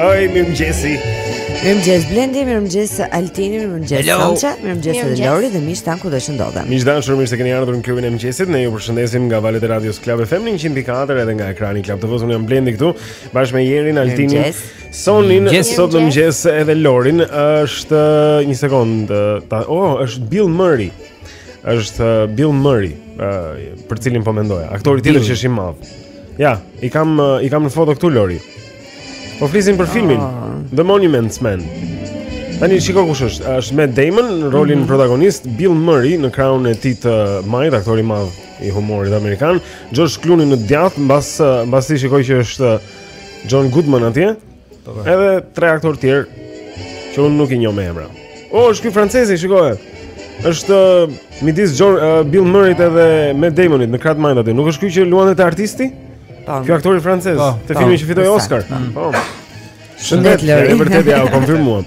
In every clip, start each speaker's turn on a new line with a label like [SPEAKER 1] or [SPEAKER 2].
[SPEAKER 1] Oj,
[SPEAKER 2] mirëmëngjesi Mirëmëngjes Blendi, mirëmëngjes Altini, mirëmëngjes Sonça Mirëmëngjes edhe Lori dhe miqtë tanë kudo që ndodhen
[SPEAKER 1] Miqtë tanë shumë mirë se keni ardhur në klubin e mëngjesit Ne ju përshëndesim nga valet e radios Club FM 104 edhe nga ekrani Club TV unë jam Blendi këtu bashkë me Jerin, Altinin, Sonin. Sot në mëngjes edhe Lorin është një sekondë, Oh, është Bill Murray është uh, Bill Murray, uh, për cilin po mendoja. Aktori tjetër që është i madh. Ja, i kam uh, i kam në foto këtu Lori. Po flisim për filmin ah. The Monuments Men. Tani shiko kush është. Është Matt Damon në rolin mm -hmm. protagonist, Bill Murray në krahun e tij të majtë, aktori i madh i humorit amerikan, George Clooney në djathtë, mbas mbas tij shikoj që është John Goodman atje. Po, po. Edhe tre aktorë të tjerë që unë nuk i njoh me emra. O, është ky francezi, shikoj. Është uh, midis John uh, Bill Murray edhe Matt Damonit në krah 'min aty. Nuk është ky që luante Artisti?
[SPEAKER 2] Po.
[SPEAKER 1] Ky aktori francez,
[SPEAKER 3] po,
[SPEAKER 1] te filmi që fitoi Oscar. Po.
[SPEAKER 2] Shëndet Lori.
[SPEAKER 1] E vërtetë ja u konfirmuam.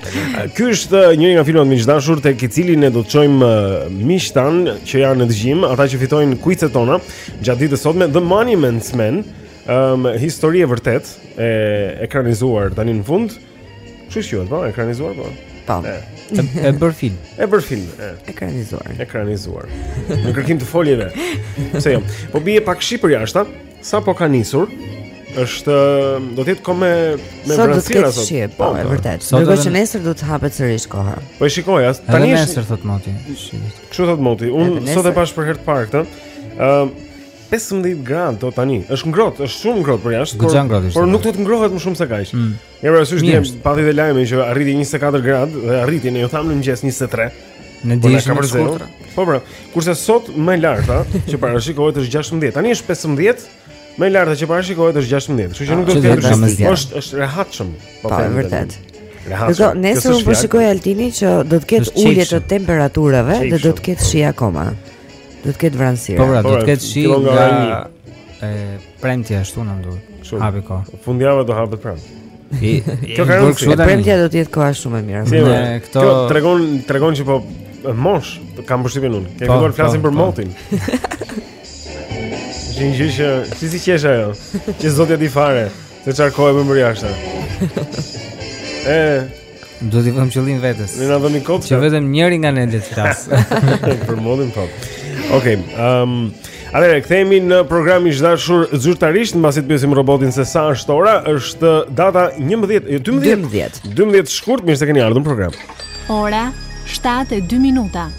[SPEAKER 1] Ky është uh, një nga filmat më të dashur tek i cili ne do të çojmë uh, miqtë tanë që janë në dëgjim, ata që fitojnë kuicet tona gjatë ditës së sotme, The Monuments Men. Ëm um, histori e vërtetë e ekranizuar tani në fund. Si quhet, po, ekranizuar po.
[SPEAKER 2] Tam.
[SPEAKER 1] E,
[SPEAKER 3] e bërë film.
[SPEAKER 1] E bërë film, e.
[SPEAKER 2] Ekranizuar.
[SPEAKER 1] Ekranizuar. Në kërkim të foljeve. Pse jo? Po bie pak shi përjashta, sapo ka nisur. Është do të jetë kohë me me
[SPEAKER 2] Sot do të ketë shi, po, po, e vërtetë.
[SPEAKER 3] Sot do
[SPEAKER 2] të nesër do të hapet sërish koha.
[SPEAKER 1] Po e shikoj as tani
[SPEAKER 3] nesër thotë moti.
[SPEAKER 1] Kështu thotë moti. Unë sot e pashë për herë të parë këtë. Ëm 15 gradë do tani. Është ngrohtë, është shumë ngrohtë për jashtë,
[SPEAKER 3] por ngrohtë,
[SPEAKER 1] por nuk do të ngrohet më shumë se kaq.
[SPEAKER 3] Mm.
[SPEAKER 1] Ja pra
[SPEAKER 3] si
[SPEAKER 1] dje, patë lajmin që arriti 24 gradë dhe arriti ne ju thamë në mëngjes 23.
[SPEAKER 3] Në
[SPEAKER 1] po
[SPEAKER 3] ditë
[SPEAKER 1] me
[SPEAKER 3] shkurt.
[SPEAKER 1] Po pra, kurse sot më e larta që parashikohet është 16. Tani është 15. Më e larta që parashikohet është 16, kështu që nuk do të ketë ndryshim. Është është rehatshëm,
[SPEAKER 2] po, po
[SPEAKER 1] them
[SPEAKER 2] vërtet.
[SPEAKER 1] Do
[SPEAKER 2] nesër unë po shikoj Altini që do të ketë ulje të temperaturave dhe do të ketë shi akoma. Do të ketë vranësira.
[SPEAKER 3] Po, pra, do të pra, ketë shi
[SPEAKER 1] nga
[SPEAKER 3] e premtja ashtu na duhet. Hapet koha.
[SPEAKER 1] Fundjava do hapet pranë.
[SPEAKER 3] I
[SPEAKER 1] kjo ka rëndësi.
[SPEAKER 2] E premtja do të jetë koha shumë e mirë.
[SPEAKER 1] Si, pra,
[SPEAKER 3] këto
[SPEAKER 1] kjo tregon tregon që po moshem, kam përshtypjen unë. Ke
[SPEAKER 3] po,
[SPEAKER 1] filluar të flasim
[SPEAKER 3] po,
[SPEAKER 1] për
[SPEAKER 3] po.
[SPEAKER 1] motin. Jin jin që si si qesh ajo. Që s'do t'ia dijë fare se çfarë kohë bën jashtë. E
[SPEAKER 3] Do t'i vëmë qëllim vetes.
[SPEAKER 1] Ne na vënë kot.
[SPEAKER 3] Që vetëm njëri nga ne le të flas.
[SPEAKER 1] Për motin po. Okej, ehm, atëherë kthehemi në programin e dashur zyrtarisht, mbasi të pyesim robotin se sa është ora, është data 11, jo 12.
[SPEAKER 2] 12.
[SPEAKER 1] 12 shkurt, mirë se keni ardhur në program.
[SPEAKER 4] Ora 7:02 minuta.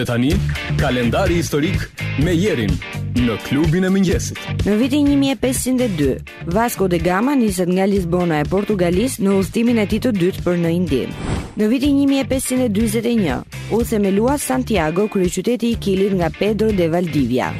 [SPEAKER 5] Dhe tani, kalendari historik me Jerin në klubin e mëngjesit.
[SPEAKER 2] Në vitin 1502, Vasco de Gama niset nga Lisbona e Portugalisë në udhëtimin e tij të dytë për në Indi. Në vitin 1541 u themelua Santiago, kryeqyteti i Kilit nga Pedro de Valdivia.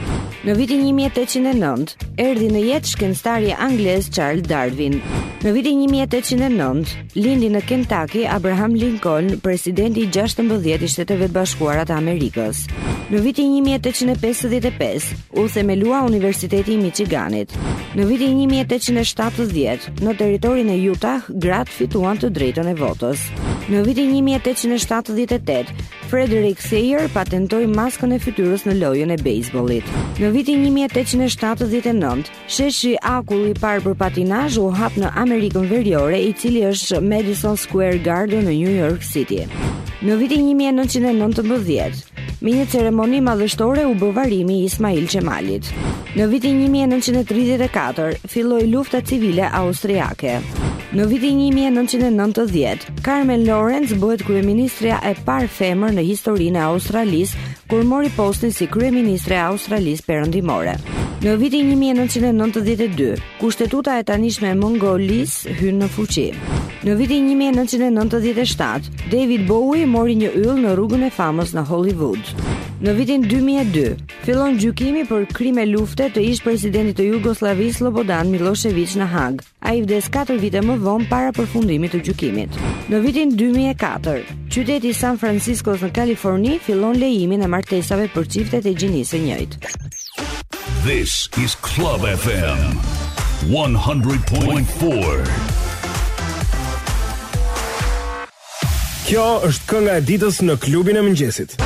[SPEAKER 2] Në vitin 1809 erdhi në jetë shkencëtari anglez Charles Darwin. Në vitin 1809 lindi në Kentucky Abraham Lincoln, presidenti i 16 i Shteteve të Bashkuara të Amerikës. Në vitin 1855 U themelua Universiteti i Michiganit. Në vitin 1870, në territorin e Utah, gratë fituan të drejtën e votës. Në vitin 1878, Frederick Thayer patentoi maskën e fytyrës në lojën e bejsbollit. Në vitin 1879, Sheshi i akullit i parë për patinazh u hap në Amerikën Veriore, i cili është Madison Square Garden në New York City. Në vitin 1919, me një ceremoni madhështore u bë varrimi i Ismail Qemalit. Në vitin 1934, filloi lufta civile austriake. Në vitin 1990, Carmen Lawrence bëhet kryeministrja e parë femër në historinë e Australisë kur mori postin si kryeministre e Australisë Perëndimore. Në vitin 1992, kushtetuta e tanishme e Mongolisë hyn në fuqi. Në vitin 1997, David Bowie mori një yll në rrugën e famës në Hollywood. Në vitin 2002, fillon gjykimi për krime lufte të ish presidentit të Jugosllavisë Slobodan Milošević në Hagë. Ai vdes katër vite më vonë, para përfundimit të gjykimit. Në vitin 2004, qyteti i San Franciscos në Kaliforni fillon lejimin e martesave për çiftet e gjinisë së njëjtë.
[SPEAKER 6] This is Club FM 100.4.
[SPEAKER 1] Kjo është kënga e ditës në klubin e mëngjesit.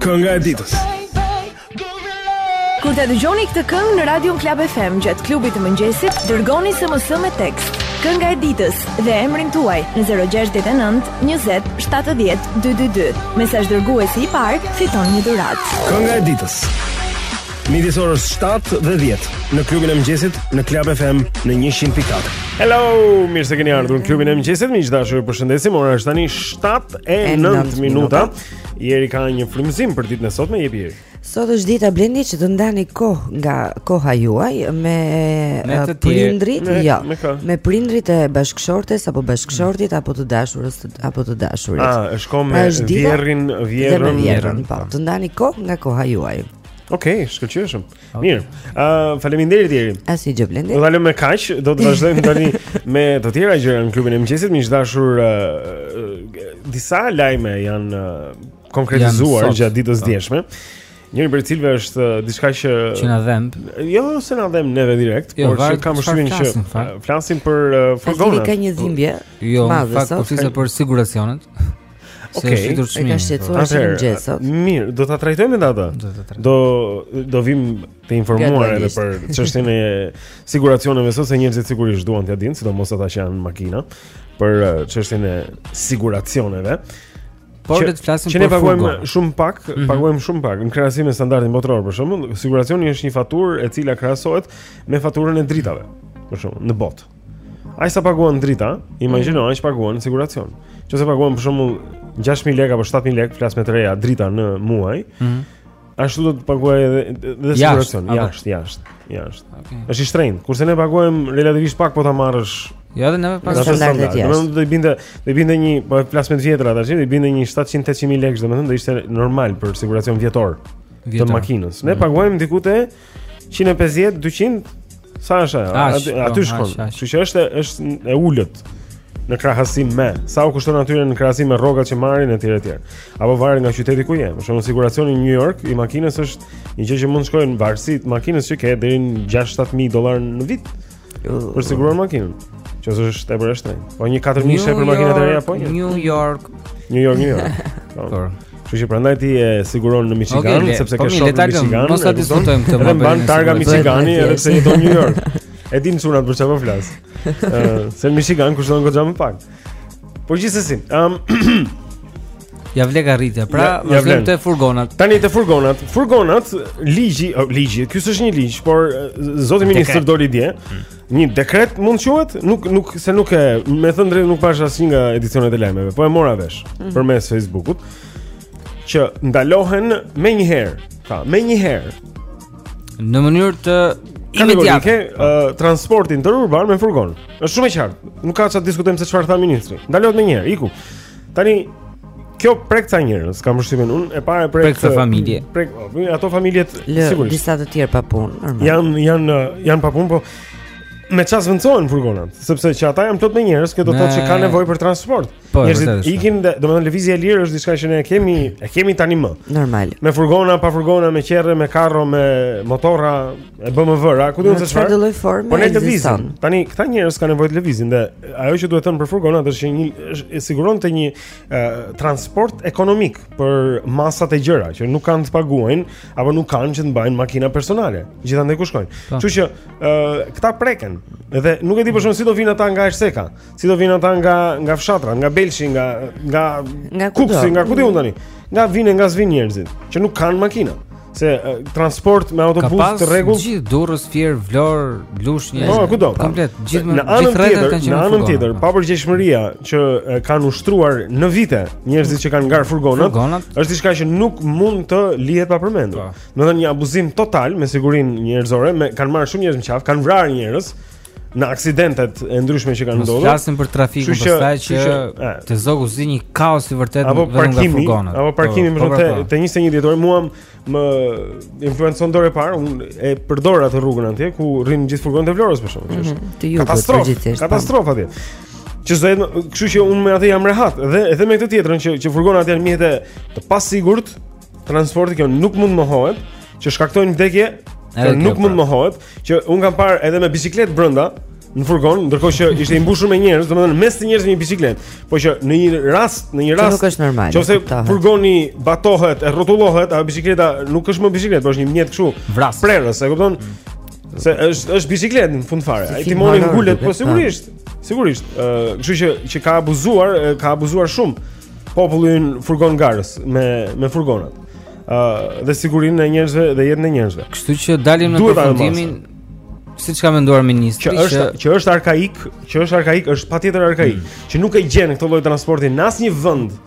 [SPEAKER 1] Kënga e ditës.
[SPEAKER 7] Kur ta dëgjoni këtë këngë në Radio Club FM gjatë klubit të mëngjesit, dërgoni SMS me tekst Kënga e ditës dhe emrin tuaj në 069 20 70 222. Mesazhdërguesi i parë fiton një dhuratë.
[SPEAKER 1] Kënga e ditës. Midis orës 7 dhe 10 në klubin e mëngjesit në Club FM në 100.4. Hello, mirë se keni ardhur në klubin e mëngjesit. Miq të dashur, ju përshëndesim. Ora është tani 7:09 minuta. Jeri ka një frymëzim për ditën e sotme, jepi Jeri.
[SPEAKER 2] Sot është dita Blendi që të ndani kohë nga koha juaj me
[SPEAKER 3] uh,
[SPEAKER 2] prindërit,
[SPEAKER 1] me,
[SPEAKER 2] jo,
[SPEAKER 1] me,
[SPEAKER 2] me prindërit e bashkëshortes apo bashkëshortit apo të dashurës apo të dashurit.
[SPEAKER 1] Ah, është kohë
[SPEAKER 2] pra me
[SPEAKER 1] vjehrrin,
[SPEAKER 2] vjehrrën, vjehrrën, po, të ndani kohë nga koha juaj.
[SPEAKER 1] Okej, okay, shkëlqyeshëm. Okay. Mirë. Ë, uh, faleminderit
[SPEAKER 2] deri. Asgjë Blendi.
[SPEAKER 1] Do ta lëmë me kaq, do të vazhdojmë tani me të tjera gjëra në klubin e mëngjesit, miq të dashur, uh, disa lajme janë uh, konkretizuar gjatë ditës
[SPEAKER 3] së
[SPEAKER 1] djeshme. Njëri prej të cilëve është diçka që
[SPEAKER 3] që na dhemb.
[SPEAKER 1] Jo, se na dhemb neve direkt,
[SPEAKER 3] jo,
[SPEAKER 1] por që kam përshtypje që flasim për
[SPEAKER 2] uh,
[SPEAKER 1] furgonat.
[SPEAKER 2] Ka një dhimbje.
[SPEAKER 3] Jo, fakt po flisja për siguracionet.
[SPEAKER 1] Okej,
[SPEAKER 3] okay. është
[SPEAKER 2] shumë. Ka shqetësuar shumë gjësat.
[SPEAKER 1] Mirë, do ta trajtojmë edhe atë.
[SPEAKER 3] Do ta trajtojmë.
[SPEAKER 1] Do do vijmë të informuar edhe për çështjen e siguracioneve sot se njerëzit sigurisht duan t'ia dinë, sidomos ata që kanë makina, për uh, çështjen e siguracioneve.
[SPEAKER 3] Por le të flasim
[SPEAKER 1] për furgon.
[SPEAKER 3] Ne
[SPEAKER 1] paguajmë shumë pak,
[SPEAKER 3] mm -hmm.
[SPEAKER 1] paguajmë shumë pak në krahasim me standardin botëror për shembull. Siguracioni është një faturë e cila krahasohet me faturën e dritave për shembull në botë. Aq sa paguan drita, imagjino
[SPEAKER 3] mm -hmm.
[SPEAKER 1] aq paguan siguracion. Nëse paguan për shembull 6000 lekë apo 7000 lekë, flas me të reja drita në muaj.
[SPEAKER 3] Mm -hmm.
[SPEAKER 1] Ashtu do të paguash edhe
[SPEAKER 3] dhe
[SPEAKER 1] siguracion, jashtë, jashtë, jashtë.
[SPEAKER 3] Okej.
[SPEAKER 1] Është i shtrenjtë. Kurse ne paguajmë relativisht pak po ta marrësh.
[SPEAKER 3] Ja dhe neve pas
[SPEAKER 2] standardet jashtë.
[SPEAKER 1] Domethënë do binte, do binte një, po flas me të vjetra tash, do i binte një 700-800 mijë lekë, domethënë do ishte normal për siguracion vjetor të makinës. Ne paguajmë diku te 150, 200, sa është ajo? Aty, aty
[SPEAKER 3] po,
[SPEAKER 1] shkon. Kështu që është është e ulët në krahasim me sa u kushton atyre në krahasim me rrogat që marrin etj etj. Apo varet nga qyteti ku je. Për shembull, siguracioni në New York i makinës është një gjë që mund të shkojë në varësi të makinës që ke deri në 6-7000 dollarë në vit. Për të siguruar makinën. Që është është tepër e shtrenjtë. Po një 4000 shekë për makinat e reja po një.
[SPEAKER 3] New York.
[SPEAKER 1] New York, New York. Po.
[SPEAKER 3] po.
[SPEAKER 1] Kështu që prandaj ti e siguron në Michigan
[SPEAKER 3] okay, le,
[SPEAKER 1] sepse ke shok në Michigan.
[SPEAKER 3] Mos ta diskutojmë këtë
[SPEAKER 1] më.
[SPEAKER 3] Edhe
[SPEAKER 1] mban targa Michigani edhe pse jeton në New York. E dinë çunat për çfarë po flas. Ëh, se në Michigan kushton goxha më pak. Por gjithsesi, ëm
[SPEAKER 3] um, Ia vlen arritja. Pra,
[SPEAKER 1] ja,
[SPEAKER 3] ia
[SPEAKER 1] vlen
[SPEAKER 3] te furgonat.
[SPEAKER 1] Tani te furgonat. Furgonat, ligji, oh, ligji, ky s'është një ligj, por zoti ministër doli dje. Hmm. Një dekret mund të quhet? Nuk nuk se nuk e, me thënë të drejtën nuk pashë asnjë nga edicionet e lajmeve, po e mora vesh mm -hmm. përmes Facebookut që ndalohen menjëherë. Pra, menjëherë
[SPEAKER 3] Në mënyrë imediate
[SPEAKER 1] uh, transporti ndërurban me furgon. Është shumë e qartë. Nuk ka çfarë diskutojmë se çfarë tha ministri. Ndalohet menjëherë, iku. Tani kjo prek ca njerëz, kam përshtypjen unë, e para prek
[SPEAKER 3] prek ca familje.
[SPEAKER 1] Prek oh, ato familjet sigurisht.
[SPEAKER 2] Disa të tjerë pa punë, normal.
[SPEAKER 1] Janë janë eh, janë pa punë, po me çfarë zëvendësohen furgonat? Sepse nëse ata janë plot me njerëz që do të thotë se
[SPEAKER 3] kanë
[SPEAKER 1] nevojë për transport.
[SPEAKER 3] Po,
[SPEAKER 1] njerëzit ikin, domethënë lëvizja e lirë është diçka që ne e kemi, e kemi tani më.
[SPEAKER 2] Normal.
[SPEAKER 1] Me furgona, pa furgona, me qerre, me karro, me motorra, e BMW-ra, ku di
[SPEAKER 2] un
[SPEAKER 1] se
[SPEAKER 2] çfarë. Në çdo formë.
[SPEAKER 1] Po ne
[SPEAKER 2] lëvizim.
[SPEAKER 1] Tani këta njerëz kanë nevojë të lëvizin dhe ajo që duhet të themi për furgonat është që një e siguron të një e, transport ekonomik për masat e gjëra që nuk kanë të paguajnë apo nuk kanë që të mbajnë makina personale. Gjithandaj ku shkojnë.
[SPEAKER 3] Po.
[SPEAKER 1] Kështu që ë këta preken dhe nuk e di për shembull se si do vinë ata nga Erseka. Si do vinë ata nga nga fshatrat, nga Belshi, nga nga
[SPEAKER 2] nga
[SPEAKER 1] Kukësi, nga ku di un tani? Nga vinë nga s'vinë njerëzit që nuk kanë makina. Se uh, transport me autobus të rregullt.
[SPEAKER 3] Ka pas gjithë Durrës, Fier, Vlorë, Lushnjë.
[SPEAKER 1] Po, kudo.
[SPEAKER 3] Komplet, gjithë
[SPEAKER 1] me
[SPEAKER 3] gjithë rrethet kanë qenë.
[SPEAKER 1] Në anën tjetër, papërgjegjshmëria që kanë ushtruar në vite njerëzit që kanë ngar furgonat,
[SPEAKER 3] furgonat,
[SPEAKER 1] është diçka që nuk mund të lihet pa përmendur.
[SPEAKER 3] Po.
[SPEAKER 1] Domethënë një abuzim total me sigurinë njerëzore, me kanë marrë shumë njerëz në qafë, kanë vrarë njerëz. në aksidentet e ndryshme që kanë ndodhur.
[SPEAKER 3] Flasim për trafikun, pastaj që te Zogu i Zi një kaos i
[SPEAKER 1] vërtetë
[SPEAKER 3] vetëm nga
[SPEAKER 1] parkimi,
[SPEAKER 3] furgonat.
[SPEAKER 1] Apo
[SPEAKER 3] po, parkimi
[SPEAKER 1] më
[SPEAKER 3] po,
[SPEAKER 1] thotë
[SPEAKER 3] po,
[SPEAKER 1] te 21 Dhjetori mua më influencon dorë parë, unë e përdor atë rrugën atje ku rrin gjithë furgonët e Vlorës për shkak
[SPEAKER 2] të
[SPEAKER 1] çështë.
[SPEAKER 2] Mhm, katastrofë,
[SPEAKER 1] katastrofë atje. Që zë, kështu që unë me atë jam rehat dhe edhe me këtë tjetrën që që furgonat janë mjete të pasigurt, transporti që nuk mund të mohohet, që shkaktojnë vdekje
[SPEAKER 3] Edhe
[SPEAKER 1] nuk mund të
[SPEAKER 3] pra.
[SPEAKER 1] mohohet, Që un kam parë edhe me biçikletë brenda në furgon, ndërkohë që ishte i mbushur me njerëz, domethënë mes të njerëzve një biçikletë. Po qe në një rast, në një rast.
[SPEAKER 2] Nuk është normale.
[SPEAKER 1] Nëse furgoni batohet, e rrotullohet, ajo biçikleta nuk është më biçikletë, por është një mjet kështu. Prerës, e kupton? Mm. Se është është biçikletë në fund fare. Ai timoni ngulet, po sigurisht. Sigurisht, ë, kështu që që ka abuzuar, ka abuzuar shumë. Populli yn furgon-ngarës me me furgonat. Ë uh, dhe sigurinë e njerëzve dhe jetën e njerëzve.
[SPEAKER 3] Kështu që dalim në përfundimin siç ka menduar ministri
[SPEAKER 1] që është që, që është arkaik, që është arkaik, është patjetër arkaik, mm. që nuk e gjen këtë lloj transporti në asnjë vend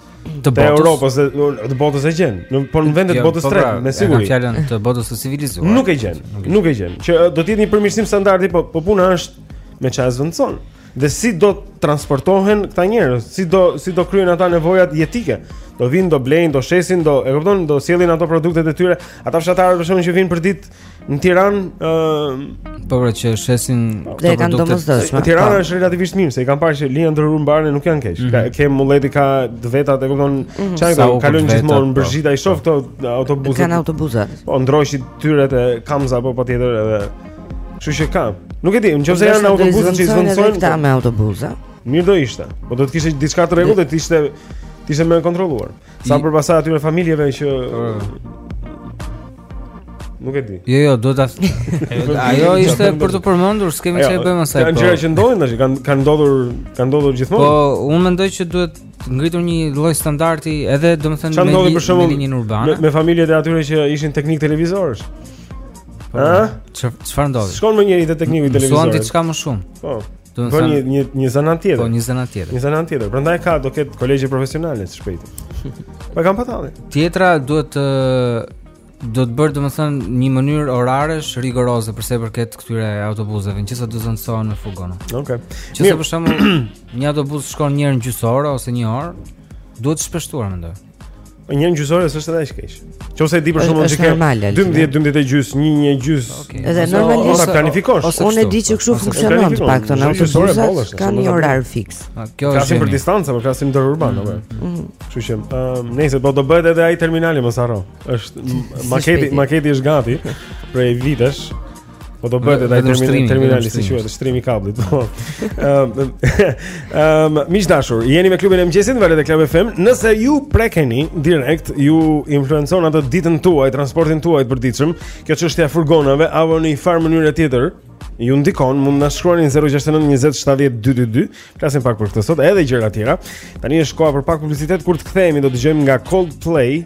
[SPEAKER 3] të
[SPEAKER 1] botës. Europës dhe të botës e gjen, në por në vendet jo, e botës së
[SPEAKER 3] po
[SPEAKER 1] tretë,
[SPEAKER 3] pra,
[SPEAKER 1] me siguri.
[SPEAKER 3] Në fjalën të botës së civilizuar.
[SPEAKER 1] Nuk e gjen, nuk e gjen. Që do të jetë një përmirësim standardi, po po puna është me çfarë zvendson. Dhe si do transportohen këta njerëz? Si do si do kryejnë ata nevojat jetike? Do vinë, do blejnë, do shesin, do e kupton, do sjellin ato produktet e tyre. Ata fshatarët për shembull që vinë për ditë në Tiranë, ë uh...
[SPEAKER 3] po pra që shesin
[SPEAKER 2] po, këto produkte.
[SPEAKER 1] Në Tiranë
[SPEAKER 2] po.
[SPEAKER 1] është relativisht mirë, se i kam parë që linjat ndërurbane nuk janë keq. Mm -hmm. Ka ke Mulleti ka të vetat, e kupton, mhm.
[SPEAKER 3] çaj
[SPEAKER 1] mm
[SPEAKER 3] -hmm.
[SPEAKER 1] kalojnë gjithmonë
[SPEAKER 3] po.
[SPEAKER 1] Bërzhita i shoh këto autobusë.
[SPEAKER 2] Kanë autobusë.
[SPEAKER 1] Po ndroshi të vetat e Kamza apo patjetër edhe Kështu që ka. Nuk e di, nëse janë autobusë që i zëvendësojnë
[SPEAKER 2] këta me autobusa.
[SPEAKER 1] Mirë do ishte. Po do të ishte diçka të rregullt dhe të ishte të ishte më e kontrolluar. Sa për pastaj atyre familjeve që Nuk e di.
[SPEAKER 3] Jo, jo, do ta Ajo ishte për të përmendur, s'kemi çfarë bëjmë asaj.
[SPEAKER 1] Kanë
[SPEAKER 3] po.
[SPEAKER 1] gjëra që ndodhin tash, kanë kanë ndodhur, kanë ndodhur gjithmonë.
[SPEAKER 3] Po, unë mendoj që duhet ngritur një lloj standardi edhe domethënë me një
[SPEAKER 1] linjë urbane.
[SPEAKER 3] Me,
[SPEAKER 1] me familjet e atyre që ishin teknik televizorësh.
[SPEAKER 3] Po,
[SPEAKER 1] Ë?
[SPEAKER 3] Çfarë ndodhi?
[SPEAKER 1] Shkon me njëri te tekniku i televizorit.
[SPEAKER 3] Mësuan diçka më shumë.
[SPEAKER 1] Po. Domethënë një një zanat tjetër.
[SPEAKER 3] Po, një zanat tjetër.
[SPEAKER 1] Një zanat tjetër. Prandaj ka do ketë kolegje profesionale së shpejti. Po kam patalli.
[SPEAKER 3] Tjetra duhet të do të bërë domethënë një mënyrë oraresh rigoroze për sa i përket këtyre autobusëve, nëse do zëvendësohen furgonat.
[SPEAKER 1] Okej.
[SPEAKER 3] Okay.
[SPEAKER 1] Nëse
[SPEAKER 3] për shembull një autobus shkon një herë në gjysmë ore ose në orë, duhet të shpeshtuar mendoj.
[SPEAKER 1] Po një gjysmore s'është edhe aq keq. Në qoftë se e di për shembull që 12 12 e gjys, 1 një gjys.
[SPEAKER 2] Edhe normalisht
[SPEAKER 1] ora planifikohesh.
[SPEAKER 3] Ose
[SPEAKER 2] unë e di që kështu funksionon të paktën
[SPEAKER 1] në
[SPEAKER 2] autobus.
[SPEAKER 1] Ka
[SPEAKER 2] një orar fiks.
[SPEAKER 3] Kjo është
[SPEAKER 1] për distancë, por flasim ndërurban, apo.
[SPEAKER 2] Mhm. Mhm.
[SPEAKER 1] Kështu që, ehm, nëse po do bëhet edhe ai terminali mos harro. Është maketi, maketi është gati prej vitesh. Po do bëhet edhe terminali terminali si quhet, shtrimi i kabllit. Po. Ëm ëm miq të dashur, jeni me klubin e mëngjesit në valët e Club FM. Nëse ju prekeni direkt, ju influencon atë ditën tuaj, transportin tuaj të përditshëm, kjo çështja e furgonave apo në një farë mënyre tjetër, ju ndikon, mund na shkruani 069 20 70 222. Flasim pak për këtë sot, edhe gjëra të tjera. Tani është koha për pak publicitet kur të kthehemi do të dëgjojmë nga Coldplay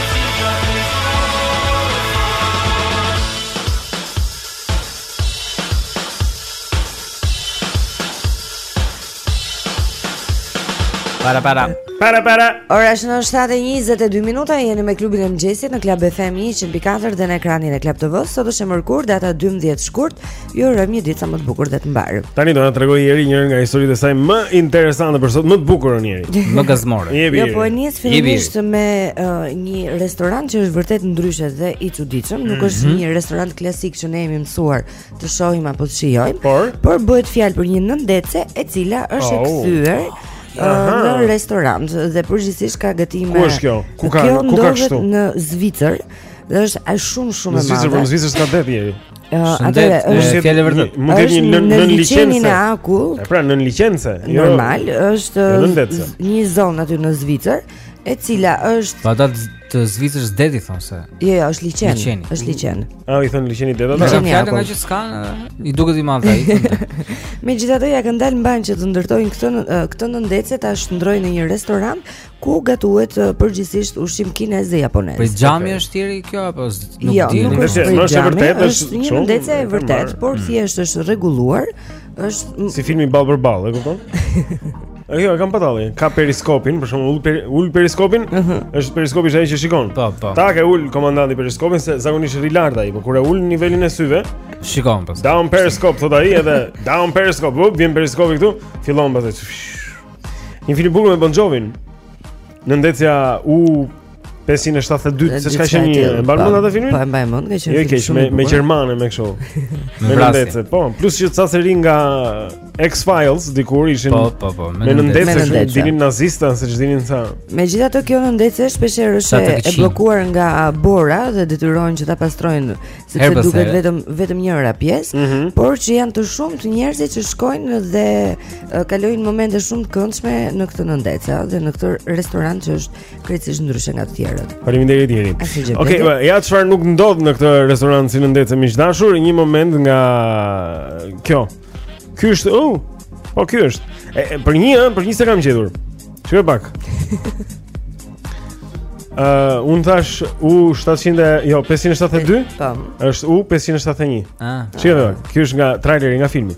[SPEAKER 3] Para para.
[SPEAKER 1] Para para.
[SPEAKER 2] Ora shënon 7:22 minuta jeni me klubin e mëngjesit në Club FM 104 dhe në ekranin e Club TV. Sot është e mërkurë, data 12 shkurt. Ju urojmë një ditë sa më të bukur dhe të mbarë.
[SPEAKER 1] Tani do na tregojë Jeri njërën nga historitë e saj më interesante për sot, më të bukura Jeri.
[SPEAKER 3] Më gazmore.
[SPEAKER 1] Jebi.
[SPEAKER 2] Jo, po e nis fillimisht me uh, një restorant që është vërtet ndryshe dhe i çuditshëm, nuk mm -hmm. është
[SPEAKER 1] mhm.
[SPEAKER 2] një restorant klasik që ne jemi mësuar të shohim apo të shijojmë,
[SPEAKER 1] por,
[SPEAKER 2] por bëhet fjalë për një nëndetëse e cila është
[SPEAKER 1] oh.
[SPEAKER 2] e
[SPEAKER 1] kthyer
[SPEAKER 2] në restorant dhe përgjithësisht ka gatime.
[SPEAKER 1] Ku është kjo? Ku ka?
[SPEAKER 2] Kjo
[SPEAKER 1] ku ka kështu?
[SPEAKER 2] Në Zvicër. Dhe është ai shumë shumë e madhe.
[SPEAKER 1] Në Zvicër, po në Zvicër s'ka det
[SPEAKER 2] njeri.
[SPEAKER 3] Atëherë
[SPEAKER 2] është
[SPEAKER 3] fjalë e vërtetë.
[SPEAKER 1] Mund të jetë një nënliqenëse.
[SPEAKER 2] Në
[SPEAKER 1] Aku. Pra nënliqenëse. Jo,
[SPEAKER 2] Normal, është
[SPEAKER 1] jo
[SPEAKER 2] një zonë aty në Zvicër, e cila është
[SPEAKER 3] Pra dalja e Zvicrës deti thon se.
[SPEAKER 2] Jo, jo, është
[SPEAKER 3] liqen.
[SPEAKER 2] Është liqen.
[SPEAKER 1] Ah, i thonë liqenit det. Është
[SPEAKER 2] një
[SPEAKER 3] fjalë nga që s'ka, i duket i madh ai.
[SPEAKER 2] Megjithatë ja kanë dalë mbanë që të ndërtojnë këtë këtë nëndetëse ta shndërrojnë në një restorant Ku gatuhet uh, përgjithsisht ushqim kinez dhe japonez?
[SPEAKER 3] Për xhami është thirrja kjo apo nuk
[SPEAKER 2] jo,
[SPEAKER 3] di?
[SPEAKER 2] Jo,
[SPEAKER 1] nuk
[SPEAKER 2] është për xhami.
[SPEAKER 1] Është
[SPEAKER 2] një nëndetëse e vërtet, por mm. thjesht është rregulluar. Është
[SPEAKER 1] si filmi ball për ball, e kupton? A jo, kam pa, ta. Ka periskopin, për shembull, ul, per, ul periskopin, uh -huh. është periskopi që ai që shikon.
[SPEAKER 3] Po, po.
[SPEAKER 1] Ta ka ul komandanti periskopin se zakonisht është i lartë ai, por kur e ul në nivelin e syve,
[SPEAKER 3] shikon pastaj. Po.
[SPEAKER 1] Down periscope thot ai edhe down periscope, vjen periskopi këtu, fillon pastaj. Një film i bukur me Bon Jovin. Nëndetësja U 572, se ç'ka qenë një. Mban mend atë filmin?
[SPEAKER 2] Po, mbaj mend, ka qenë.
[SPEAKER 1] Jo, keq, me me gjermane me kështu.
[SPEAKER 3] Me
[SPEAKER 1] nëndetëse. Po, plus që ca seri nga X-Files dikur ishin.
[SPEAKER 3] Po, po, po. Me
[SPEAKER 2] nëndetëse,
[SPEAKER 1] dilnin nazista, se ç'dilnin sa.
[SPEAKER 2] Megjithatë kjo nëndetëse
[SPEAKER 3] shpesh
[SPEAKER 2] është e bllokuar nga bora dhe detyrohen që ta pastrojnë sepse duket vetëm vetëm njëra pjesë,
[SPEAKER 1] mm -hmm.
[SPEAKER 2] por që janë të shumtë njerëzit që shkojnë dhe uh, kalojnë momente shumë të këndshme në këtë nëndetëse, uh, dhe në këtë restorant që është krejtësisht ndryshe nga të tjerët.
[SPEAKER 1] Faleminderit
[SPEAKER 2] Iri.
[SPEAKER 1] Okej, okay, po, ja çfarë nuk ndodh në këtë restorant si nëndetëse miq të dashur, një moment nga kjo Ky është, oh, po ky është. E, e, për një, për një s'e kam gjetur. Për pak? Ë, uh, un thash U 700, jo 572. Tam.
[SPEAKER 2] Po.
[SPEAKER 1] Është U 571.
[SPEAKER 3] Ah.
[SPEAKER 1] Çfarë? Ky është traileri nga filmi.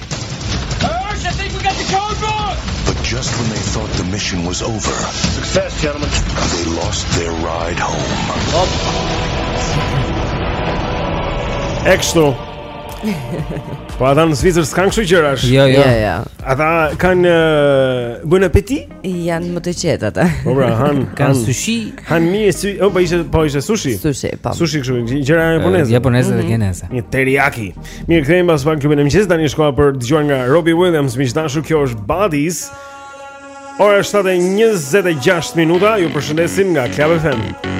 [SPEAKER 8] Just when they thought the mission was over,
[SPEAKER 9] success, gentlemen,
[SPEAKER 8] they lost their ride home.
[SPEAKER 1] Ekstra. Po ata në Zvicër s'kanë kështu gjërash.
[SPEAKER 3] Jo, jo,
[SPEAKER 2] jo.
[SPEAKER 1] Ata kanë bon appétit.
[SPEAKER 2] Janë më të qetë ata.
[SPEAKER 1] Po pra, han kanë
[SPEAKER 3] sushi.
[SPEAKER 1] Han mirë sushi, oh, po ishte po ishte sushi.
[SPEAKER 2] Sushi, po.
[SPEAKER 1] Sushi kështu, gjëra japoneze.
[SPEAKER 3] Japoneze dhe mhm. kineze.
[SPEAKER 1] Një teriyaki. Mirë, kthehemi pas pak te klubi i mëngjesit tani koha për të dëgjuar nga Robbie Williams, miq të dashur, kjo është Bodies. Ora është 7:26 minuta. Ju përshëndesim nga Club FM.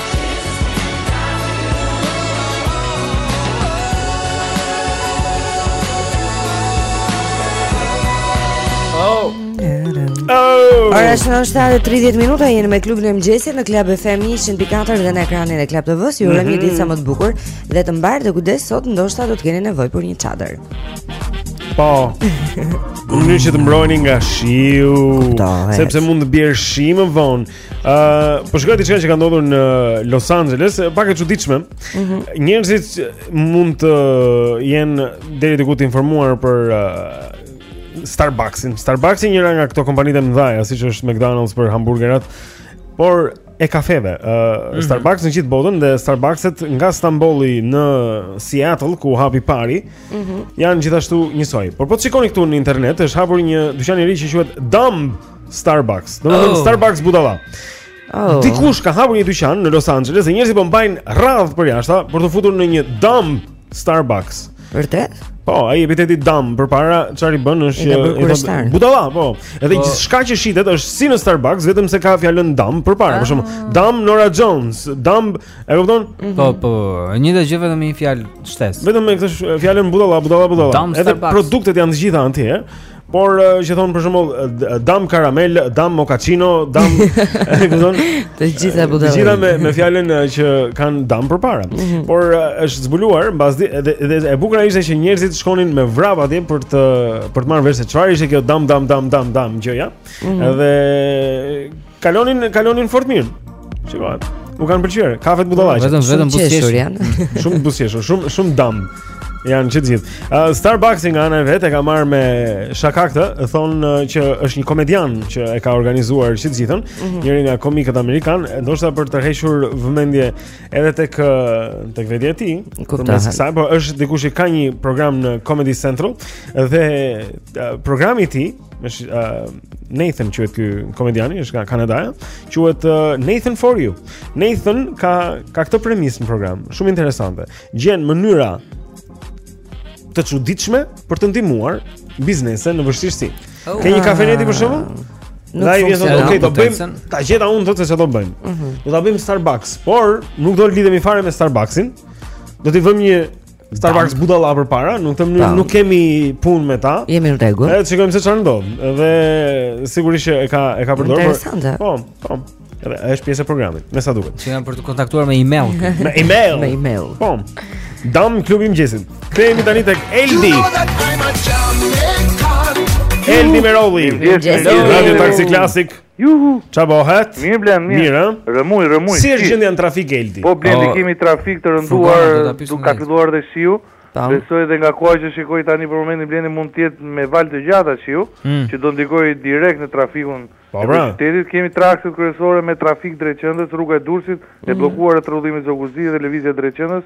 [SPEAKER 2] Ora është 7:30 minuta jeni me klubin e mëngjesit në Club FM 100.4 dhe në ekranin e Club TV-s. Ju urojmë një mhm. ditë sa më të bukur dhe të mbarë dhe kujdes sot ndoshta do të keni nevojë për një çadër.
[SPEAKER 1] Po. Në mënyrë që të mbroheni nga shiu, sepse mund të bjerë shi më vonë. Ëh, uh, po shkoj diçka që ka ndodhur në Los Angeles, pak e çuditshme.
[SPEAKER 2] Mm -hmm.
[SPEAKER 1] Njerëzit mund të jenë deri diku të informuar për uh, Starbucksin. Starbucksi njëra nga këto kompanitë e mëdha, siç është McDonald's për hamburgerat, por e kafeve. Ëh, uh,
[SPEAKER 10] mm -hmm.
[SPEAKER 1] Starbucks në gjithë botën dhe Starbuckset nga Stambolli në Seattle ku u hap i pari,
[SPEAKER 2] mm -hmm.
[SPEAKER 1] janë gjithashtu njësoj. Por po të shikoni këtu në internet, është hapur një dyqan i ri që quhet Dumb Starbucks. Domethënë
[SPEAKER 2] oh.
[SPEAKER 1] Starbucks budalla.
[SPEAKER 2] Oh.
[SPEAKER 1] Dikush ka hapur një dyqan në Los Angeles dhe njerëzit po mbajnë radhë përjashta për t'u futur në një dam Starbucks.
[SPEAKER 2] Vërtet?
[SPEAKER 1] Po, ai epiteti dam përpara çfarë bën është
[SPEAKER 2] që
[SPEAKER 1] i thotë budalla, po. Edhe
[SPEAKER 3] po.
[SPEAKER 1] gjithçka që shitet është si në Starbucks, vetëm se ka fjalën dam përpara, për shembull,
[SPEAKER 2] ah.
[SPEAKER 1] dam Nora Jones, dam, e kupton? Mhm.
[SPEAKER 3] Po, po, e njëjta gjë vetëm një fjalë shtesë.
[SPEAKER 1] Vetëm me këtë fjalën budalla, budalla, budalla. Edhe produktet janë të gjitha anti, ëh. Por që thon për shembull dam karamel, dam mochaccino, dam e kupton?
[SPEAKER 2] Të gjitha budalla.
[SPEAKER 1] Të gjitha me me fjalën që kanë dam përpara.
[SPEAKER 2] Mm
[SPEAKER 1] -hmm. Por është zbuluar mbas dhe, dhe e bukura ishte që njerëzit shkonin me vrap atje për të për të marrë vesh se çfarë ishte kjo dam dam dam dam dam gjëja.
[SPEAKER 2] Mm
[SPEAKER 1] -hmm. Dhe Kalonin, kalonin fort mirë. Shikoj. U kanë pëlqyer. Kafet budallaqe.
[SPEAKER 3] Vetëm vetëm
[SPEAKER 2] buzëqeshur janë.
[SPEAKER 1] Shumë buzëqeshur, shumë shumë dam. Janë që të gjithë. Uh, Starbucks nga ana e vet e ka marrë me shaka këtë, e thon uh, që është një komedian që e ka organizuar të gjithën,
[SPEAKER 2] mm -hmm.
[SPEAKER 1] njëri nga komikët amerikanë, ndoshta për të tërhequr vëmendje edhe tek tek vetja e tij, përmes kësaj, por është dikush që ka një program në Comedy Central dhe uh, programi i tij është uh, Nathan që është ky komediani, është nga Kanadaja, quhet uh, Nathan for you. Nathan ka ka këtë premisë në program, shumë interesante. Gjen mënyra të çuditshme për të ndihmuar biznese në vështirësi.
[SPEAKER 2] Oh.
[SPEAKER 1] Ke një kafeneti për shembull?
[SPEAKER 2] Nuk...
[SPEAKER 1] Ai vjen thotë, "Okej, do bëjmë ta gjeta unë thotë se ça do bëjmë.
[SPEAKER 2] Uh mhm. -huh.
[SPEAKER 1] Do ta bëjmë Starbucks, por nuk do lidhemi fare me Starbucksin. Do t'i vëmë një Starbucks budalla përpara, nuk kemi
[SPEAKER 2] nuk,
[SPEAKER 1] nuk kemi punë me ta.
[SPEAKER 2] Jemi në rregull.
[SPEAKER 1] Edhe shikojmë se çfarë ndodh. Dhe sigurisht që e ka e ka përdorur.
[SPEAKER 2] Interesante.
[SPEAKER 1] Po, po. Edhe është pjesë e programit, me sa duket.
[SPEAKER 3] Që janë për të kontaktuar me email.
[SPEAKER 1] me email.
[SPEAKER 2] Me email.
[SPEAKER 1] Po. Dam Klubi i Mëngjesit. Kthehemi tani tek Eldi. Eldi Merolli. Radio Taxi Classic.
[SPEAKER 10] Juhu.
[SPEAKER 1] Ça bëhet?
[SPEAKER 10] Mirë Blend, mirë.
[SPEAKER 1] Mirë, ë?
[SPEAKER 10] Rrëmujë, rrëmujë.
[SPEAKER 1] Si është gjendja në trafik Eldi?
[SPEAKER 10] Po Blendi,
[SPEAKER 3] oh,
[SPEAKER 10] kemi trafik të rënduar,
[SPEAKER 3] ku
[SPEAKER 10] ka filluar dhe shiu. Besoj dhe nga koha që shikoj tani për momentin Blendi mund të jetë me valë të gjata shiu,
[SPEAKER 3] mm.
[SPEAKER 10] që do ndikojë direkt në trafikun
[SPEAKER 1] po,
[SPEAKER 10] e qytetit. Kemi te akset kryesore me trafik drejt qendrës, rruga e Durrësit e mm. bllokuar rrethrrotullimi te Zogu i Zi dhe lëvizja drejt qendrës.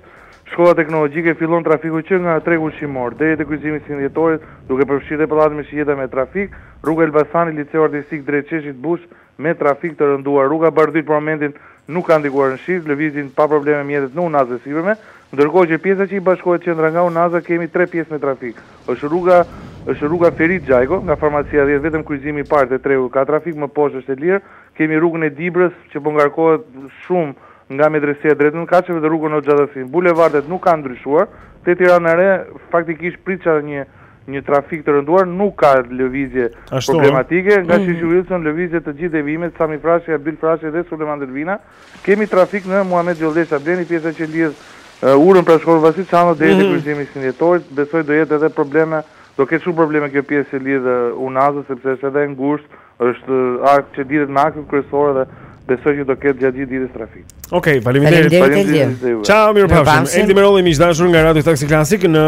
[SPEAKER 10] Shkolla Teknologjike fillon trafiku që nga tregu ushqimor, deri te kryqëzimi i Njëzetenjë Dhjetorit, duke përfshirë dhe pallatin me shigjeta me trafik, Rruga Elbasani, Liceu Artistik drejt Sheshit Bush me trafik të rënduar, Rruga Bardhyl për momentin nuk ka ndikuar në shi, lëvizin pa probleme mjetet në unazën e sipërme, ndërkohë që pjesa që i bashkohet qendra nga unaza kemi tre pjesë me trafik, është rruga. Është rruga Ferit Xhajko, nga Farmacia dhjetë vetëm kryqëzimi i parë te tregu ka trafik, më poshtë është e lirë, kemi rrugën e Dibrës që po ngarkohet shumë Nga Medresia drejt Nëntëkatësheve dhe Rrugën Hoxha Tahsin, bulevardet nuk kanë ndryshuar. Te Tirana e Re, faktikisht prisja një një trafik të rënduar, nuk ka lëvizje problematike. Nga Sheshi Wilson lëvizje të gjithë devijimet, Sami Frashëri, Abdyl Frashëri dhe Sulejman Delvina. Kemi trafik në Muhamet Gjollesha, Blendi, pjesa që lidh Urën pranë Shkollës Vasil Shanto deri te kryqëzimi i Njëzetenjë Dhjetorit, besoj do jetë edhe probleme, do ketë shumë probleme kjo pjesë që lidh Unazën sepse është edhe e ngushtë, Është aks që lidhet me akset kryesore dhe besoj që do ketë gjatë gjithë ditës trafik.
[SPEAKER 1] Okej, okay, faleminderit.
[SPEAKER 2] Faleminderit edhe juve.
[SPEAKER 1] Ciao, mirupafshim. Eldi Merolli miq të dashur nga Radio Taxi Classic në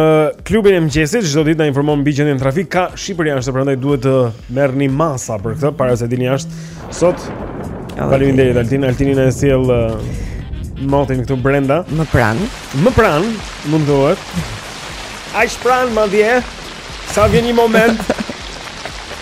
[SPEAKER 1] klubin e mëngjesit, çdo ditë na informon mbi gjendjen e trafikut. Ka shi përjashta, prandaj duhet të merrni masa për këtë para se të dilni jashtë. Sot faleminderit Altin, Altini na sjell uh, motin këtu brenda.
[SPEAKER 2] Më pranë.
[SPEAKER 1] Më pranë, mund të thuhet. Aq pranë madje. Sa vjen një moment.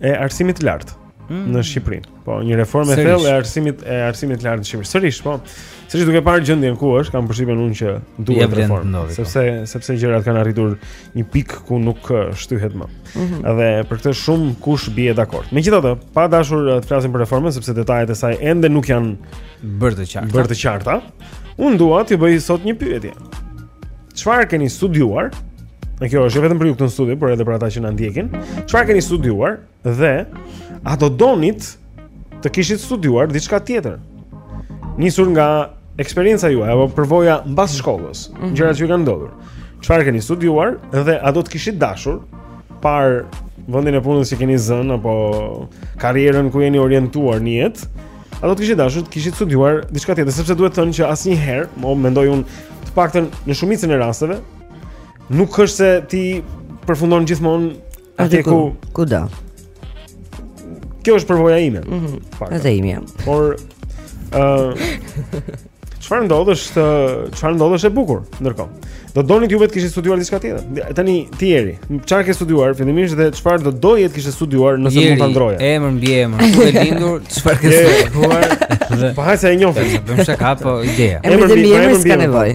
[SPEAKER 1] e arsimit të lartë
[SPEAKER 3] mm.
[SPEAKER 1] në Shqipëri. Po, një reformë e thellë e arsimit e arsimit të lartë në Shqipëri. Sërish, po. Sërish duke parë gjendjen ku është, kam përshtypjen unë që duhet reformë,
[SPEAKER 3] po.
[SPEAKER 1] sepse sepse gjërat kanë arritur një pikë ku nuk shtyhet më.
[SPEAKER 2] Mm
[SPEAKER 1] -hmm. Dhe për këtë shumë kush bie dakord. Megjithatë, pa dashur të flasim për reformën sepse detajet e saj ende nuk janë
[SPEAKER 3] bërë të qarta.
[SPEAKER 1] Bërë të qarta. Unë dua t'ju bëj sot një pyetje. Çfarë keni studiuar? Dhe kjo është jo vetëm për ju këtu në studio, por edhe për ata që na ndjekin. Çfarë keni studiuar dhe a do donit të kishit studiuar diçka tjetër? Nisur nga eksperienca juaj apo përvoja mbas shkollës,
[SPEAKER 2] mm -hmm.
[SPEAKER 1] gjërat që ju kanë ndodhur. Çfarë keni studiuar dhe a do të kishit dashur parë vendin e punës që keni zënë apo karrierën ku jeni orientuar në jetë? A do të kishit dashur të kishit studiuar diçka tjetër, sepse duhet thënë që asnjëherë, më mendoj unë, të paktën në shumicën e rasteve, nuk është se ti përfundon gjithmonë atje ku
[SPEAKER 2] ku do.
[SPEAKER 1] Kjo është përvoja ime.
[SPEAKER 2] Mhm.
[SPEAKER 1] Mm
[SPEAKER 2] Edhe imja.
[SPEAKER 1] Por ë uh, Çfarë ndodh është çfarë ndodh është e bukur ndërkohë. Do donit ju vetë të kishit studiuar diçka tjetër. Tani ti Jeri, çfarë ke studiuar fillimisht dhe çfarë do doje të kishe studiuar nëse mund ta
[SPEAKER 3] ndërroje? Jeri, emër mbiemër, ku ke lindur, çfarë ke studiuar?
[SPEAKER 1] Po hajt se e njohim.
[SPEAKER 3] Bëjmë shaka po ideja.
[SPEAKER 1] Emër mbiemër, emër mbiemër.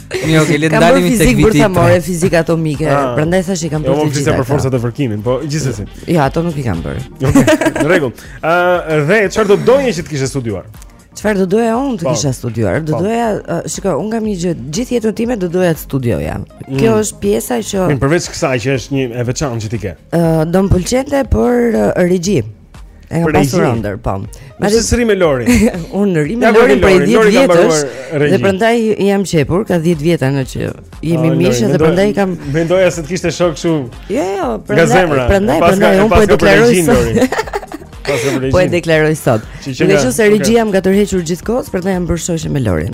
[SPEAKER 1] Mirë
[SPEAKER 3] ok, le të ndalemi
[SPEAKER 2] te
[SPEAKER 3] fizikë
[SPEAKER 2] bërthamore, fizikë atomike.
[SPEAKER 1] Ah.
[SPEAKER 2] Prandaj thashë kam
[SPEAKER 1] jo,
[SPEAKER 2] bërë
[SPEAKER 1] fizikë.
[SPEAKER 2] Jo,
[SPEAKER 1] për forcat e fërkimit, po gjithsesi.
[SPEAKER 2] Jo, ato nuk i kam bërë.
[SPEAKER 1] Ok, në rregull. Ë, dhe çfarë do doje që të kishe studiuar?
[SPEAKER 2] Çfarë do doja unë të
[SPEAKER 1] po.
[SPEAKER 2] kisha studiuar? Do
[SPEAKER 1] po.
[SPEAKER 2] doja, shikoj, unë kam një gjë, gjithë jetën time do doja të studioja.
[SPEAKER 1] Mm.
[SPEAKER 2] Kjo është pjesa që
[SPEAKER 1] Mirë, përveç kësaj që është një e veçantë që ti ke.
[SPEAKER 2] Ë, do më pëlqente për regji. E kam pasur ëndërr, po.
[SPEAKER 1] Ma dhe s'rri me Lori.
[SPEAKER 2] Unë rri me
[SPEAKER 1] Lori
[SPEAKER 2] prej 10 vjetësh. Dhe prandaj jam qepur, ka 10 vjet ne që jemi oh,
[SPEAKER 1] mish
[SPEAKER 2] dhe prandaj kam
[SPEAKER 1] Mendoja se të kishte shok kështu.
[SPEAKER 2] Jo, jo, prandaj prandaj prandaj unë po e deklaroj
[SPEAKER 1] se
[SPEAKER 2] Po e deklaroj sot.
[SPEAKER 1] Në
[SPEAKER 2] qoftë se regjia më ka tërhequr gjithë kohës, prandaj jam bërë shoqe me Lorin.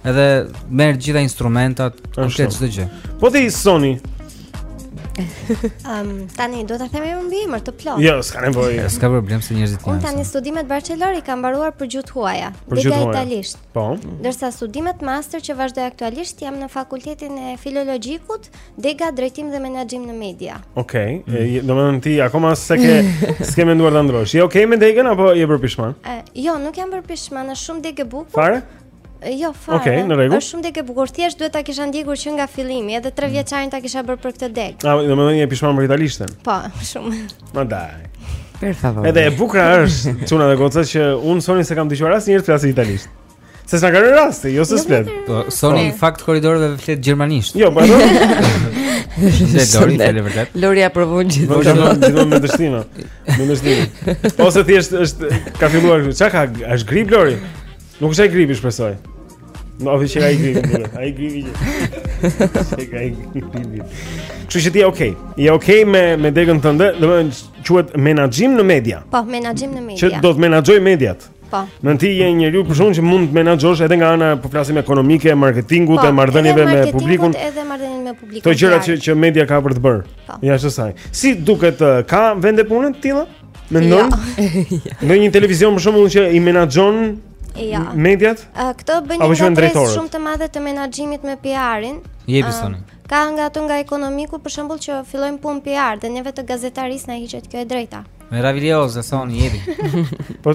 [SPEAKER 3] Edhe merr gjithë instrumentat, komplet çdo gjë.
[SPEAKER 1] Po ti Soni.
[SPEAKER 11] Ehm, tani do ta them emër mbiemër të plot.
[SPEAKER 1] Jo, s'ka nevojë.
[SPEAKER 3] S'ka problem se njerëzit
[SPEAKER 11] kanë.
[SPEAKER 3] Unë
[SPEAKER 11] tani studimet bachelor i kam mbaruar për gjuhë
[SPEAKER 1] të huaja, dega
[SPEAKER 11] italisht.
[SPEAKER 1] Po.
[SPEAKER 11] Ndërsa studimet master që vazhdoj aktualisht jam në fakultetin e filologjikut, dega drejtim dhe menaxhim në media.
[SPEAKER 1] Okej, okay. mm. domethënë ti akoma s'e ke s'ke menduar ta ndërrosh. Je okay me degën apo je bërë pishman?
[SPEAKER 11] Jo, nuk jam bërë pishman, është shumë degë bukur.
[SPEAKER 1] Fare?
[SPEAKER 11] Jo, fare.
[SPEAKER 1] Okej, okay, në rregull.
[SPEAKER 11] Është shumë degë e bukur. Thjesht duhet ta kisha ndjekur që nga fillimi, edhe 3 vjeçarin ta kisha bërë për këtë degë.
[SPEAKER 1] Ah, domethënë je pishman për italishten.
[SPEAKER 11] Po, shumë.
[SPEAKER 1] Ma dai.
[SPEAKER 2] Per favor.
[SPEAKER 1] Edhe e bukur është çuna dhe goca që unë Sonin s'e kam dëgjuar asnjëherë të flasë italisht. Se s'na ka rënë rasti, jo se s'flet.
[SPEAKER 3] Po, Soni në fakt korridoreve flet gjermanisht.
[SPEAKER 1] Jo, po.
[SPEAKER 3] Se Lori flet vërtet.
[SPEAKER 2] Lori e
[SPEAKER 1] provon
[SPEAKER 2] gjithmonë.
[SPEAKER 1] Gjithmonë me dështim. Me dështim. Ose thjesht është ka filluar, çka ka, është grip Lori? Nuk është ai gripi shpresoj. Nuk është ai gripi. Ai gripi. Ai gripi. Kështu që ti je okay. Je okay me me degën tënde, domethënë quhet menaxhim në media.
[SPEAKER 11] Po, menaxhim në media.
[SPEAKER 1] Që do të menaxhoj mediat.
[SPEAKER 11] Po.
[SPEAKER 1] Domethënë ti je njeriu për shembull që mund të menaxhosh edhe nga ana e po flasim ekonomike, marketingut,
[SPEAKER 11] po,
[SPEAKER 1] e marrëdhënieve me publikun.
[SPEAKER 11] Po, edhe marrëdhënieve me publikun.
[SPEAKER 1] Këto gjëra që që media ka për të bërë.
[SPEAKER 11] Po.
[SPEAKER 1] Ja. Si duket ka vende pune të tilla? Mendon? Në një televizion për shembull që i menaxhon
[SPEAKER 11] ja.
[SPEAKER 1] mediat?
[SPEAKER 11] Uh, këtu
[SPEAKER 1] bëjnë
[SPEAKER 11] një
[SPEAKER 1] ngatërresë
[SPEAKER 11] shumë të madhe të menaxhimit me PR-in.
[SPEAKER 3] Jepi
[SPEAKER 11] uh,
[SPEAKER 3] Soni.
[SPEAKER 11] Ka nga ato nga ekonomiku për shembull që fillojnë punë PR dhe neve të gazetarisë na hiqet kjo e drejta.
[SPEAKER 3] Meraviglioso Soni jepi.
[SPEAKER 1] po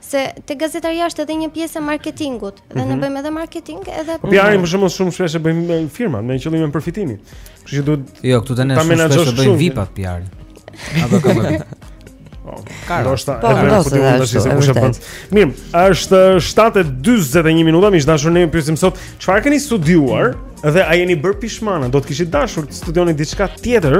[SPEAKER 11] Se te gazetaria është edhe një pjesë e marketingut dhe mm -hmm. ne
[SPEAKER 1] mhm.
[SPEAKER 11] bëjmë edhe marketing edhe
[SPEAKER 1] PR-in për shembull shumë shpesh e bëjnë firmat me qëllim përfitimi. Kështu që duhet
[SPEAKER 3] Jo, këtu tani shumë shpesh e bëjnë VIP-at PR-in. Apo kam. Ka
[SPEAKER 1] raste
[SPEAKER 2] po,
[SPEAKER 1] edhe
[SPEAKER 2] po
[SPEAKER 1] diun tash se kush e bën. Mirë, është 7:41 minuta, miq të dashur, ne pyesim sot çfarë keni studiuar dhe a jeni bërë pishmanë? Do të kishit dashur të studioni diçka tjetër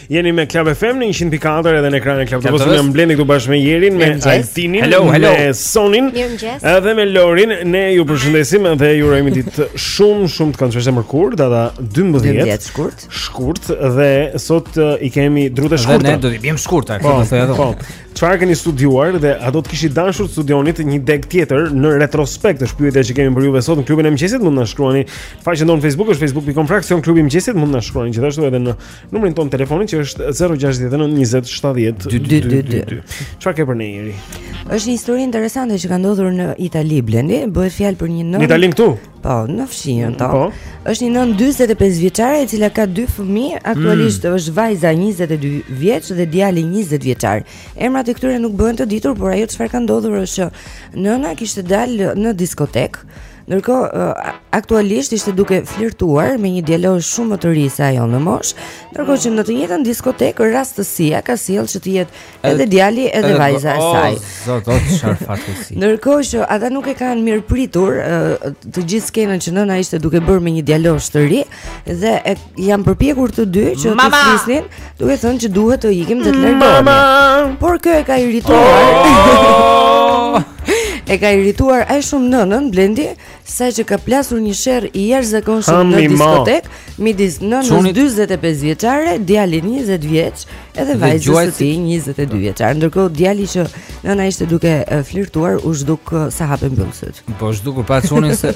[SPEAKER 1] Jeni me Club FM në 100.4 edhe në ekranin e Club TV-s. Unë jam Blendi këtu bashkë me Jerin, me Altinin, me Sonin, edhe me Lorin. Ne ju përshëndesim dhe ju urojmë ditë shumë shumë të këndshme e mërkurë, data 12.
[SPEAKER 2] 12 shkurt.
[SPEAKER 1] Shkurt dhe sot uh, i kemi
[SPEAKER 3] drutë
[SPEAKER 1] shkurt.
[SPEAKER 3] Ne do të bëjmë shkurt,
[SPEAKER 1] po,
[SPEAKER 3] do të thoja.
[SPEAKER 1] Po. Çfarë keni studiuar dhe a do të kishit dashur të studionit një degë tjetër në retrospekt? Është pyetja që kemi për juve sot në Klubin e Mëngjesit, mund të na shkruani në faqen tonë në Facebook, është facebook.com fraksion Klubi i Mëngjesit, mund të na shkruani gjithashtu edhe në Numrin tonë telefonik që është 069 20 70 222. Çfarë ke për ne Jeri?
[SPEAKER 2] Është një histori interesante që ka ndodhur në Itali, Blendi, bëhet fjalë për një nënë.
[SPEAKER 1] Në Itali këtu?
[SPEAKER 2] Po, në fshinjën tonë.
[SPEAKER 1] Po.
[SPEAKER 2] Është një nënë 45 vjeçare e cila ka dy fëmijë, aktualisht
[SPEAKER 1] mm.
[SPEAKER 2] është vajza 22 vjeç dhe djali 20 vjeçar. Emrat e këtyre nuk bëhen të ditur, por ajo çfarë ka ndodhur është që nëna kishte dalë në diskotekë Ndërkohë, aktualisht ishte duke flirtuar me një djalosh shumë më të ri se ajo në moshë, ndërkohë që në të njëjtën diskotekë rastësia ka sjellë që të jetë edhe djali edhe vajza e saj.
[SPEAKER 3] Zot, zot, çfarë fatkeqësi.
[SPEAKER 2] Ndërkohë që ata nuk e kanë mirëpritur të gjithë skenën që nëna ishte duke bërë me një djalosh të ri, Dhe janë përpjekur të dy që të flisnin, duke thënë që duhet të ikim dhe të largohemi. Por kjo e ka irrituar. Oh! e ka irrituar aq shumë nënën Blendi, saqë ka plasur një sherr i jashtëzakonshëm në diskotekë midis nënës 45 vjeçare, djalit 20 vjeç, edhe vajzës së tij 22 vjeçar. Ndërkohë djali që nëna ishte duke flirtuar u zhduk sa
[SPEAKER 3] hap e
[SPEAKER 1] mbyll sytë. Po
[SPEAKER 3] u zhduk, pa
[SPEAKER 1] çuni se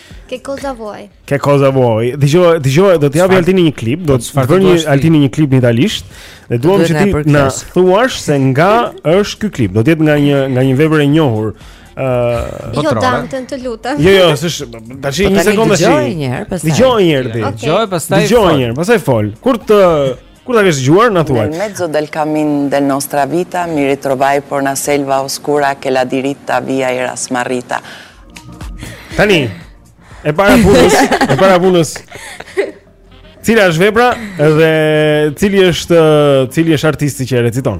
[SPEAKER 11] Che cosa vuoi?
[SPEAKER 1] Che cosa vuoi? Dëgjo, dëgjo, do të japi Altini një klip, do të
[SPEAKER 12] bëjë
[SPEAKER 1] një Altini një klip në italisht dhe duam që ti na thuash se nga është ky klip. Do të jetë nga një nga një vepër e njohur. Ëh, uh,
[SPEAKER 11] jo Dante, të lutem.
[SPEAKER 1] Jo, jo, s'është. Tash
[SPEAKER 2] po
[SPEAKER 1] një sekondë ti.
[SPEAKER 2] Dëgjoje një herë, pastaj.
[SPEAKER 1] Dëgjoje një herë.
[SPEAKER 12] Dëgjoje, pastaj. Dëgjoje
[SPEAKER 1] një herë, pastaj fol. Kur të Kur ta kesh dëgjuar, na thuaj.
[SPEAKER 13] Nel mezzo del cammin del nostra vita mi ritrovai por una selva oscura che la diritta via era smarrita.
[SPEAKER 1] Tani, e para punës, e para punës. Cila është vepra dhe cili është cili është artisti që e reciton?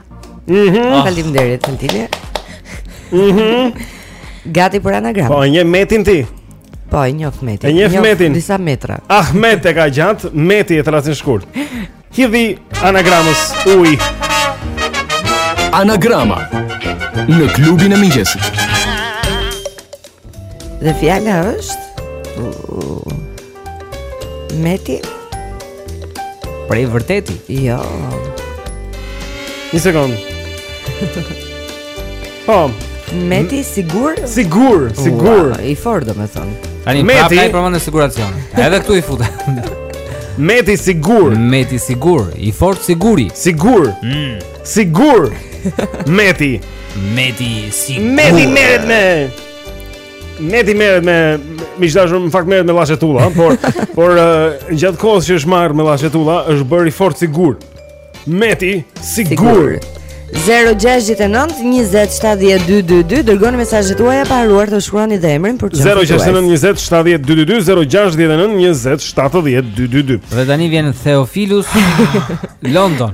[SPEAKER 1] Mhm. Ah.
[SPEAKER 2] Faleminderit Altini.
[SPEAKER 1] Mhm.
[SPEAKER 2] Gati për anagram.
[SPEAKER 1] Po e njeh Metin ti.
[SPEAKER 2] Po e njoh Metin.
[SPEAKER 1] E
[SPEAKER 2] njoh
[SPEAKER 1] Metin.
[SPEAKER 2] Disa metra.
[SPEAKER 1] Ahmet e ka gjatë, Meti e thrasin shkurt. Hidhi anagramës ujë.
[SPEAKER 5] Anagrama në klubin e mëngjesit.
[SPEAKER 2] Dhe fjala është Meti
[SPEAKER 12] Prej vërteti
[SPEAKER 2] Jo
[SPEAKER 1] Një sekund Po
[SPEAKER 2] Meti sigur
[SPEAKER 1] Sigur Sigur
[SPEAKER 2] Ua, I fort domethënë
[SPEAKER 12] Tani
[SPEAKER 1] Meti
[SPEAKER 12] Prapë i përmend siguracion Edhe këtu i futa
[SPEAKER 1] Meti sigur
[SPEAKER 12] Meti sigur I fort siguri
[SPEAKER 1] Sigur mm. Sigur. Meti.
[SPEAKER 12] Meti si.
[SPEAKER 1] Meti merret me Meti merret me miq të dashur, në fakt merret me llaçetulla, por por uh, gjatë kohës që është marrë me llaçetulla, është bërë i fortë sigur. Meti sigur.
[SPEAKER 2] sigur. 0-6-9-27-12-2 Dërgoni mesazhet tuaja pa harruar të shkruani dhe emrin për
[SPEAKER 1] që 0-6-9-27-12-2 0-6-9-27-12-2
[SPEAKER 12] Dhe tani vjen Theophilus London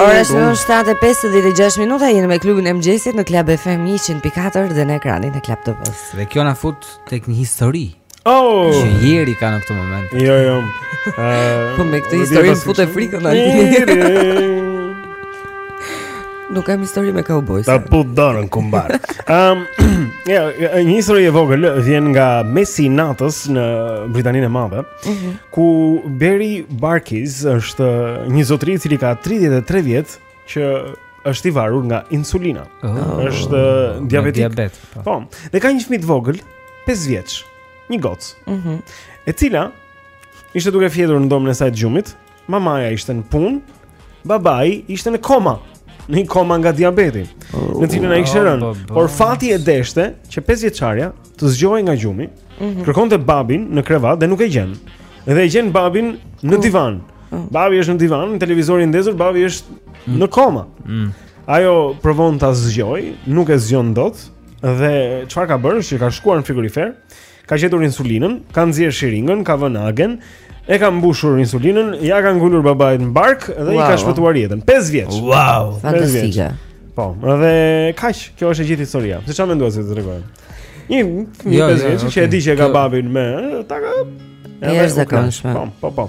[SPEAKER 2] Ora është në 7.56 minuta Jemi me klubin e mëngjesit në Club FM 100.4 Dhe në ekranin e Club TV-së
[SPEAKER 3] Dhe kjo na fut tek një histori
[SPEAKER 1] oh!
[SPEAKER 3] Që Jeri ka në këtë moment
[SPEAKER 1] Jo, jo uh,
[SPEAKER 2] Po me këtë histori më fute frikën Jeri Nuk kam histori me cowboys.
[SPEAKER 1] Ta puth dorën kumbar. Ëm, um, ja, një histori e vogël vjen nga mesi i natës në Britaninë e Madhe,
[SPEAKER 2] mm -hmm.
[SPEAKER 1] ku Barry Barkis është një zotëri i cili ka 33 vjet që është i varur nga insulina.
[SPEAKER 3] Oh,
[SPEAKER 1] është uh, diabetik.
[SPEAKER 3] Diabet, po.
[SPEAKER 1] po. Dhe ka një fëmijë të vogël, 5 vjeç, një gocë.
[SPEAKER 2] Mhm.
[SPEAKER 1] Mm e cila ishte duke fjetur në dhomën e saj të gjumit, Mamaja ishte në punë, babai ishte në koma, në koma nga diabeti. Oh, në të cilën ai kishte rënë,
[SPEAKER 3] oh,
[SPEAKER 1] por fati e deshte që 5 vjeçarja të zgjohej nga gjumi,
[SPEAKER 2] mm -hmm.
[SPEAKER 1] kërkonte babin në krevat dhe nuk e gjen. Dhe e gjen babin në oh. divan. Oh. Babi është në divan, televizori i ndezur, babi është mm. në koma.
[SPEAKER 3] Mm.
[SPEAKER 1] Ajo provon ta zgjojë, nuk e zgjon dot dhe çfarë ka bërë është që ka shkuar në frigorifer. Ka gjetur insulinën, ka nxjerrë shiringën, ka vënë agën, e ka mbushur insulinën, ia ka ngulur babait në bark dhe wow. i ka shpëtuar jetën. 5 vjeç.
[SPEAKER 3] Wow,
[SPEAKER 2] fantastike.
[SPEAKER 1] Po, edhe kaq, kjo është e gjithë historia. Se çfarë mendove se të tregoj? Një fëmijë
[SPEAKER 3] jo,
[SPEAKER 1] 5
[SPEAKER 3] jo,
[SPEAKER 1] vjeç që e di që e
[SPEAKER 3] ka
[SPEAKER 1] babin me, ta ka. Është zakonshme. Po, po, po.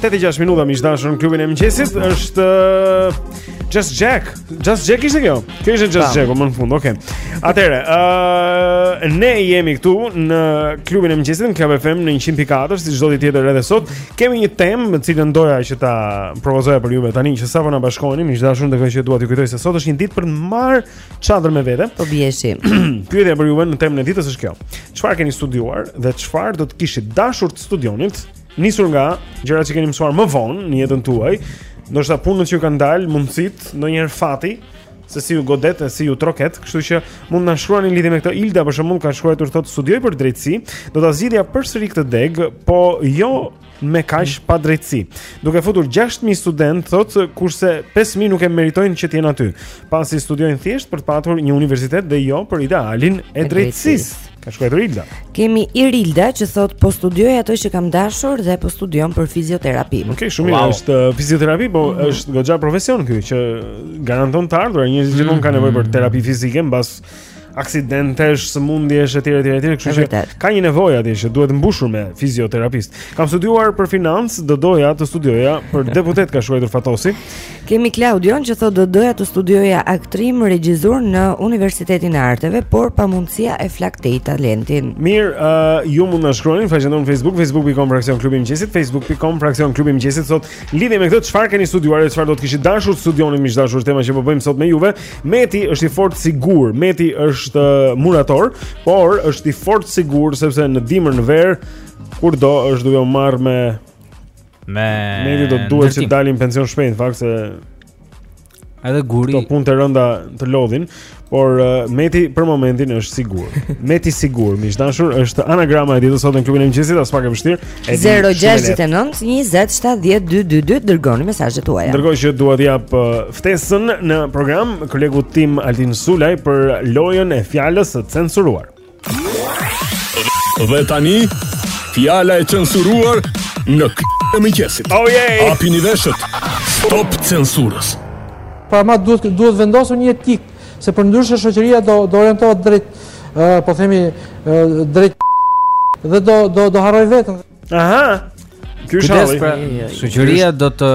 [SPEAKER 14] Tetë
[SPEAKER 1] e 6 minuta miq të dashur në klubin e mëngjesit është uh, Just Jack Just Jack ishte kjo Kjo ishte Just Jack, o më në fund, oke okay. Atëherë, uh, ne jemi këtu në klubin e mëngjesit Në Club FM në 100.4 Si çdo ditë tjetër edhe sot Kemi një temë me të cilën doja që ta propozoja për juve tani që sapo na bashkoheni, miq të dashur, ndërkohë që dua t'ju kujtoj se sot është një ditë për të marrë çadër me vete.
[SPEAKER 2] Po bie shi.
[SPEAKER 1] Pyetja për juve në temën e ditës është kjo. Çfarë keni studiuar dhe çfarë do të kishit dashur të studionit? Nisur nga gjërat që keni mësuar më vonë në jetën tuaj, ndoshta punët që kanë dalë, mundësitë, ndonjëherë fati, se si ju godet e si ju troket, kështu që mund të na shkruani në lidhje me këtë Ilda, për shembull, ka shkruar thotë studioj për drejtësi, do ta zgjidhja përsëri këtë degë, po jo me kaq padrejtësi. Duke futur 6000 studentë, thotë kurse 5000 nuk e meritojnë që të jenë aty, pasi studiojnë thjesht për të patur një universitet dhe jo për idealin e drejtësisë. Ka shkruar Ilda.
[SPEAKER 2] Kemi Irildën që thotë po studioj atë që kam dashur dhe po studion për fizioterapi.
[SPEAKER 1] Okej, okay, shumë mirë. Wow. Është uh, fizioterapi, po mm -hmm. është goxha profesion ky që garanton të ardhura, njerëzit mm -hmm. gjithmonë kanë nevojë për terapi fizike mbas aksidentesh, sëmundjesh etj etj etj, kështu që ka një nevojë atje që duhet mbushur me fizioterapistë. Kam studiuar për financë, do doja të studioja për deputet ka shkruar Fatosi.
[SPEAKER 2] Kemi Klaudion që thotë do doja të studioja aktrim regjisurë në Universitetin e Arteve, por pamundësia e flak tej talentin.
[SPEAKER 1] Mirë, uh, ju mund na shkruani në faqen tonë Facebook, facebook.com fraksion klubi i mëngjesit, facebook.com fraksion klubi i mëngjesit sot në lidhje me këtë çfarë keni studiuar dhe çfarë do të kishit dashur të studionit miq të dashur tema që po bëjmë sot me juve. Meti është i fortë si gur, Meti është murator, por është i fortë si gur sepse në dimër në verë kurdo është duke u marrë me Meti do të duhet që
[SPEAKER 3] të
[SPEAKER 1] dalë në pension shpejt, në fakt se
[SPEAKER 3] Edhe guri.
[SPEAKER 1] Këto punë të rënda të lodhin, por uh, Meti për momentin është si gur. Meti si gur, miq të dashur, është anagrama e ditës sot në klubin e mëngjesit, aspak e vështirë.
[SPEAKER 2] 069 20 70 222 dërgoni mesazhet tuaja.
[SPEAKER 1] Ndërkohë që dua të jap, ftesën në program kolegut tim Altin Sulaj për lojën e fjalës së censuruar.
[SPEAKER 5] Dhe tani, fjala e censuruar në klubin e mëngjesit.
[SPEAKER 1] Oh yeah!
[SPEAKER 5] Hapini veshët. Stop censurës.
[SPEAKER 15] Pra ma duhet duhet vendosur një etikë, se përndryshe shoqëria do do orientohet drejt, po themi, drejt dhe do do do harrojë veten.
[SPEAKER 1] Aha. Ky është halli.
[SPEAKER 3] Pra, shoqëria do të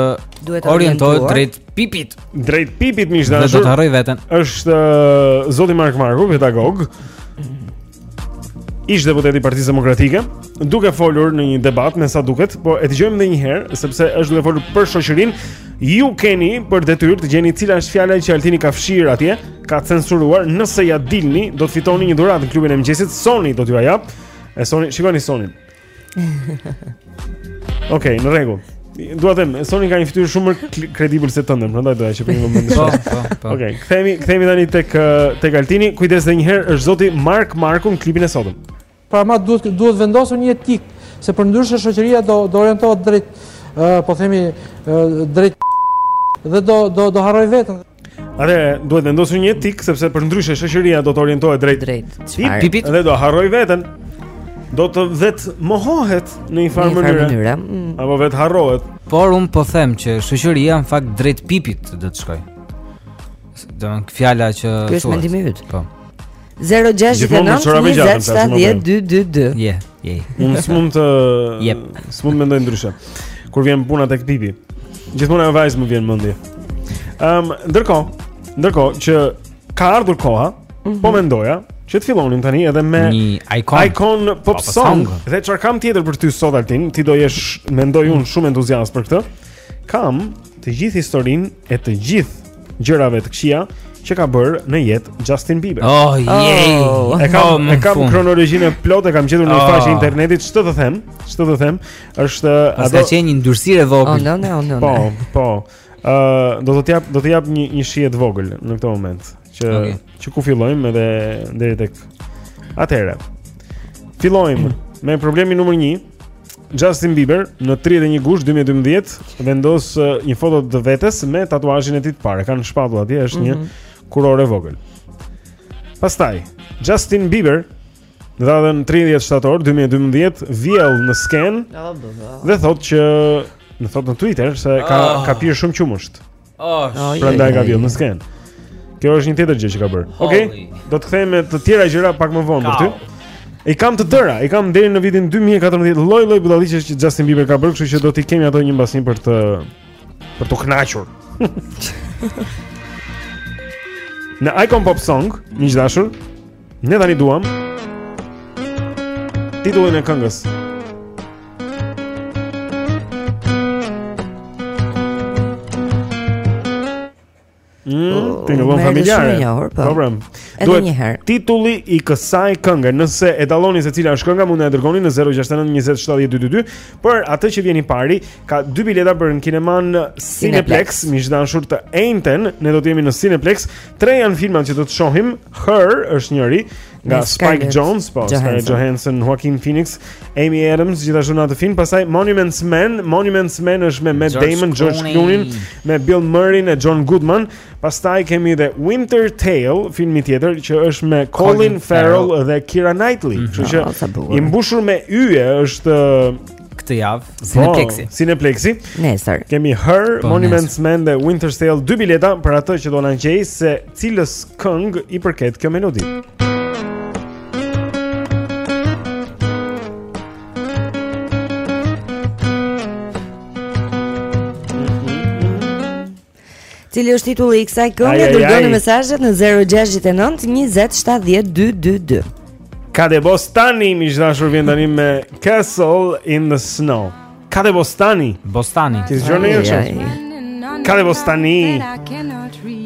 [SPEAKER 3] orientohet drejt pipit.
[SPEAKER 1] Drejt pipit miq
[SPEAKER 3] të
[SPEAKER 1] dashur.
[SPEAKER 3] Do të harrojë veten.
[SPEAKER 1] Është uh, zoti Mark Marku, pedagog. Ish deputet i Partisë Demokratike, duke folur në një debat me sa duket, po e dëgjojmë edhe një herë sepse është duke folur për shoqërinë. Ju keni për detyrë të gjeni cila është fjala që Altini ka fshirë atje, ka censuruar. Nëse ia dilni, do të fitoni një dhuratë në klubin e mëngjesit. Soni do t'jua japë. E Soni, shikoni Sonin. Okej, okay, në rregull. Dua të them, Sony ka një fytyrë shumë më kredibël se tënden, prandaj doja që për një moment.
[SPEAKER 3] Po, po, po.
[SPEAKER 1] Okej, kthehemi, kthehemi tani tek tek Altini. Kujdes edhe një herë, është zoti Mark Marku në klubin e sotëm.
[SPEAKER 15] Pra ma duhet duhet vendosur një etikë, se përndryshe shoqëria do do orientohet drejt, po themi, drejt dhe do do do harrojë veten.
[SPEAKER 1] Atëherë, duhet vendosur një etikë sepse përndryshe shoqëria do të orientohet drejt
[SPEAKER 2] drejt.
[SPEAKER 1] Çfarë?
[SPEAKER 3] Pipit.
[SPEAKER 1] Dhe do harrojë veten. Do të vetëmohohet në një farë mënyre.
[SPEAKER 2] Mm.
[SPEAKER 1] Apo vetëharrohet.
[SPEAKER 3] Por unë po them që shoqëria në fakt drejt Pipit do të shkojë. Do të fjala që
[SPEAKER 2] Ky është mendimi yt.
[SPEAKER 3] Po.
[SPEAKER 1] 0
[SPEAKER 2] 6
[SPEAKER 1] 9
[SPEAKER 2] 20
[SPEAKER 1] 7 2
[SPEAKER 2] 2 2
[SPEAKER 3] Je, je
[SPEAKER 1] Unë s'mund të...
[SPEAKER 3] Jep
[SPEAKER 1] S'mund mendoj ndryshe Kur vjen puna tek Pipi Gjithmonë ajo vajzë më vjen në mendje um, Ndërko Ndërkohë që ka ardhur koha mm -hmm. Po mendoja Që të fillonim tani edhe me
[SPEAKER 3] Një icon
[SPEAKER 1] Icon pop,
[SPEAKER 3] pop
[SPEAKER 1] song,
[SPEAKER 3] song.
[SPEAKER 1] Dhe çfarë kam tjetër për ty sot Altin Ti do jesh mendoj unë shumë entuziast për këtë Kam të gjithë historinë e të gjithë gjërave të këqija që ka bërë në jetë Justin Bieber.
[SPEAKER 3] Oh, yay.
[SPEAKER 2] Oh,
[SPEAKER 1] e kam
[SPEAKER 3] oh,
[SPEAKER 1] e kam kronologjinë e plotë, e kam gjetur në një
[SPEAKER 3] oh.
[SPEAKER 1] faqe interneti, ç'të të them? Ç'të të them? Është
[SPEAKER 3] ato Ka qenë një ndyrësirë e vogël.
[SPEAKER 2] Oh, no, no,
[SPEAKER 1] Po, po. Ë, uh, do të jap do të jap një një shije të vogël në këtë moment që
[SPEAKER 3] okay.
[SPEAKER 1] që ku fillojnë edhe deri tek atëherë. Fillojmë mm. me problemin numër 1. Justin Bieber në 31 gusht 2012 vendos uh, një foto të vetes me tatuazhin e tij të parë. E ka në shpatull atje, është mm -hmm. një mhm. kurorë e vogël. Pastaj, Justin Bieber në datën 30 shtator 2012 vjell në skenë dhe thotë që në thotë në Twitter se ka
[SPEAKER 3] oh.
[SPEAKER 1] ka pirë shumë qumësht.
[SPEAKER 3] Oh,
[SPEAKER 1] prandaj ka
[SPEAKER 2] vjellë
[SPEAKER 1] në skenë. Kjo është një tjetër gjë që ka bërë. Okej.
[SPEAKER 3] Okay?
[SPEAKER 1] Do të kthehemi me të tjera gjëra pak më vonë për ty. I kam të tëra, i kam deri në vitin 2014 lloj lloj budallallëqesh që Justin Bieber ka bërë, kështu që do t'i kemi ato një mbas një, për të për t'u kënaqur. Në Icon Pop Song, miq të dashur, Ne tani duam titullin e këngës. Mm, Tingëllon
[SPEAKER 2] po,
[SPEAKER 1] familjare.
[SPEAKER 2] Po.
[SPEAKER 1] Problem.
[SPEAKER 2] Edhe një herë.
[SPEAKER 1] Titulli i kësaj kënge, nëse e dalloni se cila është kënga, mund të na dërgoni në 069 20 70 222. Për atë që vjen i pari, ka dy bileta për në kineman Cineplex, miq të dashur, të enjten, ne do të jemi në Cineplex. Tre janë filmat që do të shohim. Her është njëri nga Spike Jonze, po, Scarlett
[SPEAKER 2] Johansson,
[SPEAKER 1] Joaquin Phoenix, Amy Adams, gjithashtu në atë film, pastaj Monuments Men, Monuments Men është me Matt Damon, George
[SPEAKER 3] Clooney,
[SPEAKER 1] me Bill Murray e John Goodman, pastaj kemi edhe Winter's Tale, filmi tjetër që është me Colin,
[SPEAKER 3] Colin
[SPEAKER 1] Farrell dhe Keira Knightley, mhm. kështu që i mbushur me yje është
[SPEAKER 3] këtë javë Cineplexi.
[SPEAKER 16] Po, Cineplexi.
[SPEAKER 2] Nesër.
[SPEAKER 16] Kemi Her,
[SPEAKER 3] po,
[SPEAKER 16] Monuments Men dhe Winter's Tale, dy bileta për atë që do na gjejë se cilës këngë i përket kjo melodi.
[SPEAKER 2] Cili është titulli i kësaj
[SPEAKER 16] kënge?
[SPEAKER 2] Dërgoni mesazhet në 069 20 70 222.
[SPEAKER 16] Kadebostany, miq të dashur vjen tani me Castle in the Snow. Kadebostany? Bostani. Ti
[SPEAKER 12] zgjërë në jërë qëtë? Kadebostany? Kadebostany?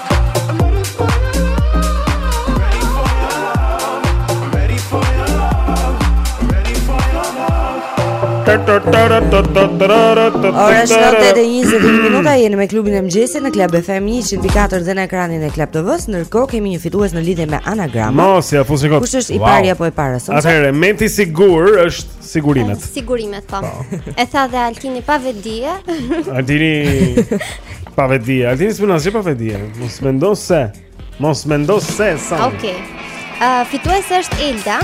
[SPEAKER 12] Ora është nëntë e
[SPEAKER 2] njëzet e një minuta jeni me klubin e mëngjesit në Club FM 104 dhe në ekranin e Club TV-së. Ndërkohë kemi një fitues në lidhe me anagramën.
[SPEAKER 1] Mos ia fusni kot.
[SPEAKER 2] Kush është i pari apo e para?
[SPEAKER 1] Atëherë, menti sigur është Sigurimet.
[SPEAKER 11] Fjala sigurimet, po. po. E tha dhe Altini pa vetëdije.
[SPEAKER 1] Altini pa vetëdije. Altini s'bën asgjë pa vetëdije. Mos mendo se. Mos mendo se sa.
[SPEAKER 11] Okej. Okay. Uh, fituesi është Elda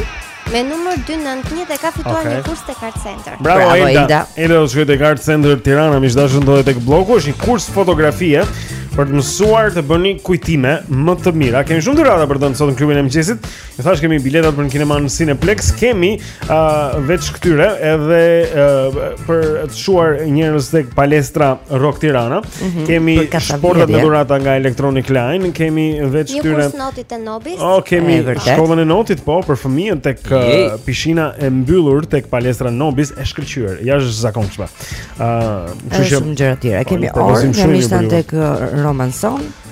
[SPEAKER 11] me numër 291 dhe ka fituar
[SPEAKER 1] okay.
[SPEAKER 11] një kurs tek Art Center.
[SPEAKER 1] Bravo, Bravo Elda. Elda. Elda do shkojë tek Art Center Tirana, miq të dashur ndodhet tek Blloku, është një kurs fotografie për të mësuar të bëni kujtime më të mira. Kemi shumë dhurata për të dhënë sot në klubin e mëngjesit. Ju thashë kemi biletat për në kinemanë në Cineplexx Kemi uh, veç këtyre edhe uh, për të çuar njerëz tek palestra Rock Tirana mm
[SPEAKER 2] -hmm, Kemi
[SPEAKER 1] shportat me dhurata nga Electronic Line Kemi veç këtyre Një
[SPEAKER 11] kurs noti te Nobis
[SPEAKER 1] O, oh, kemi
[SPEAKER 2] e,
[SPEAKER 1] shkollën e notit po për fëmijën tek uh, pishina e mbyllur tek palestra Nobis e shkëlqyer Jashtëzakonshme uh,
[SPEAKER 2] Shumë gjëra të tjera Kemi orë, kemi shtan tek Romanson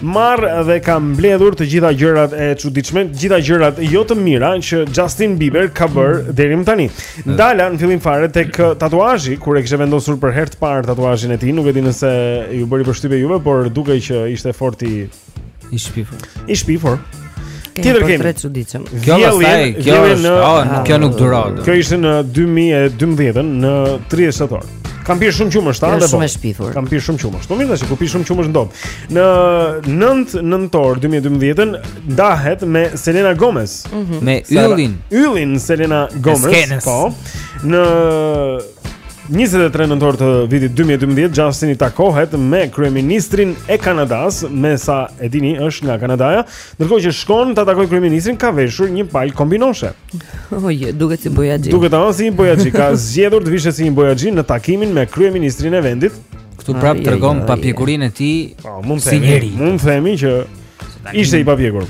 [SPEAKER 1] Marrë
[SPEAKER 2] dhe
[SPEAKER 1] kam mbledhur të gjitha gjërat e çuditshme, të gjitha gjërat jo të mira që Justin Bieber ka bërë mm. deri më tani. Ndala në fillim fare tek uh, tatuazhi kur e kishte vendosur për herë të parë tatuazhin e tij, nuk e di nëse ju bëri përshtypje juve, por dukej që ishte fort i
[SPEAKER 3] shpifur.
[SPEAKER 1] I shpifur. Tjetër kemi.
[SPEAKER 2] Portret i çuditshëm.
[SPEAKER 3] Kjo pastaj, kjo është, ah, kjo nuk durohet.
[SPEAKER 1] Kjo ishte në 2012-ën në 30 shtator. Kam pirë shumë qumësht,
[SPEAKER 2] a
[SPEAKER 1] dhe po. Kam pirë shumë qumësht. Po mirë tash, kur pi shumë qumësht ndodh. Në 9 nëntor 2012-ës ndahet me Selena Gomez.
[SPEAKER 3] Mhm.
[SPEAKER 1] Me
[SPEAKER 3] Yllin.
[SPEAKER 1] Yllin Selena Gomez. Po. Në 23 nëntor të vitit 2012 Justini takohet me kryeministrin e Kanadas, me sa e dini është nga Kanadaja, ndërkohë që shkon ta takojë kryeministrin ka veshur një palë kombinoshe.
[SPEAKER 2] Oj, duket si bojaxhi.
[SPEAKER 1] Duket tamam si një bojaxhi, ka zgjedhur të vishet si një bojaxhi në takimin me kryeministrin e vendit.
[SPEAKER 3] Këtu prap tregon papjekurinë e tij
[SPEAKER 1] po,
[SPEAKER 3] si njeri.
[SPEAKER 1] Mund të themi që Ishte i papjekur.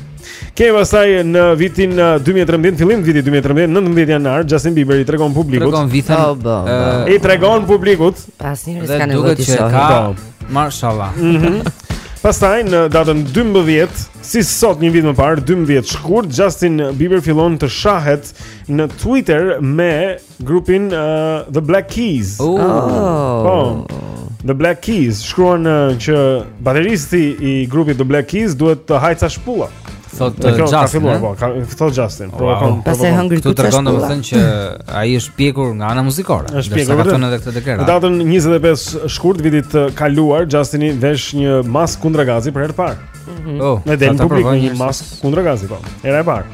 [SPEAKER 1] Kemi pastaj në vitin 2013, uh, fillim të vitit 2013, 19 janar, Justin Bieber i tregon publikut.
[SPEAKER 3] Tregon vitën.
[SPEAKER 2] Oh, bo, bo.
[SPEAKER 3] Uh,
[SPEAKER 1] I tregon publikut.
[SPEAKER 3] Asnjeri
[SPEAKER 2] s'ka nevojë të shohë.
[SPEAKER 3] Ka po. mashallah.
[SPEAKER 1] Mm -hmm. Pastaj në datën 12, si sot një vit më parë, 12 shkurt, Justin Bieber fillon të shahet në Twitter me Grupin uh, The Black Keys.
[SPEAKER 3] Oh. oh.
[SPEAKER 1] Po. The Black Keys shkruan uh, që bateristi i grupit The Black Keys duhet të hajë ca shpulla.
[SPEAKER 3] Thot
[SPEAKER 1] uh,
[SPEAKER 3] Justin,
[SPEAKER 1] po, ka thot Justin.
[SPEAKER 3] Po,
[SPEAKER 1] po,
[SPEAKER 2] po.
[SPEAKER 1] Pastaj
[SPEAKER 2] hëngri
[SPEAKER 3] këtu tregon domethënë që ai është pjekur nga ana muzikore.
[SPEAKER 1] Është pjekur nga
[SPEAKER 3] tona edhe këtë deklaratë.
[SPEAKER 1] Datën 25 shkurt vitit të kaluar, Justini vesh një maskë kundra gazi për herë të parë.
[SPEAKER 3] Mhm.
[SPEAKER 1] Oh, del në publik
[SPEAKER 3] me
[SPEAKER 1] një maskë kundra gazi, po. Hera e parë.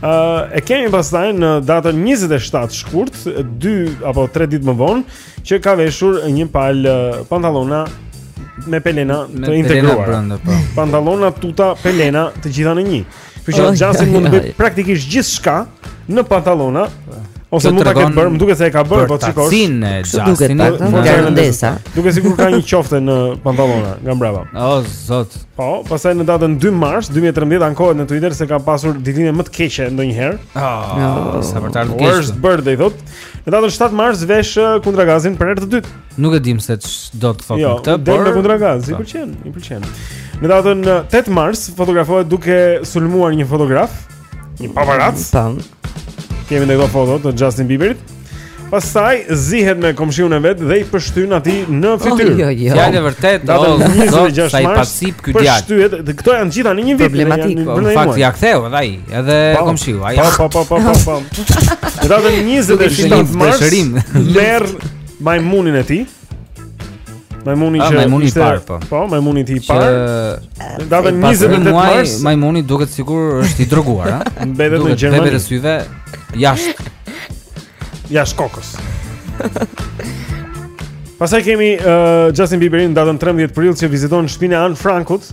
[SPEAKER 1] Ë, uh, e kemi pastaj në datën 27 shkurt, 2 apo 3 ditë më vonë, që ka veshur një palë pantallona me pelena të
[SPEAKER 3] integruar. Po.
[SPEAKER 1] Pantallona, tuta, pelena, të gjitha në një. Kështu që Justin mund të
[SPEAKER 2] bëjë
[SPEAKER 1] praktikisht gjithçka. në pantallona ose mund ta ketë bërë, më duket se e ka bërë, po sikosh.
[SPEAKER 3] Sin e
[SPEAKER 1] Justin,
[SPEAKER 2] Gerndesa.
[SPEAKER 1] Duket sikur ka një qofte në pantallona nga mbrapa.
[SPEAKER 3] O oh, zot.
[SPEAKER 1] Po, pastaj në datën 2 mars 2013 ankohet në Twitter se ka pasur ditëlindjen më të keqe ndonjëherë.
[SPEAKER 3] Oh, oh, sa për të ardhur keq.
[SPEAKER 1] Worst birthday thot. Në datën 7 mars vesh uh, kundra gazin për herë të dytë.
[SPEAKER 3] Nuk e dim se ç'do të thotë
[SPEAKER 1] jo,
[SPEAKER 3] me
[SPEAKER 1] këtë,
[SPEAKER 3] por
[SPEAKER 1] Jo, kundra gazin, i
[SPEAKER 3] po.
[SPEAKER 1] pëlqen, i pëlqen. Në datën 8 uh, mars fotografohet duke sulmuar një fotograf. Një paparac.
[SPEAKER 2] Tan.
[SPEAKER 1] Kemi edhe këtu foto të Justin Bieberit. Pastaj zihet me komshiun e vet dhe i pështyn atij në fytyrë.
[SPEAKER 2] Jo, jo, jo.
[SPEAKER 3] Fjalë vërtet, do
[SPEAKER 1] të
[SPEAKER 3] thotë sa i pacipë ky djalë.
[SPEAKER 1] Pështyet, këto janë të gjitha në një vit
[SPEAKER 2] problematik. Po.
[SPEAKER 3] Në fakt ia ktheu edhe ai, edhe
[SPEAKER 1] po.
[SPEAKER 3] komshiu, ai.
[SPEAKER 1] Po, po, po, po, po. Datën 27 mars. Merr majmunin e tij. Majmuni
[SPEAKER 3] ah,
[SPEAKER 1] që
[SPEAKER 3] majmuni i parë, po.
[SPEAKER 1] po, majmuni i tij i parë. Në datën 28 mars,
[SPEAKER 3] majmuni duket sikur është i droguar, ha.
[SPEAKER 1] Mbetet në Gjermani.
[SPEAKER 3] Duket prej syve jashtë.
[SPEAKER 1] Jashtë kokës. Pastaj kemi uh, Justin Bieberin datën 13 prill që viziton shtëpinë e Anne Frankut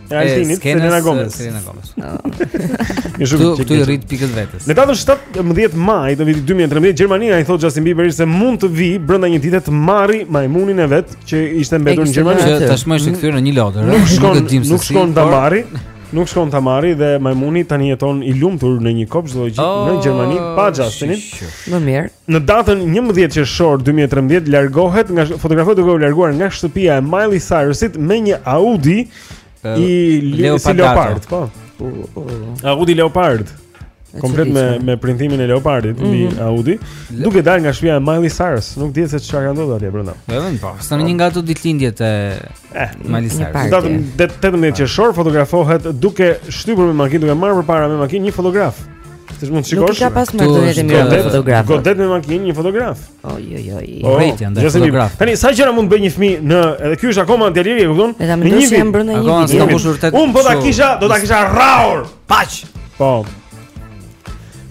[SPEAKER 1] E Altinit, Selena Gomez.
[SPEAKER 3] Selena Gomez.
[SPEAKER 1] Ju shumë çik.
[SPEAKER 3] Këtu rrit pikët vetes.
[SPEAKER 1] Në datën 17 maj të vitit 2013, Gjermania i thotë Justin Bieberit se mund të vijë brenda një dite të marri majmunin e vet që ishte mbetur në Gjermani.
[SPEAKER 3] Që tashmë është kthyer në një lodër.
[SPEAKER 1] Nuk shkon, nuk shkon ta marri. Nuk shkon ta marri dhe majmuni tani jeton i lumtur në një kopsht zoologjik
[SPEAKER 3] oh, në
[SPEAKER 1] Gjermani pa Justinin.
[SPEAKER 2] Më mirë.
[SPEAKER 1] Në datën 11 qershor 2013 largohet nga fotografohet duke u larguar nga shtëpia e Miley Cyrus-it me një Audi uh, si
[SPEAKER 3] Leopard,
[SPEAKER 1] Leopard po. Uh, uh. Audi Leopard. Komplet me me printimin e Leopardit mm
[SPEAKER 3] -hmm.
[SPEAKER 1] mbi Audi, duke dalë nga shtëpia e Miley Cyrus, nuk dihet se çfarë ka ndodhur atje brenda.
[SPEAKER 3] Vetëm po, është një nga ato ditëlindjet e
[SPEAKER 1] eh,
[SPEAKER 3] Miley Cyrus.
[SPEAKER 1] Datën 18 qershor fotografohet duke shtypur me makinë, duke marrë përpara me makinë një fotograf. Ti mund të shikosh.
[SPEAKER 2] Nuk ka pas marrëdhënie të mira me fotografët.
[SPEAKER 1] Godet me makinë, një fotograf.
[SPEAKER 2] Oj oj oj.
[SPEAKER 1] Po,
[SPEAKER 3] Vetë janë fotografë.
[SPEAKER 1] Tani sa gjëra mund të bëjë një fëmijë në edhe ky është akoma deliri, e kupton? Në një vit.
[SPEAKER 2] Jam brenda një
[SPEAKER 1] vit.
[SPEAKER 3] Ka
[SPEAKER 1] mbushur
[SPEAKER 3] tet.
[SPEAKER 1] Unë po ta kisha, do ta kisha rrahur.
[SPEAKER 3] Paç.
[SPEAKER 1] Po.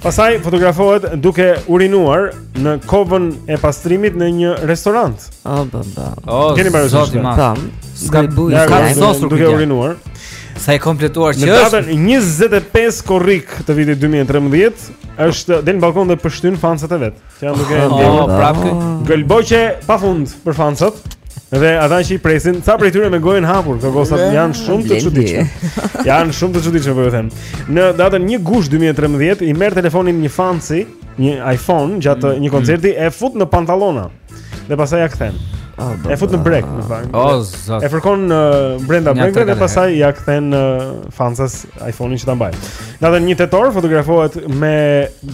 [SPEAKER 1] Pastaj fotografohet duke urinuar në kovën e pastrimit në një restorant.
[SPEAKER 2] Oh,
[SPEAKER 3] bo
[SPEAKER 1] bo. Oh,
[SPEAKER 3] zot
[SPEAKER 1] i
[SPEAKER 3] madh?
[SPEAKER 2] Po.
[SPEAKER 3] S'ka
[SPEAKER 2] bujë.
[SPEAKER 3] S'ka sosur
[SPEAKER 1] duke urinuar.
[SPEAKER 3] Sa e kompletuar që është.
[SPEAKER 1] Në datën 25 korrik të vitit 2013 është del në balkon dhe pështyn fansat e vet. Që janë duke
[SPEAKER 3] oh,
[SPEAKER 1] ndjekur.
[SPEAKER 3] Oh, prapë.
[SPEAKER 1] Gëlbaqe pa fund për fansat. Dhe ata që i presin, ca prej tyre me gojën hapur, këto gocat janë shumë të çuditshme. Janë shumë të çuditshme po ju them. Në datën 1 gusht 2013 i merr telefonin një fansi, një iPhone gjatë mm. një koncerti e fut në pantallona. Dhe pastaj ia kthen E fut në brekë në fakt.
[SPEAKER 3] Oh,
[SPEAKER 1] e fërkon në uh, brenda brekëve dhe pastaj ia kthen në uh, fansës iPhone-in që ta mbajë Në datën një tetor fotografohet me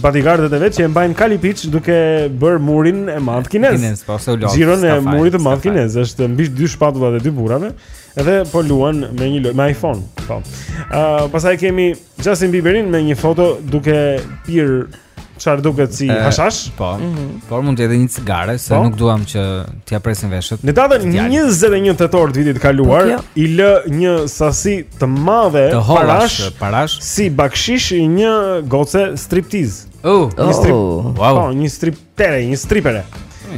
[SPEAKER 1] bodyguardët e vet që e mbajnë kalipiç duke bërë murin e madh kinez
[SPEAKER 3] Kinez, po se u lodh
[SPEAKER 1] Xhiron e murit të madh kinez është mbi dy shpatullat e dy burrave Edhe po luan me një lojtë, me iPhone po. uh, Pastaj kemi Justin Bieberin me një foto duke pirë Çfarë duket si hashash?
[SPEAKER 3] Po. Mm -hmm. Por mund të jetë një cigare, se
[SPEAKER 1] po?
[SPEAKER 3] nuk duam që t'ia presin veshët.
[SPEAKER 1] Në datën 21 tetor të vitit të kaluar,
[SPEAKER 2] po,
[SPEAKER 1] i lë një sasi të madhe parash,
[SPEAKER 3] parash
[SPEAKER 1] si bakshish një goce striptiz.
[SPEAKER 3] Oh,
[SPEAKER 1] një strip,
[SPEAKER 2] oh.
[SPEAKER 3] wow.
[SPEAKER 1] Po, një striptere, një stripere.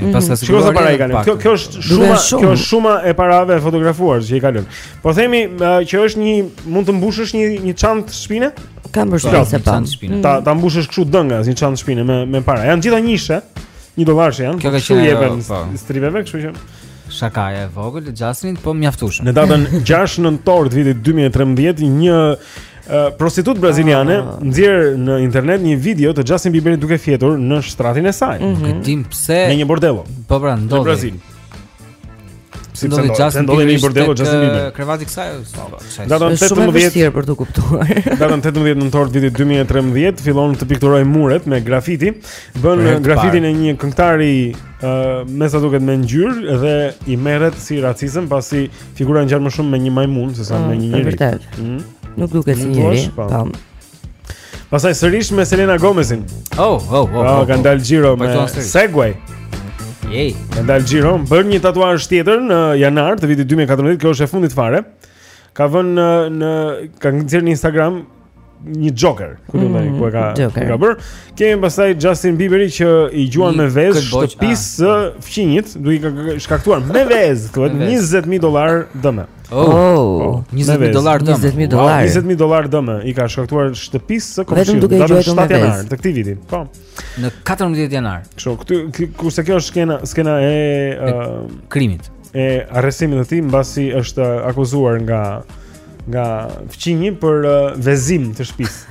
[SPEAKER 3] Mm -hmm.
[SPEAKER 1] Shikoj sa para i ka lënë. Kjo kjo është shuma,
[SPEAKER 2] shumë.
[SPEAKER 1] kjo është shuma e parave e fotografuar që i ka lënë. Po themi uh, që është një mund të mbushësh një një çantë shpine?
[SPEAKER 2] Kam përshtypjen se po. Mm.
[SPEAKER 1] Ta ta mbushësh kështu dëng, as një çantë shpine me me para. Janë gjitha njëshe. Një dollar që janë.
[SPEAKER 3] Kjo ka
[SPEAKER 1] po
[SPEAKER 3] qenë
[SPEAKER 1] jepen
[SPEAKER 3] po.
[SPEAKER 1] stripeve, kështu që
[SPEAKER 3] shakaja e vogël e Justinit, po mjaftush.
[SPEAKER 1] Në datën 6 nëntor të vitit 2013, një uh, prostitutë braziliane
[SPEAKER 3] ah.
[SPEAKER 1] nxjerr në internet një video të Justin Bieberit duke fjetur në shtratin e saj.
[SPEAKER 3] Nuk mm -hmm. e mhm. dim pse.
[SPEAKER 1] Në një bordello.
[SPEAKER 3] Po pra, ndodhi.
[SPEAKER 1] Në Brazil. Si
[SPEAKER 3] ndodhi Justin
[SPEAKER 1] Bieber në një bordello Justin Bieber
[SPEAKER 3] krevati i saj po, po,
[SPEAKER 1] Datën
[SPEAKER 2] 18 shumë e vështirë për të kuptuar.
[SPEAKER 1] Datën 18 nëntor të vitit 2013 fillon të pikturojë muret me grafiti, bën grafitin e një këngëtari ë me sa duket me ngjyrë dhe i merret si racizëm pasi figura ngjan më shumë me një majmun sesa me
[SPEAKER 2] mm,
[SPEAKER 1] një njeri.
[SPEAKER 2] Vërtet.
[SPEAKER 1] Mm.
[SPEAKER 2] Nuk duket si
[SPEAKER 1] njeri. Po. Pastaj sërish me Selena Gomezin.
[SPEAKER 3] Oh, oh, oh.
[SPEAKER 1] Pra,
[SPEAKER 3] oh, oh, kanë
[SPEAKER 1] dalë xhiro me Segway.
[SPEAKER 3] Yay.
[SPEAKER 1] Kanë dalë xhiro, bën një tatuazh tjetër në janar të vitit 2014, kjo është e fundit fare. Ka vënë në, në ka nxjerrë në Instagram një Joker, ku do të thotë, ku e ka
[SPEAKER 2] mm,
[SPEAKER 1] ku ka bër. Kemi pastaj Justin Bieberin që i gjuan me vezë shtëpisë ah. së fqinjit, duke i shkaktuar me vezë, thuhet 20000 dollar dëme.
[SPEAKER 3] Oh, 20000 dollar dëm.
[SPEAKER 2] 20000 dollar.
[SPEAKER 1] 20000 dollar dëme i ka shkaktuar shtëpisë së
[SPEAKER 2] komshisë.
[SPEAKER 1] Vetëm
[SPEAKER 2] duke i gjuajtur me
[SPEAKER 1] vezë. Janar të këtij viti. Po.
[SPEAKER 3] Në 14 janar.
[SPEAKER 1] Kështu, këtu kurse kjo është skena, skena e
[SPEAKER 3] krimit.
[SPEAKER 1] E arrestimit të tij mbasi është akuzuar nga nga fqinji për vezim të shtëpisë.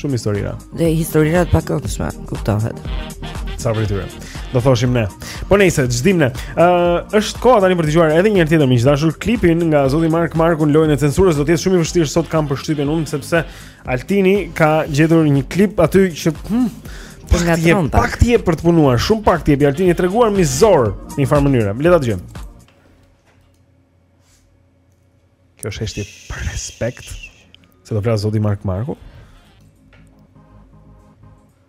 [SPEAKER 1] Shumë historira.
[SPEAKER 2] Dhe historira të pakëndshme, kuptohet.
[SPEAKER 1] Sipas tyre. Do thoshim ne. Po nejse, ç'dim ne. Ë, uh, është koha tani për të dëgjuar edhe një herë tjetër miq dashur klipin nga zoti Mark Marku në lojën e censurës do të jetë shumë i vështirë sot kam përshtypjen unë sepse Altini ka gjetur një klip aty që
[SPEAKER 2] hmm,
[SPEAKER 1] po ngatërron
[SPEAKER 2] pak.
[SPEAKER 1] Pak të dhëna për të punuar, shumë pak, Altini treguar mizor në një farë mënyre. Le ta dëgjojmë. Kjo është heshtje për respekt. Se do flas zoti Mark Marku.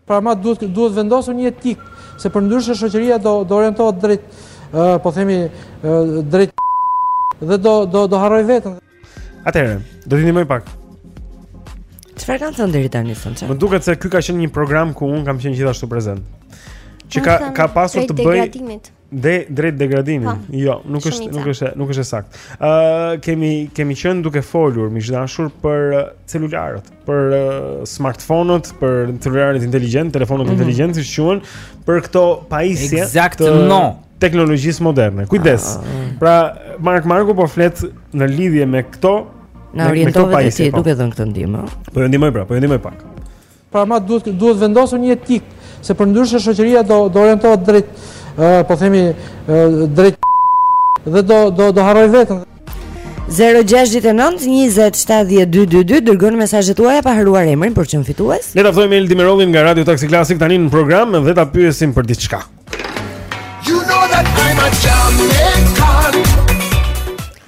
[SPEAKER 15] Pra ma duhet duhet vendosur një etikë, se përndryshe shoqëria do do orientohet drejt ë po themi drejt dhe do do do harroj veten.
[SPEAKER 1] Atëherë, do t'ju ndihmoj pak.
[SPEAKER 2] Çfarë kanë thënë deri tani Sonçi?
[SPEAKER 1] Më duket se ky ka qenë një program ku unë kam qenë gjithashtu prezent. Që ka ka pasur të
[SPEAKER 11] bëjë
[SPEAKER 1] Dhe drejt degradimit.
[SPEAKER 11] Po.
[SPEAKER 1] Jo, nuk është nuk është nuk është saktë. Ë uh, kemi kemi qenë duke folur miq dashur për celularët, për uh, smartfonët, për celularët inteligjentë, telefonët
[SPEAKER 3] mm
[SPEAKER 1] -hmm. inteligjentë siç quhen, për këto pajisje
[SPEAKER 3] të no.
[SPEAKER 1] teknologjisë moderne. Kujdes. Ah, ah, ah. Pra Mark Marku po flet në lidhje me këto
[SPEAKER 2] Na orientove ti
[SPEAKER 1] po.
[SPEAKER 2] duke dhënë këtë ndihmë.
[SPEAKER 1] Po ju ndihmoj pra, po ju ndihmoj pak.
[SPEAKER 15] Pra ma duhet duhet vendosur një etikë, se përndryshe shoqëria do do orientohet drejt, po themi drejt dhe do do do harroj veten.
[SPEAKER 2] 069 20 70 222 dërgoni mesazhet tuaja pa harruar emrin për të qenë fitues.
[SPEAKER 1] Le ta ftojmë Eldi Merollin nga Radio Taxi Classic tani në program dhe ta pyesim për diçka.
[SPEAKER 17] You know that I'm a Jamaican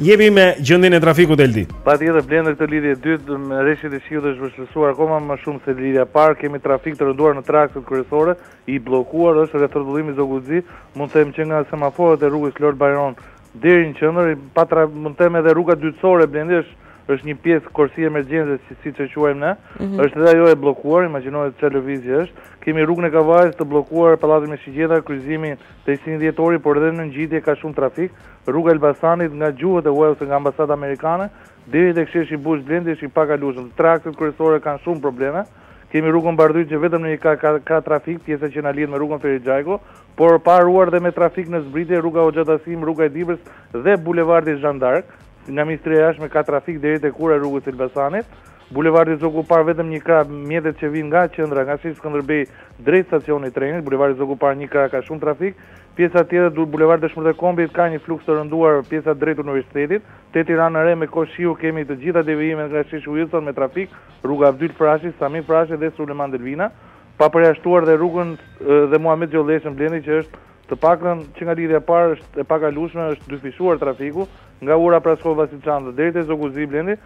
[SPEAKER 1] Jemi me gjendjen e trafikut Eldi.
[SPEAKER 10] Patjetër Blendi, në këtë lidhje të dytë me reshjet e shiut është vështirësuar akoma më shumë se lidhja e parë Kemi trafik të rënduar në traktet kryesore I bllokuar është rrethrrotullimi Zogu i Zi Mund të them që nga semaforët e rrugës Lord Byron Deri në qendër, pa tra, mund të them edhe rruga dytësore, Blendi, është është një pjesë korsi emergjence, si, siç e quajmë ne,
[SPEAKER 17] Mhm.
[SPEAKER 10] është edhe ajo e bllokuar, imagjinoje çfarë lëvizje është. Kemi rrugën e Kavajës të bllokuar, Pallati me Shigjeta, kryqëzimi te 21 Dhjetori, por edhe në ngjitje ka shumë trafik. Rruga e Elbasanit nga gjuhët e huaj ose nga Ambasada Amerikane deri tek sheshi Bush, Blendi, është i pakalueshëm. Traktet kryesore kanë shumë probleme. Kemi rrugën Bardhyl që vetëm në një ka ka ka trafik, pjesa që na lidh me rrugën Ferit Xhajko, por pa harruar dhe me trafik në zbritje rruga Hoxha Tahsim, rruga e Dibrës dhe bulevardi Zhan d'Ark, nga Ministria e Jashtme ka trafik deri te ura e rrugës së Elbasanit, bulevardi Zogu i Parë vetëm një krah mjetet që vijnë nga qendra nga Sheshi Skënderbej drejt stacionit të trenit, bulevardi Zogu i Parë një krah ka shumë trafik, pjesa tjetër bulevardi Dëshmorët e Kombit ka një fluks të rënduar pjesa drejt Universitetit, te Tirana e Re me kohë shiu kemi të gjitha devijimet nga Sheshi Wilson me trafik, rruga Abdyl Frashëri, Sami Frashëri dhe Sulejman Delvina, Pa përjashtuar dhe rrugën dhe Muhamet Gjolleshën Blendi që është të paktën që nga lidhja e parë është e pakalueshme është dyfishuar trafiku nga ura pra shkolla Vasil Shanto deri te Zogu i Zi Blendi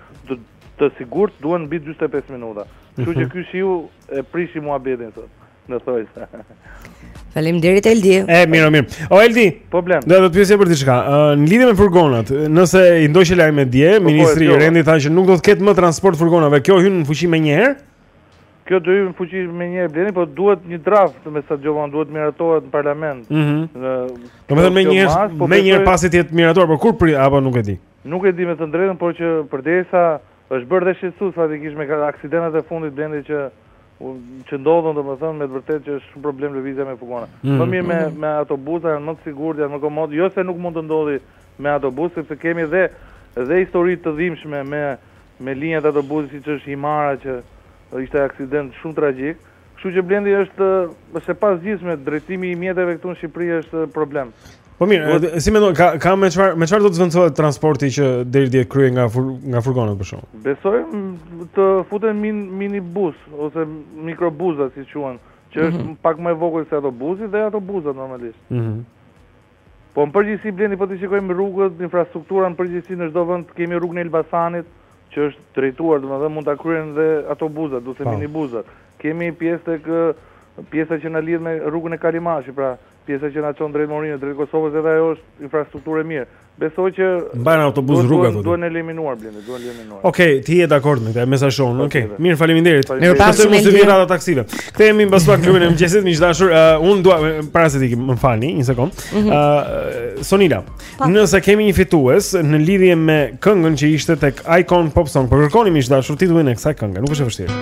[SPEAKER 10] të sigurt duhen mbi dyzet e pesë minuta. Kështu që ky shiu e prishi muhabetin sot më thuaj.
[SPEAKER 2] Faleminderit Eldi.
[SPEAKER 1] E mirë, mirë. O Eldi.
[SPEAKER 10] Po Blend.
[SPEAKER 1] Do të të pyesja për diçka. Në lidhje me furgonat, nëse i ndoqë lajmet dje, po,
[SPEAKER 10] po, ministri
[SPEAKER 1] i rendit tha që nuk do të ketë më transport furgonash. Kjo hyn në fuqi menjëherë?
[SPEAKER 10] Kjo do hyjë në fuqi menjëherë Blendi, por duhet një draft me sa dëgjova, duhet miratohet në parlament.
[SPEAKER 1] Ëh.
[SPEAKER 10] Mm
[SPEAKER 1] në
[SPEAKER 10] Domethënë
[SPEAKER 1] menjëherë
[SPEAKER 10] po
[SPEAKER 1] menjëherë
[SPEAKER 10] për...
[SPEAKER 1] pasi të jetë miratuar, por kur pritet apo nuk e di.
[SPEAKER 10] Nuk e di them të drejtën, por që përderisa është bërë dhe shqetësues faktikisht me aksidentet e fundit Blendi që që ndodhën domethënë me të vërtetë që është shumë problem lëvizja me furgona.
[SPEAKER 1] Mm -hmm.
[SPEAKER 10] Më mirë me
[SPEAKER 1] mhm.
[SPEAKER 10] me autobusa janë më të sigurt, janë më komod, jo se nuk mund të ndodhi me autobus sepse kemi dhe dhe histori të dhimbshme me me linjat e autobusit siç është Himara që ishte aksident shumë tragjik, kështu që Blendi është është e pazgjidhshme, drejtimi i mjeteve këtu në Shqipëri është problem.
[SPEAKER 1] Po mirë, Duhet... si mendon ka ka me çfarë me çfarë do të zvendësohet transporti që deri dje kryhej nga fur, nga furgonat për shkak?
[SPEAKER 10] Besoj të futen min, minibus ose mikrobusa si quhen, që është
[SPEAKER 1] mm -hmm.
[SPEAKER 10] pak më e vogël se autobusi dhe autobusat normalisht.
[SPEAKER 1] Mhm.
[SPEAKER 10] Mm Po në përgjithësi Blendi po t'i shikojmë rrugët, infrastruktura në përgjithësi në çdo vend kemi rrugën e Elbasanit që është drejtuar domethënë mund ta kryejnë dhe autobusat
[SPEAKER 1] ose
[SPEAKER 10] minibusat. Kemi pjesë tek pjesa që na lidh me rrugën e Kalimashit, pra pjesa që na çon drejt Morinës, drejt Kosovës edhe ajo është infrastrukturë e mirë. Besoj që
[SPEAKER 18] Mbajnë autobus rruga thotë.
[SPEAKER 10] Duhen eliminuar Blendi, duhen eliminuar.
[SPEAKER 18] Okej, okay, ti je dakord me këtë, me sa shoh unë. Okej,
[SPEAKER 10] okay.
[SPEAKER 18] mirë, faleminderit. Ne u pasëm
[SPEAKER 2] me
[SPEAKER 18] dy rrata taksive. Kthehemi mbas pak klubin e mëngjesit, miq të dashur. Uh, un dua para se të më falni një sekond. Ë
[SPEAKER 2] mhm.
[SPEAKER 18] uh, Sonila,
[SPEAKER 2] po.
[SPEAKER 18] nëse kemi një fitues në lidhje me këngën që ishte tek Icon Pop Song, po kërkoni miq të dashur titullin e kësaj kënge, nuk është e vështirë.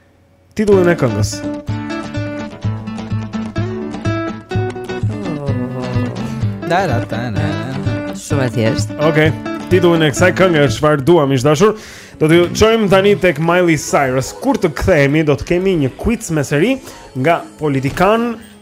[SPEAKER 18] Titullin e këngës.
[SPEAKER 3] Da da da da.
[SPEAKER 2] Shumë e thjeshtë.
[SPEAKER 18] Okej. Okay titulli i kësaj kënge është çfarë duam miq të dashur. Do t'ju çojmë tani tek Miley Cyrus. Kur të kthehemi do të kemi një quiz me sërë nga politikan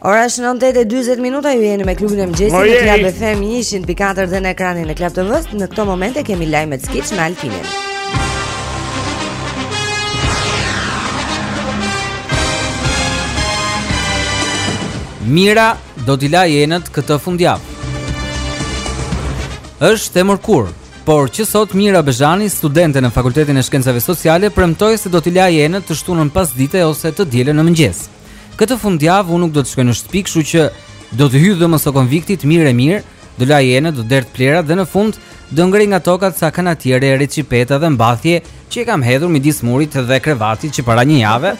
[SPEAKER 2] Ora është 9:40 minuta, ju jeni me klubin e mëngjesit në Club FM 100.4 dhe në ekranin e Club TV-s. Në këtë momente kemi lajmet skeç me Altinin.
[SPEAKER 3] Mira do t'i lajë enët këtë fundjavë. Është e mërkur, por që sot Mira Bezhani, studente në Fakultetin e Shkencave Sociale, premtoi se do t'i lajë enët të shtunën pasdite ose të dielën në mëngjes. Këtë fundjavë unë nuk do të shkoj në shtëpi, kështu që do t'i hyj dhomës së konviktit mirë e mirë, do laj enët, do derdh plehrat dhe në fund do ngre nga toka ca kanotiere, reçipeta dhe mbathje që i kam hedhur midis murit dhe krevatit që para një jave,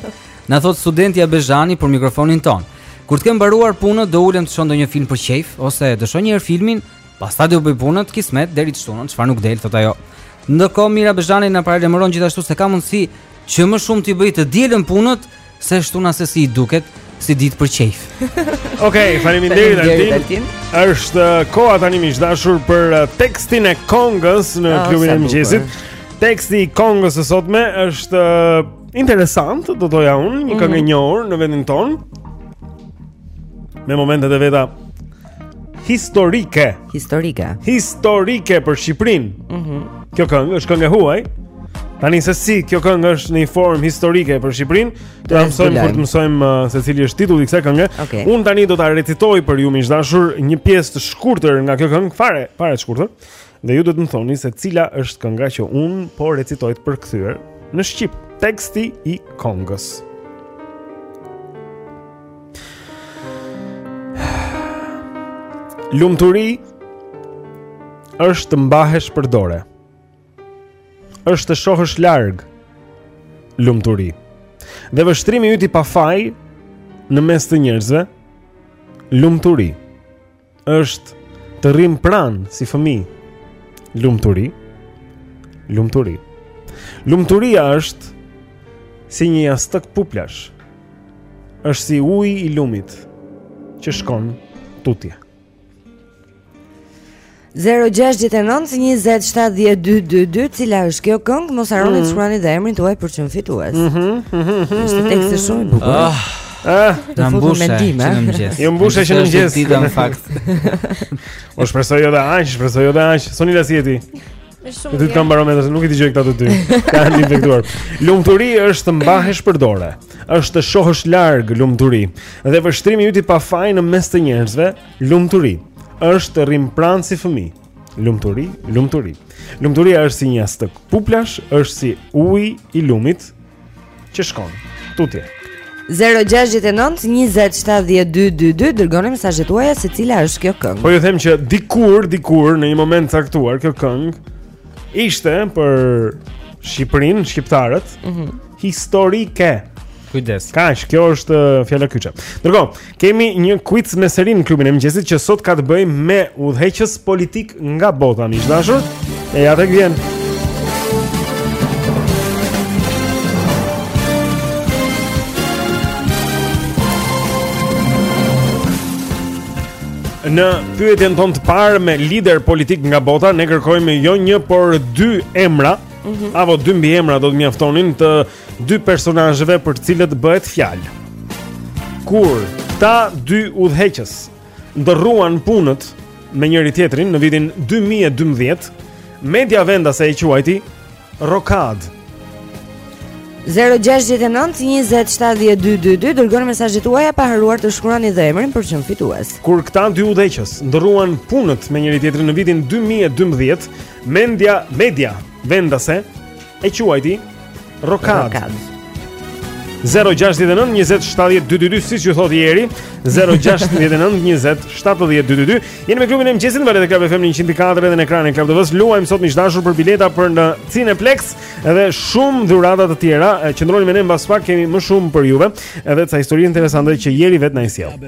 [SPEAKER 3] na thotë studentja Bezhani për mikrofonin tonë. Kur të kem mbaruar punën, do ulem të shoh ndonjë film për qejf ose do shoh njëherë filmin, pastaj do bëj punët, kismet deri të shtunën, çfarë nuk del thotë ajo. Ndërkohë Mira Bezhani na paralajmëron gjithashtu se ka mundësi që më shumë t'i bëjë të dielën punët, Se e shtuna se si i duket, si ditë për qejf.
[SPEAKER 1] Okej, okay,
[SPEAKER 2] faleminderit
[SPEAKER 1] Altin. Altin. Është uh, koha tani miq të dashur për uh, tekstin e këngës në
[SPEAKER 2] oh,
[SPEAKER 1] klubin e mëngjesit. Teksti i këngës së sotme është uh, interesant, do thoja unë, një këngë mm
[SPEAKER 2] -hmm.
[SPEAKER 1] e njohur në vendin tonë. Me momentet e veta historike.
[SPEAKER 2] Historike.
[SPEAKER 1] Historike për Shqipërinë.
[SPEAKER 2] Mhm.
[SPEAKER 1] Mm kjo këngë është këngë e huaj. Tani se si kjo këngë është në një formë historike për Shqipërinë, do ta mësojmë kur të mësojmë uh, se cili është titulli i kësaj kënge.
[SPEAKER 2] Okay.
[SPEAKER 1] Unë tani do ta recitoj për ju miq të dashur një pjesë të shkurtër nga kjo këngë, fare, fare të shkurtër. Dhe ju do të më thoni se cila është kënga që unë po recitoj të përkthyer në shqip, teksti i këngës. Lumturi është të mbahesh për dore. Është të shohësh larg lumturi. Dhe vështrimi yt i pafajshëm në mes të njerëzve lumturi. është të rrimë pranë si fëmijë. Lumturi. Lumturi. Lumturia është si një jastëk puplash. Është si uji i lumit që shkon tutje.
[SPEAKER 2] 0692070222 cila është kjo këngë mos harroni të
[SPEAKER 1] mhm.
[SPEAKER 2] shkruani dhe emrin tuaj për çdo fitues.
[SPEAKER 1] Mhm. Mm mhm.
[SPEAKER 2] Është teksti shumë i bukur.
[SPEAKER 3] Ah.
[SPEAKER 1] Ah,
[SPEAKER 2] na mbushe me
[SPEAKER 3] dim,
[SPEAKER 2] eh.
[SPEAKER 1] Na mbushe që në mëngjes.
[SPEAKER 3] Ti në fakt.
[SPEAKER 1] O shpresoj jo dhe aq, shpresoj jo dhe aq. Sonila si
[SPEAKER 11] je
[SPEAKER 1] ti? Shumë. Ty të kam barometër, se nuk i dëgjoj këta të dy. Kanë infektuar. Lumturi është të mbahesh për dore. Është të shohësh larg lumturi. Dhe vështrimi yt i pafaj në mes të njerëzve, lumturi. Është të rrim pranë si fëmijë. Lumturi, lumturi. Lumturia është si një jastëk puplash është si uji i lumit Që shkon, tutje.
[SPEAKER 2] 0-6-9-20-70-222 Dërgoni mesazhet tuaja se cila është kjo këngë
[SPEAKER 1] Po ju them që dikur, dikur Në një moment të caktuar kjo këngë Ishte për Shqipërin, shqiptarët
[SPEAKER 2] mm -hmm.
[SPEAKER 1] Historike
[SPEAKER 3] Kujdes
[SPEAKER 1] Kaq, kjo është uh, fjala kyçe Ndërkohë, Kemi një quiz me seri në klubin e mëngjesit që sot ka të bëjë me udhëheqës politikë nga bota, miq të dashur. E ja tek vjen. Në pyetjen tonë të parë me liderë politikë nga bota, ne kërkojmë jo një, por dy emra.
[SPEAKER 2] Mm -hmm.
[SPEAKER 1] Apo dy mbiemra do të mjaftonin të dy personazheve për të cilët bëhet fjalë. Kur këta dy udhëheqës ndërruan punët me njëri tjetrin në vitin 2012, media vendase e quajti rokadë.
[SPEAKER 2] 0692070222 dërgoni mesazhet tuaja pa harruar të shkruani dhe emrin për çmim fitues.
[SPEAKER 1] Kur këta dy udhëheqës ndërruan punët me njëri tjetrin në vitin 2012, mendja media vendase e quajti rokadë.
[SPEAKER 2] Rokadë.
[SPEAKER 1] 069 20 70 222 siç ju thotë Jeri 069 20 70 222 Jeni me klubin e mëngjesit në valët e Club FM 104 dhe në ekranin e Club TV-së Luajmë sot miq të dashur për bileta për në Cineplex Edhe shumë dhurata të tjera Qëndroni me ne mbas pak kemi më shumë për juve Edhe ca histori interesante që Jeri vetë na i sjell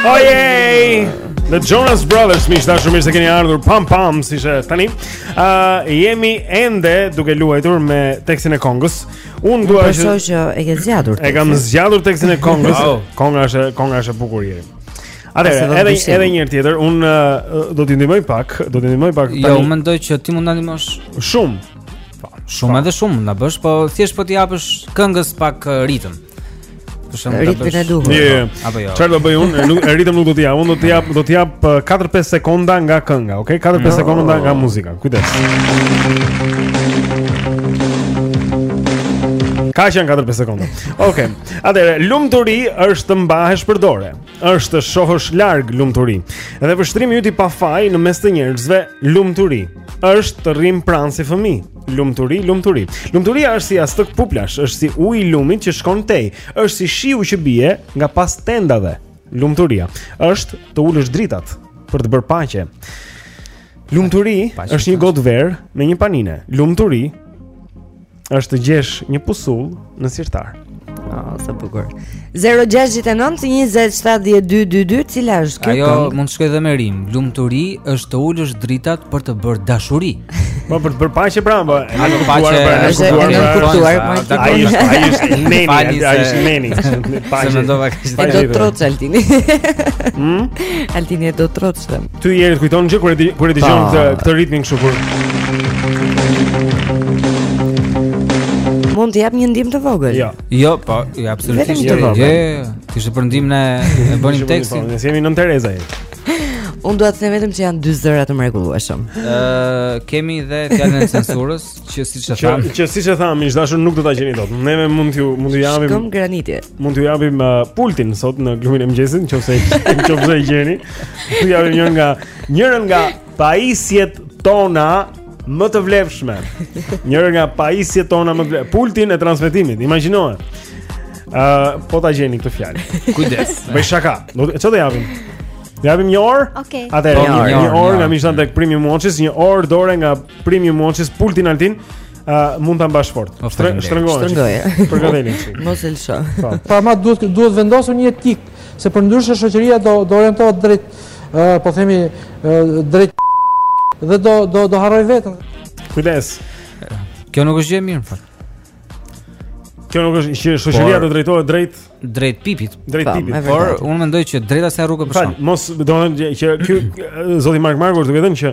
[SPEAKER 1] Ojej! The Jonas Brothers, miq të dashur mirë se keni ardhur pam pam si që tani. Ë uh, jemi ende duke luajtur me tekstin e kongës. Unë dua që
[SPEAKER 2] Besoj që e ke zgjatur.
[SPEAKER 1] E kam zgjatur tekstin e kongës. Konga është konga është e bukur
[SPEAKER 2] Jeri.
[SPEAKER 1] Atëherë, edhe
[SPEAKER 2] një
[SPEAKER 1] edhe një herë tjetër, un do t'i ndihmoj pak, do t'i ndihmoj pak.
[SPEAKER 3] Jo, unë mendoj që ti mund ta ndihmosh
[SPEAKER 1] shumë.
[SPEAKER 3] Po, shumë edhe shumë na bësh, po thjesht po t'i japësh këngës pak ritëm. Për shembull,
[SPEAKER 2] ritmin e duhur.
[SPEAKER 1] Jo, jo.
[SPEAKER 3] Apo jo.
[SPEAKER 1] Çfarë do bëj un? Nuk ritëm nuk do t'i jap, un do t'i jap, do t'i jap 4-5 sekonda nga kënga, okay? 4-5 sekonda nga muzika. Kujdes. Kaq janë 4-5 sekonda Oke okay. Atëherë, lumturi është të mbahesh për dore është të shohësh larg lumturi. Dhe vështrimi yt i pafaj në mes të njerëzve, lumturi, është të rrim pranë si fëmijë. Lumturi, lumturi. Lumturia është si jastëk puplash, është si uji i lumit që shkon tej, është si shiu që bie nga pas tendave. Lumturia është të ulësh dritat për të bërë paqe. Lumturi është një gotë verë me një panine. Lumturi është të gjesh një pusullë në sirtar.
[SPEAKER 2] Oh, sa bukur. 0692070222 cila është kjo?
[SPEAKER 3] Ajo
[SPEAKER 2] këngë?
[SPEAKER 3] mund të shkojë dhe me rimë. Lumturi është të ulësh dritat për të bërë dashuri.
[SPEAKER 1] Po për të bërë paqe pra, po.
[SPEAKER 3] A
[SPEAKER 1] do
[SPEAKER 3] paqe?
[SPEAKER 2] Është e
[SPEAKER 1] kuptuar,
[SPEAKER 2] po.
[SPEAKER 1] Ai është, ai është
[SPEAKER 3] meini,
[SPEAKER 1] ai është
[SPEAKER 3] meini.
[SPEAKER 2] Paqe. Do të trotë Altini.
[SPEAKER 1] Hm?
[SPEAKER 2] Altini do trotë.
[SPEAKER 1] Ty Jeri të kujton gjë kur e kur e dëgjon këtë këtë ritmin kështu kur
[SPEAKER 2] Mund të jap një ndihmë të vogël.
[SPEAKER 1] Jo.
[SPEAKER 3] Jo, po, jo absolutisht.
[SPEAKER 2] Vetëm të vogël.
[SPEAKER 3] Jo, jo, jo. Ti je për ndihmën e bënim tekstin.
[SPEAKER 1] Ne jemi Nënë Tereza.
[SPEAKER 2] Unë dua të them vetëm që janë dy zëra të mrekullueshëm.
[SPEAKER 3] Ë, kemi dhe fjalën e censurës. Që siç e thamë.
[SPEAKER 1] Që siç e thamë, ish dashur nuk do ta gjeni dot. Neve mund t'ju mund t'ju japim.
[SPEAKER 2] Shkëmb graniti.
[SPEAKER 1] Mund t'ju japim uh, pultin sot në klubin e mëngjesit, nëse nëse e gjeni. Ju japim një nga njëra nga pajisjet tona më të vlefshme. Njëra nga pajisjet tona më të vlefshme, pultin e transmetimit. Imagjinoje. Ë, uh, po ta gjeni këtë fjalë.
[SPEAKER 3] Kujdes.
[SPEAKER 1] Bëj shaka. Do të çfarë japim? Japim një orë?
[SPEAKER 11] Okej.
[SPEAKER 1] Okay.
[SPEAKER 3] Atëherë,
[SPEAKER 1] një
[SPEAKER 3] orë
[SPEAKER 1] nga Mission Tech Premium Watches, një orë dore nga Premium Watches pultin Altin uh, mund ta mbash fort.
[SPEAKER 3] Po,
[SPEAKER 1] Shtrëngoje.
[SPEAKER 2] Shtrëngoje.
[SPEAKER 1] Për gavelin.
[SPEAKER 2] Mos e lësho.
[SPEAKER 1] Po.
[SPEAKER 15] Po ama duhet duhet vendosur një etikë se përndryshe shoqëria do do orientohet drejt uh, po themi uh, drejt dhe do do do harrojë veten.
[SPEAKER 1] Kujdes.
[SPEAKER 3] Kjo nuk është gjë e mirë fare.
[SPEAKER 1] Kjo nuk është që shoqëria do drejtohet drejt
[SPEAKER 3] drejt pipit.
[SPEAKER 1] Drejt pa,
[SPEAKER 2] pipit.
[SPEAKER 3] Por unë mendoj që drejta se rrugë për shkak.
[SPEAKER 1] Mos do të thotë që ky zoti Mark Marku duhet të thotë që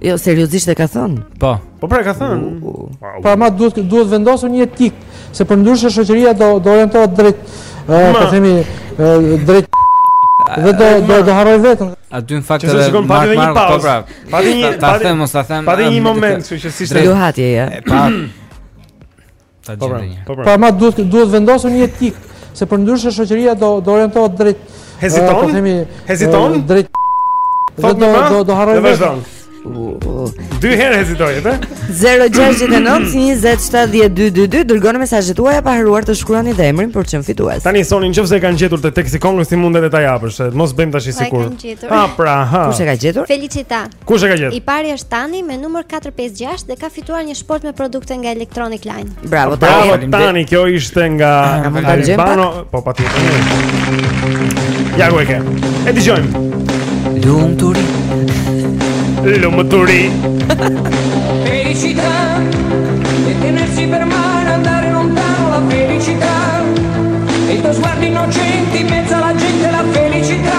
[SPEAKER 3] Jo,
[SPEAKER 2] seriozisht
[SPEAKER 3] e
[SPEAKER 2] ka thënë.
[SPEAKER 3] Po.
[SPEAKER 1] Po pra ka thënë.
[SPEAKER 15] Po ama duhet duhet vendosur një etikë, se përndryshe shoqëria do do orientohet drejt, ë, po themi, drejt dhe do do të harrojë veten.
[SPEAKER 3] Aty në fakt edhe
[SPEAKER 1] shikon pati një
[SPEAKER 3] pauzë. Po pra.
[SPEAKER 1] Pati një
[SPEAKER 3] ta them, mos ta them.
[SPEAKER 1] Pati një moment, kështu që si
[SPEAKER 3] ishte.
[SPEAKER 2] Ju hatje
[SPEAKER 3] ja. Po. ta
[SPEAKER 1] po,
[SPEAKER 3] edhe një.
[SPEAKER 1] Po, po.
[SPEAKER 15] Po ama duhet, duhet vendosur një etikë, se përndryshe shoqëria do, do orientohet drejt...
[SPEAKER 1] Heziton?
[SPEAKER 15] Uh, po themi,
[SPEAKER 1] Heziton?
[SPEAKER 15] Uh, drejt... Dhe do, do, do harrojë...
[SPEAKER 1] Dhe vazhdon. Dy herë hezitoi, e
[SPEAKER 2] pe? 0-6-9-27-12-2 Dërgoni mesazhet tuaja pa harruar të shkruani dhe emrin për të qenë fitues
[SPEAKER 1] Tani, Soni, në qoftë se e kanë gjetur te teksti këngës ti mundet edhe ta japësh Mos bëjmë
[SPEAKER 11] tashti
[SPEAKER 1] sikur Ha, pra, ha
[SPEAKER 2] Kush e ka gjetur?
[SPEAKER 11] Felicita
[SPEAKER 1] Kush e ka gjetur?
[SPEAKER 11] I pari është Tani me numër 456 dhe ka fituar një shportë me produkte nga Electronic Line.
[SPEAKER 2] Bravo Tani.
[SPEAKER 1] Bravo
[SPEAKER 2] Tani,
[SPEAKER 1] kjo ishte nga Albano, po patjetër. Ja ku e ke. E dëgjojmë.
[SPEAKER 3] Lumturi.
[SPEAKER 1] Lumturi.
[SPEAKER 19] Felicità. E tenersi per mano andare lontano la felicità. E i tuoi sguardi innocenti in mezzo alla gente la felicità.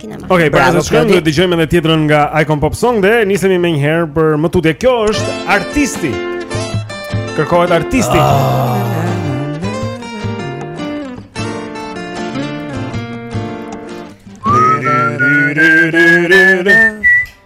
[SPEAKER 11] kinema.
[SPEAKER 20] Okej, okay,
[SPEAKER 2] pra
[SPEAKER 20] do të shkojmë të dëgjojmë edhe tjetrën nga Icon Pop Song dhe nisemi menjëherë për më tutje. Kjo është artisti. Kërkohet artisti.
[SPEAKER 21] Oh.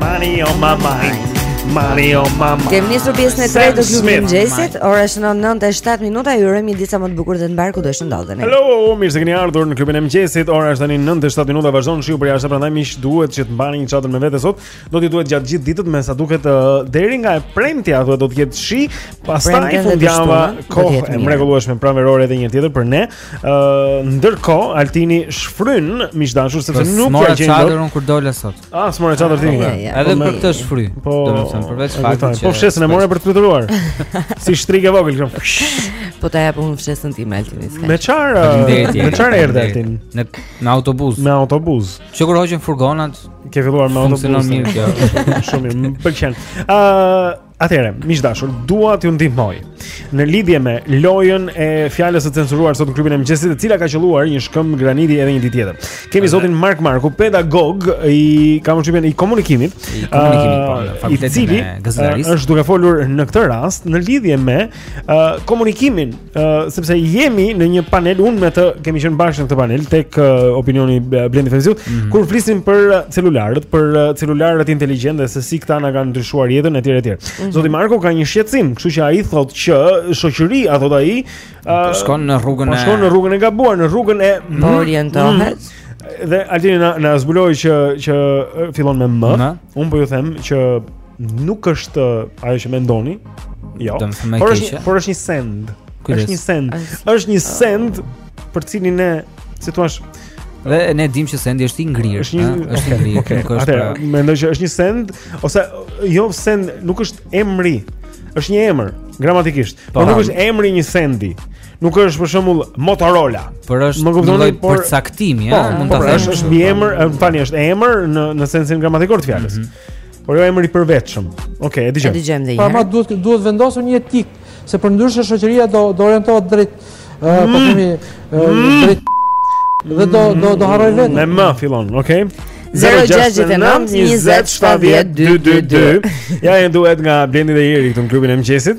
[SPEAKER 21] Money on my mind Money on my mind
[SPEAKER 2] Kemi nisur pjesën e tretë të klubit
[SPEAKER 1] të
[SPEAKER 2] mëngjesit Ora është 9 e 7 minuta Ju urojmë një ditë sa më të bukur dhe të mbarë kudo që të ndodheni
[SPEAKER 1] Hello, mirë se keni ardhur në klubin e mëngjesit Ora është tani 9 e 7 minuta Vazhdon shiu përjashta Prandaj miq duhet që të mbani një çadër me vete sot Do t'ju duhet gjatë gjithë ditës Me sa duket uh, deri nga e premtja Do të jetë shi Pastaj fundjava Kohë e mrekullueshme pranverore dhe një tjetër për ne Ë, ndërkohë Altini shfryn miq të dashur sepse nuk ja Mora
[SPEAKER 3] gjen
[SPEAKER 1] dot.
[SPEAKER 3] çadrën kur dola sot.
[SPEAKER 1] Ah, s'more çadër ti.
[SPEAKER 2] Ja, ja.
[SPEAKER 3] Edhe
[SPEAKER 1] me-
[SPEAKER 3] për këtë shfry.
[SPEAKER 1] Po,
[SPEAKER 3] Domethënë, përveç
[SPEAKER 1] e
[SPEAKER 3] faktit
[SPEAKER 1] kuptoj.
[SPEAKER 3] që-
[SPEAKER 1] Po fshesën e more për të fluturuar. si shtrigë e vogël këtu.
[SPEAKER 2] Po ta jap unë fshesën time Altini. s'ka
[SPEAKER 1] Me gjë. çfarë?
[SPEAKER 3] ë, Faleminderit,
[SPEAKER 1] Me çfarë erdhe
[SPEAKER 3] faleminderit.
[SPEAKER 1] Altin?
[SPEAKER 3] Në me autobus.
[SPEAKER 1] Me autobus.
[SPEAKER 3] Që kur hoqën furgonat,
[SPEAKER 1] Ke filluar me autobus.
[SPEAKER 3] funksionon mirë kjo.
[SPEAKER 1] Shumë mirë, më pëlqen. Ë, Atëherë, miq të dashur, dua t'ju ndihmoj në lidhje me lojën e fjalës së censuruar sot në klubin e mëngjesit, e cila ka qëlluar një shkëmb graniti edhe një ditë tjetër. Kemi Ate. zotin Mark Marku, pedagog i kam shpjegim i komunikimit,
[SPEAKER 3] i komunikimit, uh,
[SPEAKER 1] i cili është duke folur në këtë rast në lidhje me uh, komunikimin, uh, sepse jemi në një panel unë me të kemi qenë bashkë në këtë panel tek uh, Opinioni i Blendi Fevziut,
[SPEAKER 3] mm
[SPEAKER 1] -hmm. ku flisnim për celularët, për uh, celularët inteligjentë dhe se si këta na kanë ndryshuar jetën etj etj.
[SPEAKER 3] Mm -hmm.
[SPEAKER 1] Zoti Marku ka një shqetësim, kështu që ai thotë që shoqëria, thotë ai, uh,
[SPEAKER 3] shkon në rrugën
[SPEAKER 1] po
[SPEAKER 3] e
[SPEAKER 1] shkon në rrugën e gabuar, në rrugën e
[SPEAKER 2] mm, orientohet.
[SPEAKER 1] Mm -hmm dhe Altini na na zbuloi që që fillon me M. Unë po ju them që Nuk është ajo që mendoni. Jo. Por është por është një send.
[SPEAKER 3] Kujdes.
[SPEAKER 1] Është një send. Është një send për cilin ne, si thua,
[SPEAKER 3] Dhe ne dim që sendi është i ngrirë,
[SPEAKER 1] është një
[SPEAKER 3] është i ngrirë,
[SPEAKER 1] okay,
[SPEAKER 3] nuk është.
[SPEAKER 1] Atëherë,
[SPEAKER 3] pra...
[SPEAKER 1] mendoj që është një send ose jo send, nuk është emri. Është një emër gramatikisht.
[SPEAKER 3] Po,
[SPEAKER 1] por nuk është emri i një sendi. Nuk është për shembull Motorola.
[SPEAKER 3] Pra është
[SPEAKER 1] më kuptoni por
[SPEAKER 3] përcaktimi,
[SPEAKER 1] po,
[SPEAKER 3] mund ta po,
[SPEAKER 1] pra,
[SPEAKER 3] thësh.
[SPEAKER 1] Është mbiemër, tani është emër në në sensin gramatikor të fjalës.
[SPEAKER 3] Mm -hmm.
[SPEAKER 1] Por jo emri i përvetshëm. Okej, okay,
[SPEAKER 2] e
[SPEAKER 1] dëgjoj.
[SPEAKER 2] E dëgjojmë dhe një.
[SPEAKER 15] Po
[SPEAKER 2] ama
[SPEAKER 15] duhet duhet vendosur një etikë, se përndryshe shoqëria do do orientohet drejt ë mm. po themi mm. drejt dhe do do do
[SPEAKER 1] harrojë
[SPEAKER 15] veten.
[SPEAKER 1] Me më fillon, okay?
[SPEAKER 2] 069 20 70 222
[SPEAKER 1] Ja e duhet nga Blendi dhe Jeri këtu në klubin e mëngjesit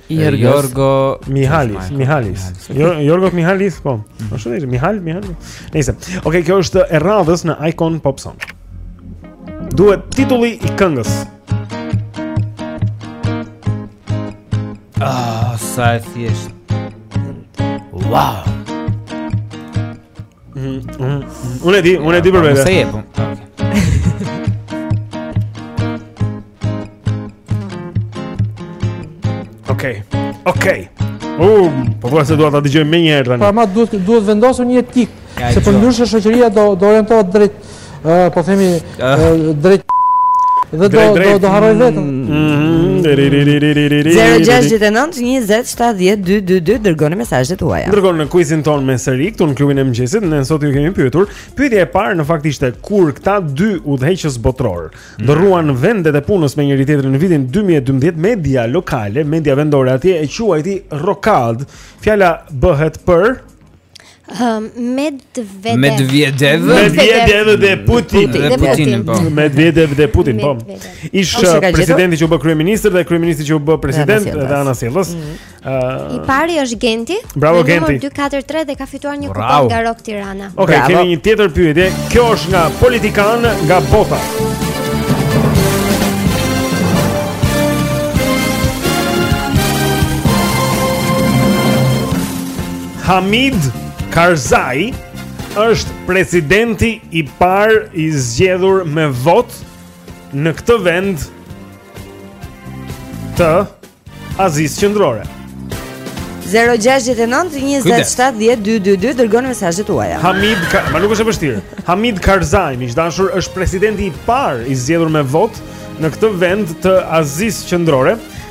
[SPEAKER 1] Jorgo Mihalis, Mihalis. Jorgo Mihalis, po. Po shumë mirë, Mihal, Mihal. Nice. Okej, kjo është e radhës në Icon Pop Song. Duhet titulli i këngës.
[SPEAKER 3] Ah, sa e thjeshtë. Wow.
[SPEAKER 1] Unë e di, unë e di për vete.
[SPEAKER 3] Sa jepun.
[SPEAKER 1] Okej. Okej. Uh, po vjen se dua ta dëgjoj
[SPEAKER 15] menjëherë
[SPEAKER 1] tani.
[SPEAKER 15] Po ama duhet duhet vendosur një
[SPEAKER 3] etikë,
[SPEAKER 15] se përndryshe shoqëria do do orientohet drejt Po themi drejt dhe do do
[SPEAKER 2] harrojë veten. 0692070222 dërgoni mesazhet tuaja.
[SPEAKER 1] Dërgoni në kuizin tonë me seri këtu në klubin e mëngjesit, ne sot ju kemi pyetur. Pyetja e parë në fakt ishte kur këta dy udhëheqës botëror mhm. ndërruan vendet e punës me njëri-tjetrin në vitin 2012, media lokale, media vendore atje e quajti rokadë. Fjala bëhet për
[SPEAKER 11] Medvedev.
[SPEAKER 3] Medvedev.
[SPEAKER 1] Medvedev dhe Putin.
[SPEAKER 3] Dhe Putin, po.
[SPEAKER 1] Medvedev dhe Putin, po. Ish-presidenti që u bë kryeministër dhe kryeministri që u bë president dhe anasjelltas. Mhm.
[SPEAKER 11] I pari është Genti.
[SPEAKER 1] Bravo Genti.
[SPEAKER 11] Numër 243 dhe ka fituar një kupon nga Rock Tirana.
[SPEAKER 1] Okej, kemi një tjetër pyetje. Kjo është nga politikanë nga bota. Hamid Karzai është presidenti i parë i zgjedhur me votë në këtë vend të Azisë Qendrore.
[SPEAKER 2] 0-6-9-20-70-222 Dërgoni mesazhet tuaja
[SPEAKER 1] Hamid Karzai Ama nuk është e vështirë Hamid Karzai miq të dashur është presidenti i parë i zgjedhur me votë në këtë vend të Azisë Qendrore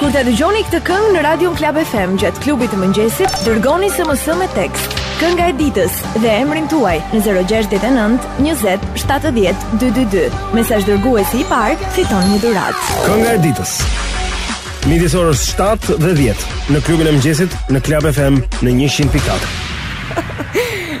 [SPEAKER 7] Kur ta dëgjoni këtë këngë në Radion Klab FM gjatë klubit të mëngjesit, dërgoni SMS me tekst Kënga e ditës dhe emrin tuaj në 069 20 70 222. Mesazhdërguesi i parë fiton një dhuratë.
[SPEAKER 1] Kënga e ditës. Midis orës 7 dhe 10 në klubin e mëngjesit në Klab FM në 100.4.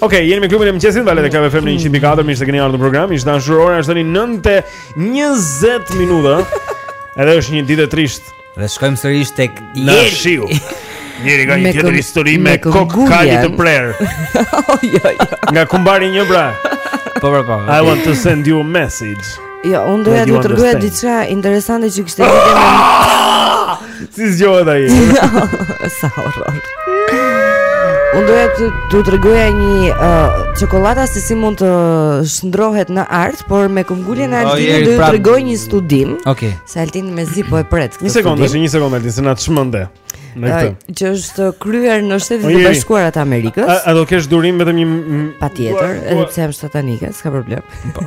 [SPEAKER 2] Ok, jeni me Klubin e Mëngjesit, valët e Club
[SPEAKER 1] FM në 104, mirë se keni ardhur në program. Miq të dashur ora është tani 9:20 minuta. Edhe është një ditë e trishtë.
[SPEAKER 3] Dhe shkojmë sërish tek Jeri.
[SPEAKER 1] Jeri ka një tjetër histori
[SPEAKER 2] me
[SPEAKER 1] kokë kali të prerë.
[SPEAKER 2] Jo, jo.
[SPEAKER 1] Nga Kumbari një pra.
[SPEAKER 3] Po, po, po.
[SPEAKER 1] I want to send you a message.
[SPEAKER 2] Jo, unë doja të
[SPEAKER 1] të
[SPEAKER 2] tregoja diçka interesante që është e një
[SPEAKER 1] Si zgjohet ai?
[SPEAKER 2] Sa horror. Unë doja të të tregoja një uh, çokoladë se si mund të shndërrohet në art, por me këmbënguljen e Altinit do ju
[SPEAKER 3] pra...
[SPEAKER 2] tregoj një studim.
[SPEAKER 3] Okej. Okay.
[SPEAKER 2] Se Altini mezi po e pret këtë.
[SPEAKER 1] Një sekondë, një sekondë Altin, se na çmende. Me këtë.
[SPEAKER 2] Uh, që është kryer në Shtetet e Bashkuara të Amerikës.
[SPEAKER 1] A, a do kesh durim vetëm një
[SPEAKER 2] Patjetër, edhe pse jam shtatzënë, s'ka problem.
[SPEAKER 1] Po.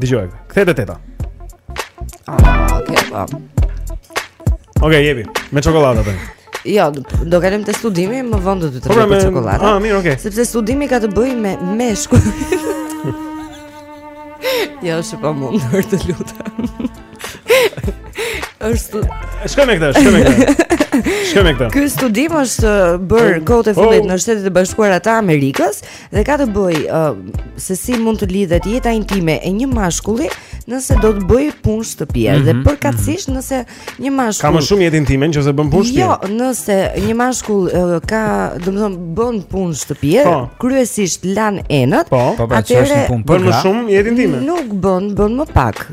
[SPEAKER 1] Dëgjo. Kthehet te teta.
[SPEAKER 2] Ah, okay, pa. Po.
[SPEAKER 1] Okej, okay, jepi. Me çokollatën.
[SPEAKER 2] Jo, do kalojmë te studimi, më vonë do të
[SPEAKER 1] të
[SPEAKER 2] tregoj çokoladë.
[SPEAKER 1] Ah, mirë, okay.
[SPEAKER 2] Sepse studimi ka të bëjë me meshkuj. jo, është e pamundur, të lutem. Është
[SPEAKER 1] Shkoj me këtë, shkoj me këtë. Shkoj me këtë.
[SPEAKER 2] Ky studim është bërë kohët e fundit
[SPEAKER 1] oh.
[SPEAKER 2] në Shtetet e Bashkuara të Amerikës Dhe ka të bëjë uh, se si mund të lidhet jeta intime e një mashkulli nëse do të bëjë punë shtëpie mm -hmm, dhe
[SPEAKER 1] mhm,
[SPEAKER 2] përkatësisht mm -hmm. nëse një mashkull
[SPEAKER 1] Ka më shumë jetë intime nëse bën punë shtëpie.
[SPEAKER 2] Jo, nëse një mashkull uh, ka, domethënë bën punë shtëpie,
[SPEAKER 1] po.
[SPEAKER 2] kryesisht lan enët,
[SPEAKER 1] po,
[SPEAKER 3] po pra, atëherë
[SPEAKER 1] bën më shumë jetë intime.
[SPEAKER 2] Nuk bën, bën më pak.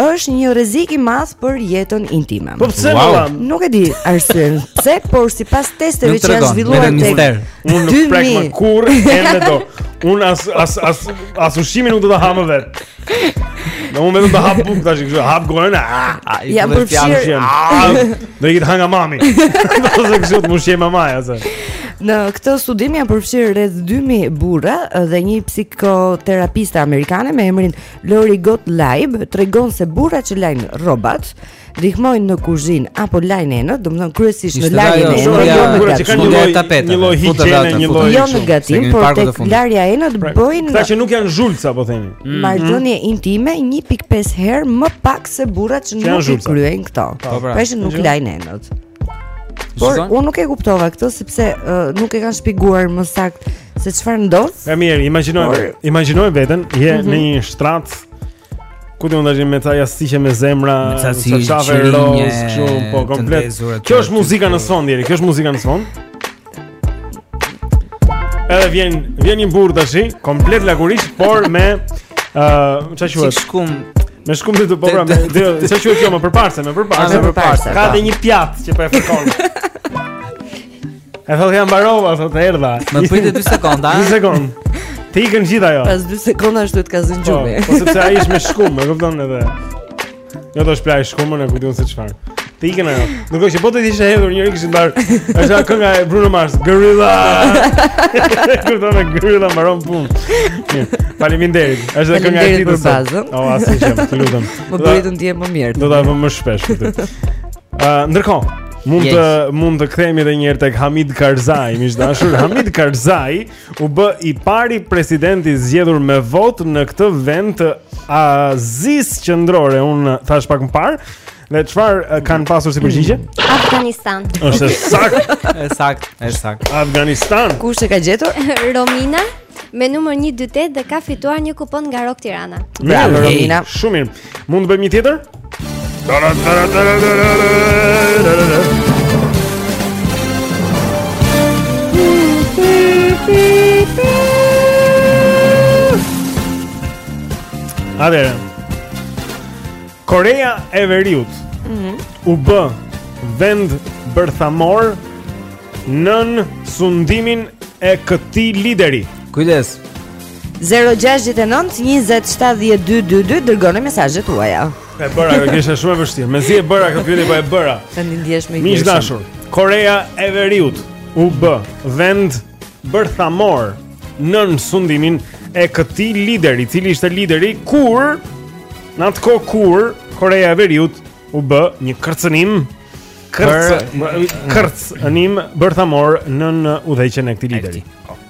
[SPEAKER 2] është një rrezik i madh për jetën intime.
[SPEAKER 1] Po pse vallë?
[SPEAKER 2] Nuk e di arsyen. Pse, por sipas testeve që janë zhvilluar
[SPEAKER 3] tek
[SPEAKER 1] unë nuk prek më kurrë enë me dorë. Unë as as as as ushqimin nuk do ta ha më vetë. Në unë vetëm të hap bukë tash kështu, hap gojën. Ah, ah, ja
[SPEAKER 2] për
[SPEAKER 1] fjalë. Ah, do i të hanga mami. Do të thotë kështu të mushë mamaja se.
[SPEAKER 2] Në këtë studim janë përfshirë rreth 2000 burra dhe një psikoterapiste amerikane me emrin Lori Gottlieb tregon se burrat që lajnë rrobat ndihmojnë në kuzhinë apo lajnë enët, domethënë kryesisht në larjen e enëve, jo, jo
[SPEAKER 1] në gatim. Kanë një
[SPEAKER 3] tapet,
[SPEAKER 1] një lloj higjiene, një lloj.
[SPEAKER 2] Jo në gatim, por tek larja e enëve pra, bëjnë.
[SPEAKER 1] Këta që nuk janë zhulca, po themi. Mm.
[SPEAKER 2] Marrëdhënie intime 1.5 herë më pak se burrat që nuk i kryejnë këto.
[SPEAKER 3] Po pra,
[SPEAKER 2] pra që nuk lajnë enët. Por unë nuk e kuptova këtë, sepse uh, nuk e kanë shpjeguar më saktë se çfarë ndodh.
[SPEAKER 1] E mirë, imagjinoje,
[SPEAKER 2] Por...
[SPEAKER 1] imagjinoje veten, je
[SPEAKER 2] mm -hmm.
[SPEAKER 1] në një shtrat ku ti mund të jesh me ca jastëqe me zemra,
[SPEAKER 3] çarçafë
[SPEAKER 1] rozë, kështu
[SPEAKER 3] pra
[SPEAKER 1] komplet. Kjo është muzika në sfond, kjo është muzika në sfond. Edhe vjen vjen një burrë tash, komplet lagurisht, por me ë, uh,
[SPEAKER 3] çfarë
[SPEAKER 1] quhet?
[SPEAKER 3] Si shkumë.
[SPEAKER 1] Me shkumë te po pra, çfarë quhet kjo me përparëse, me
[SPEAKER 2] përparëse, me përparëse.
[SPEAKER 1] Ka dhe një pjatë që po e fërkon. E thotë ja mbarova, thotë erdha.
[SPEAKER 3] Më prit 2 sekonda.
[SPEAKER 1] 2 sekonda.
[SPEAKER 22] Të ikën gjithë ajo.
[SPEAKER 2] Pas 2 sekondash ty të ka zënë gjumi.
[SPEAKER 22] Po, po sepse ai është me shkumë, e kupton edhe. Jo do shpëlajë shkumën e kupton se çfarë Të ikën ajo Nuk është që po të ishte hedhur njëri kishin ndarë është ajo kënga e Bruno Mars Gorilla Kupton me Gorilla mbaron punë Faleminderit është dhe kënga e tij
[SPEAKER 2] të sa
[SPEAKER 22] O asgjë më të lutem
[SPEAKER 2] Më bëri të ndihem më mirë
[SPEAKER 22] Do ta vëmë më shpesh këtë Ndërkohë Mund të mund të kthehemi edhe një herë tek Hamid Karzai, miq të dashur. Hamid Karzai u bë i pari president i zgjedhur me votë në këtë vend të Azisë Qendrore. Unë thashë pak më parë, Dhe çfarë eh, kanë pasur si përgjigje?
[SPEAKER 11] Afganistan.
[SPEAKER 22] Është saktë.
[SPEAKER 3] Është saktë, është saktë.
[SPEAKER 22] Afganistan.
[SPEAKER 2] Kush e ka gjetur?
[SPEAKER 11] Romina me numër 128 dhe ka fituar një kupon nga Rock Tirana.
[SPEAKER 2] Bravo Romina.
[SPEAKER 22] Shumë mirë. Mund të bëjmë një tjetër? Atëherë. Korea e Veriut. Mhm. U bë vend bërthamor nën sundimin e këtij lideri.
[SPEAKER 3] Kujdes.
[SPEAKER 2] 069 20 70 222 dërgoni mesazhet tuaja.
[SPEAKER 22] E bëra, kjo ishte shumë e vështirë. Mezi e bëra këtë pyetje, po e bëra.
[SPEAKER 2] Tani ndihesh më i
[SPEAKER 22] Miq
[SPEAKER 2] të
[SPEAKER 22] dashur, Korea e Veriut u bë vend bërthamor nën sundimin e këtij lideri, cili ishte lideri kur në atë kohë kur Korea e Veriut u bë një kërcënim kërcënim bërthamor nën udhëheqjen e këtij lideri.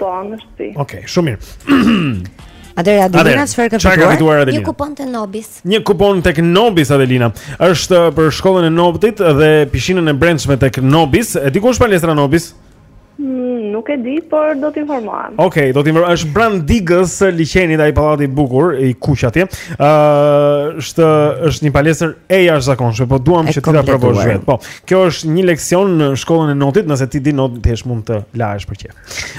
[SPEAKER 23] Po, në shtëpi.
[SPEAKER 1] Okej, okay, shumë mirë.
[SPEAKER 22] Atëherë Adelina çfarë ka
[SPEAKER 1] fituar? Ka
[SPEAKER 22] fituar
[SPEAKER 1] Adelina.
[SPEAKER 11] Një kupon te Nobis.
[SPEAKER 1] Një kupon tek Nobis Adelina. Është uh, për shkollën e notit dhe pishinën e brendshme tek Nobis. E di ku është palestra Nobis?
[SPEAKER 23] Mm, nuk e di, por do të informohem.
[SPEAKER 1] Okej, okay, do të informohem. Është pranë digës së liqenit ai pallati i bukur i kuq atje. Ëh, uh, është është një palestër e jashtëzakonshme, po duam që ti ta provosh vetë. Po, Kjo është një leksion në shkollën e notit, nëse ti di not ti mund të lahesh për qejf.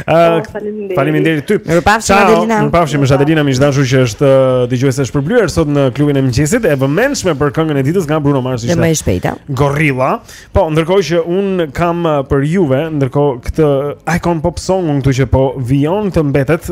[SPEAKER 1] Ëh,
[SPEAKER 23] oh, faleminderit.
[SPEAKER 1] Faleminderit ty.
[SPEAKER 22] Mirupafshim Adelina.
[SPEAKER 1] Mirupafshim Adelina miq të dashur që është dëgjuesja e shpërblyer sot në klubin e mëngjesit e vëmendshme për këngën e ditës nga Bruno Mars ishte.
[SPEAKER 22] Dhe më e shpejta.
[SPEAKER 1] Gorilla. Po, ndërkohë që unë kam për juve, ndërkohë këtë Icona Pop songun këtu që po vijon të mbetet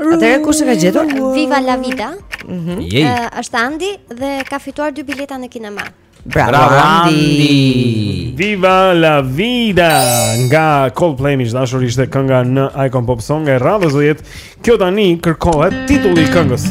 [SPEAKER 22] Atëherë kush e ka gjetur?
[SPEAKER 11] Viva la vida.
[SPEAKER 3] Mhm.
[SPEAKER 11] Uh, është Andi dhe ka fituar dy bileta në kinema.
[SPEAKER 22] Bravo,
[SPEAKER 3] Bravo
[SPEAKER 22] Andi.
[SPEAKER 1] Viva la vida. Nga Coldplay miq të dashur ishte kënga në Icon Pop Song e radhës do jetë. Kjo tani kërkohet titulli i këngës.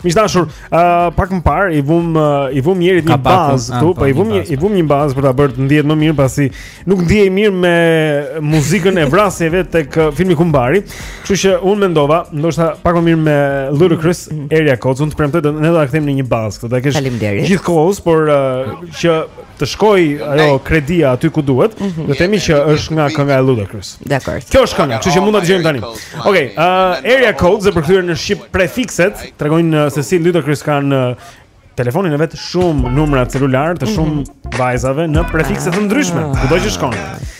[SPEAKER 1] Miq të dashur, ë uh, pak më parë i vum uh, i vum
[SPEAKER 3] Jerit
[SPEAKER 1] një bazë këtu,
[SPEAKER 3] ah,
[SPEAKER 1] po i vum një i vum një bazë për ta bërë të ndihet më mirë pasi nuk ndihej mirë me muzikën e vrasjeve tek uh, filmi Kumbari. Kështu që unë mendova, ndoshta pak më mirë me Ludacris, mm. Jeri, ja kaq, unë të premtoj që ne do ta kthejmë në një bazë këtu. Ta kesh
[SPEAKER 22] gjithë
[SPEAKER 1] kohës, por uh, që të shkojë ajo kredia aty ku duhet, mm -hmm. do themi që është nga kënga e Ludacris.
[SPEAKER 22] Dakor.
[SPEAKER 1] Kjo është kënga, kështu që mund ta dëgjojmë tani. Okej, okay, uh, area codes e përkthyer në shqip prefikset, tregojnë uh, se si Ludacris ka në uh, telefonin e vet shumë numra celularë të shumë mm -hmm. vajzave në prefikse të ndryshme, kudo që shkon.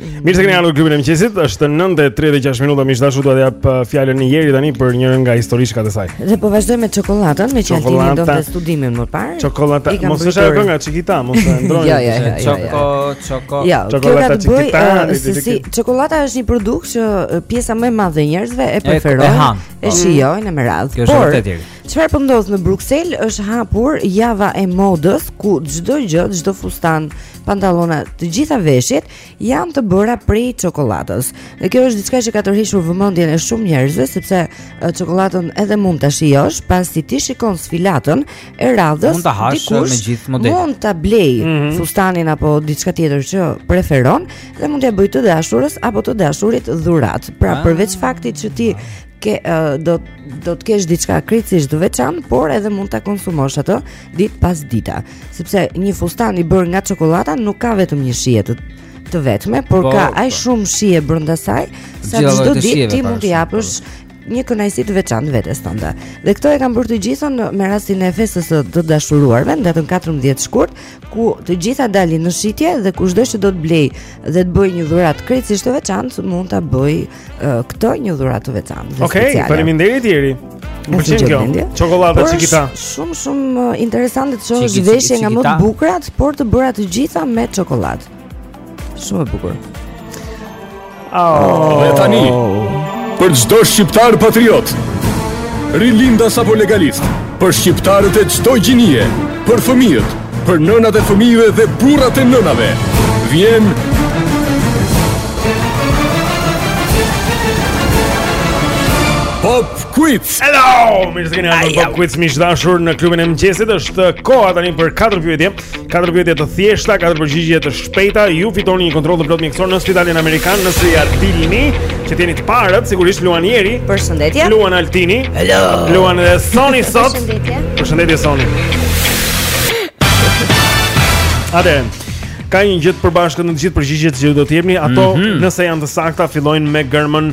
[SPEAKER 1] Mirë se keni ardhur në klubin e mëngjesit. Është 9:36 minuta, miq të dashur do t'i jap uh, fjalën Jerit tani për njërin nga historitë e saj.
[SPEAKER 2] Dhe po vazhdojmë me çokoladën, me çfarë
[SPEAKER 1] kemi
[SPEAKER 2] do të studime më parë? Çokolada,
[SPEAKER 1] mos është ajo kënga Çikita, mos e ndërrojmë.
[SPEAKER 2] Jo, jo, jo, jo.
[SPEAKER 3] Çoko, çoko.
[SPEAKER 2] Jo, çokolada
[SPEAKER 1] Çikita.
[SPEAKER 2] Uh, si, çokolada është një produkt që uh, pjesa më e madhe e njerëzve e preferojnë, e shijojnë me radhë. Por Çfarë po ndodh në Bruksel? Është hapur java e modës ku çdo gjë, çdo fustan, pantallona, të gjitha veshjet janë të bëra prej çokoladës. Dhe kjo është diçka që ka tërhequr vëmendjen e shumë njerëzve sepse çokoladën edhe mund ta shijosh pasi ti shikon sfilatën e radhës.
[SPEAKER 3] Mund ta hash me gjithë modelin.
[SPEAKER 2] Mund ta blejë mm -hmm. fustanin apo diçka tjetër që preferon dhe mund t'ia bëjë të dashurës apo të dashurit dhuratë. Pra
[SPEAKER 3] ah.
[SPEAKER 2] përveç faktit që ti ke uh, do do të kesh diçka krejtësisht të veçantë, por edhe mund ta konsumosh atë ditë pas dita, sepse një fustan i bërë nga çokolata nuk ka vetëm një shije të të vetme, por
[SPEAKER 3] po,
[SPEAKER 2] ka
[SPEAKER 3] po.
[SPEAKER 2] aq shumë shije brenda saj, sa çdo ditë ti mund t'i japësh një kënaqësi të veçantë vetes tënde. Dhe këto e kanë bërë të gjithën me rastin e festës së të dashuruarve në datën 14 shkurt, ku të gjitha dalin në shitje dhe kushdo që do të blejë dhe të bëjë një dhuratë krejtësisht të veçantë mund ta bëjë këtë një dhuratë të veçantë dhe
[SPEAKER 1] okay,
[SPEAKER 2] speciale.
[SPEAKER 1] Okej, faleminderit Jeri. Më pëlqen kjo. Çokoladë
[SPEAKER 2] çikita. Shumë shumë uh, interesante të shohësh veshje nga më të bukurat, por të bëra të gjitha me çokoladë. Shumë e bukur.
[SPEAKER 1] Oh, oh,
[SPEAKER 5] dhe tani për çdo shqiptar patriot, rilindas apo legalist, për shqiptarët e çdo gjinie, për fëmijët, Për nënat e fëmijëve dhe burrat e nënave vjen Pop Quiz.
[SPEAKER 1] Hello, mirë se keni ardhur në Pop Quiz miq të dashur në klubin e mëngjesit. Është koha tani për katër pyetje, katër pyetje të thjeshta, katër përgjigje të Shpejta, ju fitoni një kontroll të plotë mjekësor në spitalin amerikan nëse ia dilni që të jeni të parët, sigurisht luan Jeri.
[SPEAKER 2] Përshëndetje.
[SPEAKER 1] luan Altini.
[SPEAKER 2] Hello.
[SPEAKER 1] Luan dhe Soni sot.
[SPEAKER 11] Përshëndetje.
[SPEAKER 1] Përshëndetje Soni. Atëherë. Ka një gjë të përbashkët në të gjitha përgjigjet që do të jepni, ato
[SPEAKER 3] mm -hmm.
[SPEAKER 1] nëse janë të sakta fillojnë me germën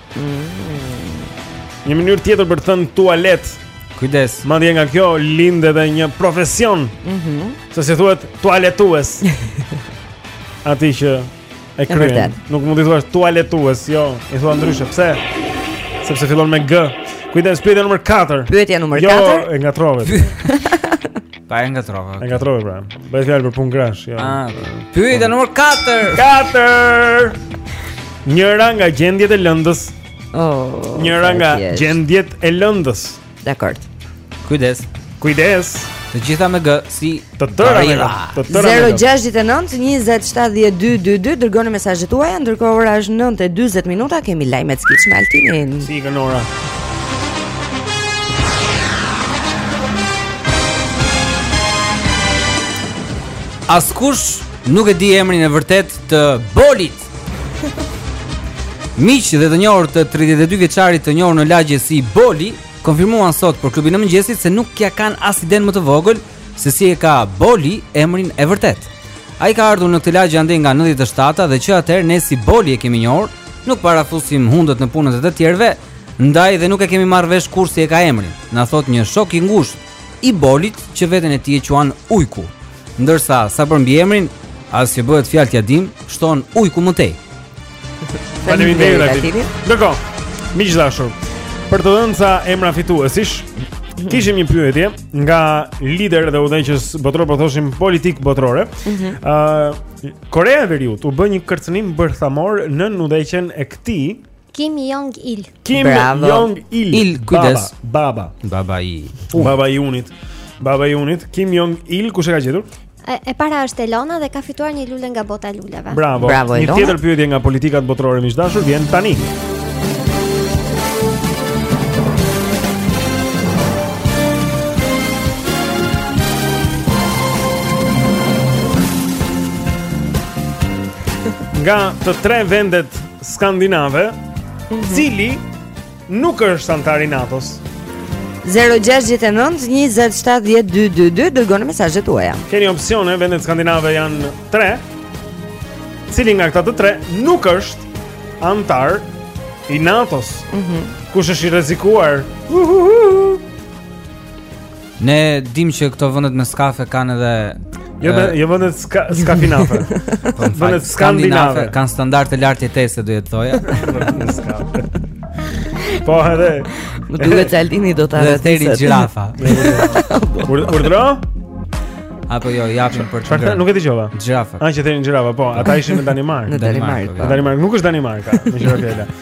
[SPEAKER 1] Një mënyrë tjetër për të thënë tualet.
[SPEAKER 3] Kujdes.
[SPEAKER 1] Madje nga kjo lind edhe një profesion.
[SPEAKER 2] Mhm.
[SPEAKER 1] Mm se s'i thuhet tualetues. Atij që e kryen. Nuk mund t'i thuash tualetues, jo, i thua ndryshe. Pse? Sepse fillon me G.
[SPEAKER 12] Kujdes, pyetja numër 4.
[SPEAKER 2] Pyetja numër 4.
[SPEAKER 12] Jo, e ngatërrove.
[SPEAKER 3] Po e ngatërrova.
[SPEAKER 12] E ngatërrova pra. Bëhet fjalë për punë grash, jo.
[SPEAKER 3] Ah. Pyetja numër 4.
[SPEAKER 12] 4. Njëra nga gjendjet e lëndës.
[SPEAKER 2] Oh.
[SPEAKER 12] Njëra nga gjendjet e lëndës.
[SPEAKER 2] Dakor.
[SPEAKER 3] Kujdes.
[SPEAKER 12] Kujdes.
[SPEAKER 3] Të gjitha me gë se
[SPEAKER 12] të tëra me gë. Të tëra me gë.
[SPEAKER 2] 069 207222 dërgoni mesazhet tuaja ndërkohë ora është 9:40 minuta kemi lajmet skiç me Altinin.
[SPEAKER 12] Si ikën ora?
[SPEAKER 3] Askush nuk e di emrin e vërtetë të Bolit. Miq dhe të njohur të 32 vjeçarit të njohur në lagje si Boli konfirmuan sot për klubin e mëngjesit se nuk ia kanë as idenë më të vogël se si e ka Boli emrin e vërtetë. Ai ka ardhur në këtë lagje andej nga 97-a dhe që atëherë ne si Boli e kemi njohur, nuk para fusim hundët në punën e të tjerëve, Ndaj dhe nuk e kemi marrë vesh kurrë si e ka emrin. Na thotë një shok i ngushtë i Bolit që veten e tij e quan Ujku. Ndërsa sa për mbiemrin, as që bëhet fjalë t'ia dim, shton Ujku më tej.
[SPEAKER 12] Faleminderit
[SPEAKER 2] Altini.
[SPEAKER 12] Ndërkohë, miq të dashur, për të dhënë ca emra fituesish, mhm. kishim një pyetje nga liderë dhe udhëheqës botërorë, po thoshim politikë botërore. Ëh,
[SPEAKER 11] mhm. mm -hmm.
[SPEAKER 12] uh, Korea e Veriut u bë një kërcënim bërthamor nën udhëheqjen e këtij
[SPEAKER 11] Kim Jong Il.
[SPEAKER 12] Kim Jong Il.
[SPEAKER 3] Il kujdes.
[SPEAKER 12] Baba.
[SPEAKER 3] Baba i.
[SPEAKER 12] Babai i Unit. Babai i Unit. Kim Jong Il kush e ka gjetur?
[SPEAKER 11] E para është Elona dhe ka fituar një lule nga bota e luleve.
[SPEAKER 12] Bravo.
[SPEAKER 2] Bravo Elona.
[SPEAKER 12] Një tjetër pyetje nga politikat botërore miq të dashur vjen tani. Nga të tre vendet skandinave, mm -hmm. cili nuk është anëtar i NATO-s.
[SPEAKER 2] 0-6-9-20-70-222 Dërgoni mesazhet tuaja
[SPEAKER 12] Keni opsione, vendet skandinave janë 3 Cili nga këta të 3 Nuk është anëtar i NATO-s mm -hmm. Kush është i rrezikuar Uhuhu
[SPEAKER 3] Ne dim që këto vendet me skafe kanë edhe
[SPEAKER 12] Jo, uh, jo vendet ska, skafinafe.
[SPEAKER 3] Po,
[SPEAKER 12] vendet skandinave
[SPEAKER 3] kanë standard të lartë jetese, do të thoja.
[SPEAKER 12] Po edhe.
[SPEAKER 2] Më duket se Aldini do ta
[SPEAKER 3] theri gjirafa.
[SPEAKER 12] Urdhro?
[SPEAKER 3] Apo jo, japim për
[SPEAKER 12] çfarë?
[SPEAKER 3] Çfarë?
[SPEAKER 12] Nuk e dëgjova.
[SPEAKER 3] Gjirafa.
[SPEAKER 12] Ah, që thënë gjirafa, po, ata ishin në Danimarkë.
[SPEAKER 2] Në
[SPEAKER 3] Danimarkë.
[SPEAKER 12] Në Danimarkë, po. nuk është
[SPEAKER 1] Danimarka,
[SPEAKER 3] më jep
[SPEAKER 11] fjala.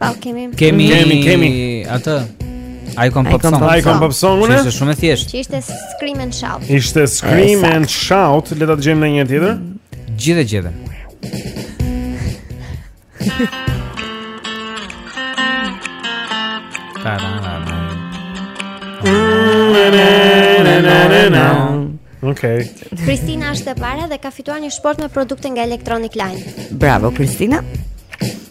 [SPEAKER 15] Po
[SPEAKER 22] kemi.
[SPEAKER 11] Kemi
[SPEAKER 3] kemi
[SPEAKER 1] kemi
[SPEAKER 3] atë. Icon Pop Song.
[SPEAKER 1] Icon Pop Song.
[SPEAKER 3] Ishte shumë e thjeshtë.
[SPEAKER 11] Ishte Scream and Shout.
[SPEAKER 1] Ishte Scream and Shout. Le ta dëgjojmë ndonjë tjetër.
[SPEAKER 3] Gjithë gjithë. Ta ta ta.
[SPEAKER 1] Okej. Okay.
[SPEAKER 11] Kristina është e para dhe ka fituar një shportë me produkte nga Electronic Line.
[SPEAKER 22] Bravo Kristina.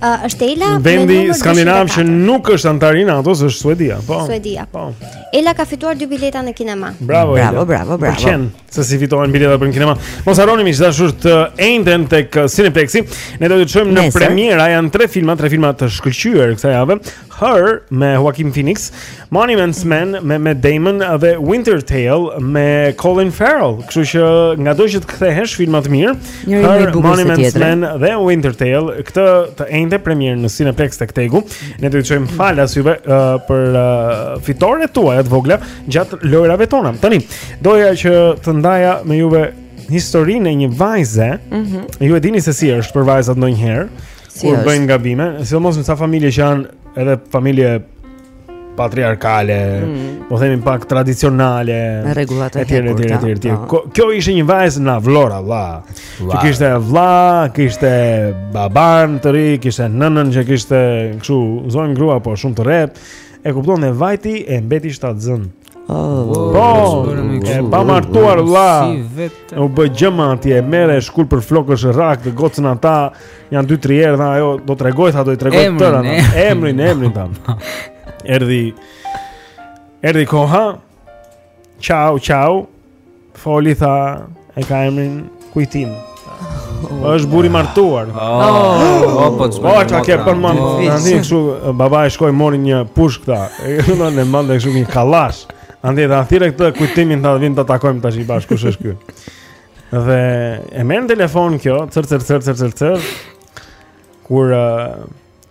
[SPEAKER 1] Uh, është
[SPEAKER 11] Ela
[SPEAKER 1] Vendi Skandinav që nuk është anëtar i NATO-s, është Suedia, po.
[SPEAKER 11] Suedia.
[SPEAKER 1] Po.
[SPEAKER 11] Ela ka fituar dy bileta në kinema.
[SPEAKER 1] Bravo,
[SPEAKER 22] bravo,
[SPEAKER 1] Ela.
[SPEAKER 22] bravo, bravo.
[SPEAKER 1] Pëlqen se si fitohen bileta për në kinema. Mos harroni miq të dashur të enjten tek uh, Cineplexi. Ne do t'ju çojmë në premierë, janë tre filma, tre filma të shkëlqyer kësaj jave. Her me Joaquin Phoenix, Monuments Men me Matt Damon dhe Winter Tale me Colin Farrell. Kështu që nga do që të kthehesh filma të mirë,
[SPEAKER 22] Her
[SPEAKER 1] Monuments Men dhe Winter Tale këtë të enjte premierë në Cineplex tek Tegu. Ne do t'ju çojmë falas juve uh, për uh, fitoret tuaja të vogla gjatë lojërave tona. Tani, doja që të ndaja me juve historinë e një vajze.
[SPEAKER 22] Mm -hmm.
[SPEAKER 1] Ju e dini se si është për vajzat ndonjëherë.
[SPEAKER 22] si
[SPEAKER 1] kur bëjnë gabime, sidomos në ca familje që janë edhe familje patriarkale,
[SPEAKER 22] mm.
[SPEAKER 1] po themi pak tradicionale,
[SPEAKER 22] me rregulla të
[SPEAKER 1] tjera të
[SPEAKER 22] tjera
[SPEAKER 1] të tjera.
[SPEAKER 22] Po.
[SPEAKER 1] Kjo ishte një vajzë nga Vlora, vlla. Që kishte vlla, kishte baban të ri, kishte nënën që kishte kështu, zonjë grua po shumë të rreptë. E kupton e vajti e mbeti shtatzënë.
[SPEAKER 22] Oh,
[SPEAKER 1] po e
[SPEAKER 3] pamartuar lla
[SPEAKER 1] U bë gjëma atje Merre e shkul për flokësh rrak Dhe gocën ata Janë dy tri herë Tha ajo do tregoj Tha do i tregoj të
[SPEAKER 3] tëra
[SPEAKER 1] Emrin, emrin ta Erdhi Erdhi koha Ciao, ciao Foli tha e ka emrin kujtim. Oh, është burrë i martuar.
[SPEAKER 3] Oh, oh, oh, po çfarë?
[SPEAKER 1] Po çka bën më? Andi kështu, babai shkoi mori një pushkë tha. E mbante kështu një kallash. Hajde tha, thirre këtë kujtimin tha, vijmë ta takojmë ta shohim bashkë kush është ky. Dhe e merr në telefon kjo, cër cër cër cër cër cër. Kur uh,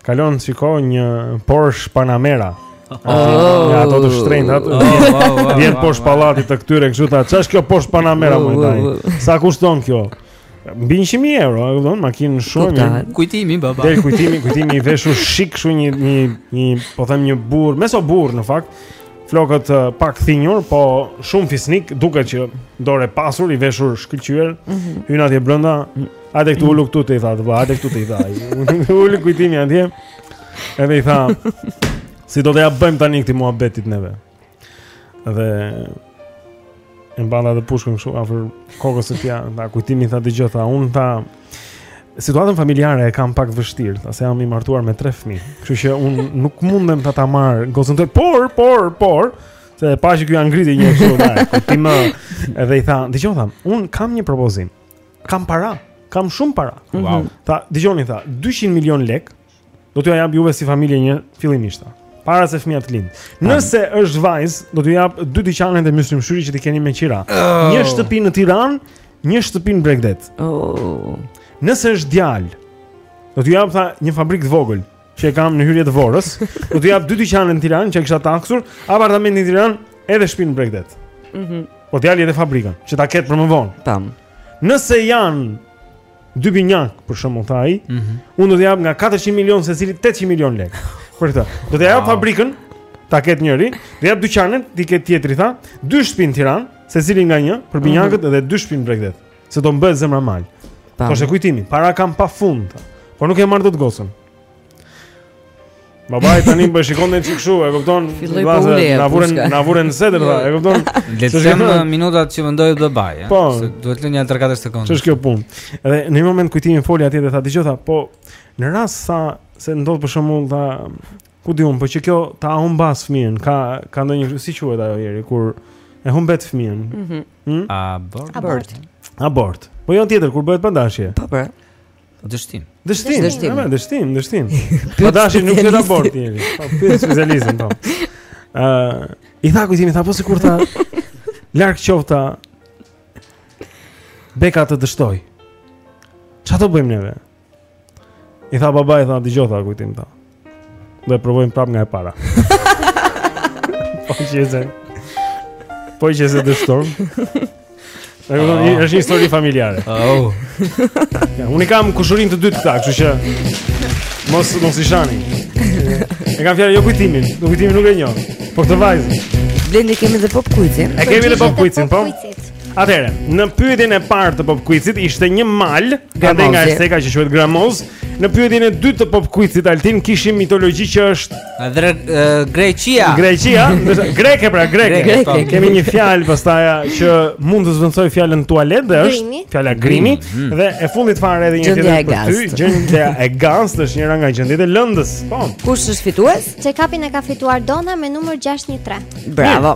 [SPEAKER 1] Kalon shikon një Porsche Panamera.
[SPEAKER 22] Oh,
[SPEAKER 1] ja ato të shtrenjtat.
[SPEAKER 3] Oh, oh, oh,
[SPEAKER 1] Vjen
[SPEAKER 3] oh,
[SPEAKER 1] poshtë
[SPEAKER 3] oh,
[SPEAKER 1] pallatit të këtyre kështu tha. Ç'është kjo Porsche Panamera oh, më oh, tani? Oh, oh. Sa kushton kjo? Mbi 100.000 euro, e kupton, makinë shumë mirë.
[SPEAKER 3] Kujtimi baba.
[SPEAKER 1] Del kujtimi, kujtimi i veshur shik kështu një një një po them një burrë, mesoburrë në fakt. Flokët eh, pak thinjur, po shumë fisnik, duket që derë e pasur i veshur shkëlqyer.
[SPEAKER 22] Mm -hmm.
[SPEAKER 1] Hyn atje brenda. Hajde këtu ulu këtu ti i tha, babai, hajde këtu ti i tha. U ul kujtimi atje. Edhe i tha, si do t'ia bëjmë tani këtij muhabetit neve. Dhe... E mbante dhe pushkën kështu, afër kokës së tij, tha, kujtimi tha dëgjo, tha, unë tha... Situatën familjare e kam pak vështirë, tha, se jam i martuar me tre fëmijë. Kështu që unë nuk mundem të ta marr, gocën tënde, por, por, por, se e pashë që e ngriti një çikë kështu, tha, kujtimi, edhe i tha, dëgjo, tha, unë kam një propozim. kam para, kam shumë para. Mhm.
[SPEAKER 3] Wow.
[SPEAKER 1] Tha, dëgjoni tha, 200 milion lekë do t'ju jap juve si familje një fillimisht. Para se fëmija të lindë. Nëse është vajzë, do t'ju jap dy dyqane te Myslym Shyri që t'i keni me qira.
[SPEAKER 22] Oh.
[SPEAKER 1] Një shtëpi në Tiranë, një shtëpi në bregdet.
[SPEAKER 22] Oh.
[SPEAKER 1] Nëse është djalë, do t'ju jap tha një fabrikë të vogël. që e kam në hyrje të Vorës, do të jap dy dyqane në Tiranë që kisha taksur, apartamentin në Tiranë, edhe shtëpinë në bregdet.
[SPEAKER 22] Mhm.
[SPEAKER 1] Mm po djali edhe fabrikën, që ta ketë për më vonë.
[SPEAKER 22] Tam.
[SPEAKER 1] Nëse janë dy binjakë për shembull tha ai,
[SPEAKER 3] mm -hmm.
[SPEAKER 1] unë do të jap nga 400 milionë secili 800 milionë lekë. Për këtë, do të jap
[SPEAKER 3] wow.
[SPEAKER 1] fabrikën, ta ketë njëri, do të jap dyqanin, ta ketë tjetri tha, dy shtëpi në Tiranë, secili nga një për binjakët mm -hmm. dhe dy shtëpi në bregdet. Se do m'bëhet zemra mal.
[SPEAKER 22] Po
[SPEAKER 1] tha kujtimi, para kam pa fund. Por nuk e marr dot gocën. Babai tani më po shikon një çikë kështu, e kupton?
[SPEAKER 22] Po
[SPEAKER 1] na
[SPEAKER 22] vunë,
[SPEAKER 1] na vunë në sedër, e jo. kupton?
[SPEAKER 3] Le të
[SPEAKER 1] kem
[SPEAKER 3] minutat që mendoj të bëj,
[SPEAKER 1] po.
[SPEAKER 3] se duhet të lënë 3-4 sekonda.
[SPEAKER 1] Ç'është kjo punë? Edhe në një moment kujtimi foli atje dhe tha dëgjo tha, po në rast se ndodh për shembull tha Ku di unë, po që kjo ta humbasë fëmijën, ka ka ndonjë si quhet ajo ore kur e humbet fëmijën.
[SPEAKER 22] Mhm.
[SPEAKER 1] Mm hm?
[SPEAKER 3] Abort.
[SPEAKER 22] Abort.
[SPEAKER 1] Abort. Po jo tjetër kur bëhet pa dashje.
[SPEAKER 22] Po po.
[SPEAKER 3] Dështim.
[SPEAKER 1] Dështim,
[SPEAKER 22] dështim,
[SPEAKER 1] dështim, dështim. dështim.
[SPEAKER 22] Pa
[SPEAKER 1] dashje nuk do
[SPEAKER 22] ta
[SPEAKER 1] bërë ti. Po pyet specialistin po. Ë, i tha kujtimi tha po sikur tha larg qoftë bebka të dështojë. Çfarë do bëjmë neve? I tha baba i tha dëgjo ta kujtoj, tha. Do e provojmë prap nga e para. Po nëse. Po nëse dështojmë. Ai do është një histori familjare.
[SPEAKER 3] Oh.
[SPEAKER 1] Ja, unë kam kushëri të dytë këta, kështu që mos mos i shani. E kam fjalën jo Kujtimin, Kujtimin nuk e njoh. Po këtë vajzë.
[SPEAKER 22] Blendi kemi dhe pop kuicin.
[SPEAKER 1] E kemi dhe pop kuicin, po. Atëherë, në pyetjen e parë të Pop Quizit ishte një mal, gjendet nga Erseka që quhet Gramoz. Në pyetjen e dytë të Pop Quizit Altin kishim mitologji që është
[SPEAKER 3] Adre, uh,
[SPEAKER 1] Greqia. Greqia, greke pra, greke.
[SPEAKER 3] greke. Po.
[SPEAKER 1] Kemi një fjalë pastaj që mund të zëvendësojë fjalën tualet dhe është fjala grimi
[SPEAKER 3] mm -hmm.
[SPEAKER 1] dhe e fundit fare edhe një tjetër për ty, gjendja e gaztë është njëra nga gjendjet e lëndës. Po.
[SPEAKER 22] Kush është fitues?
[SPEAKER 11] Check up-in e ka fituar Dona me numër 613.
[SPEAKER 22] Bravo.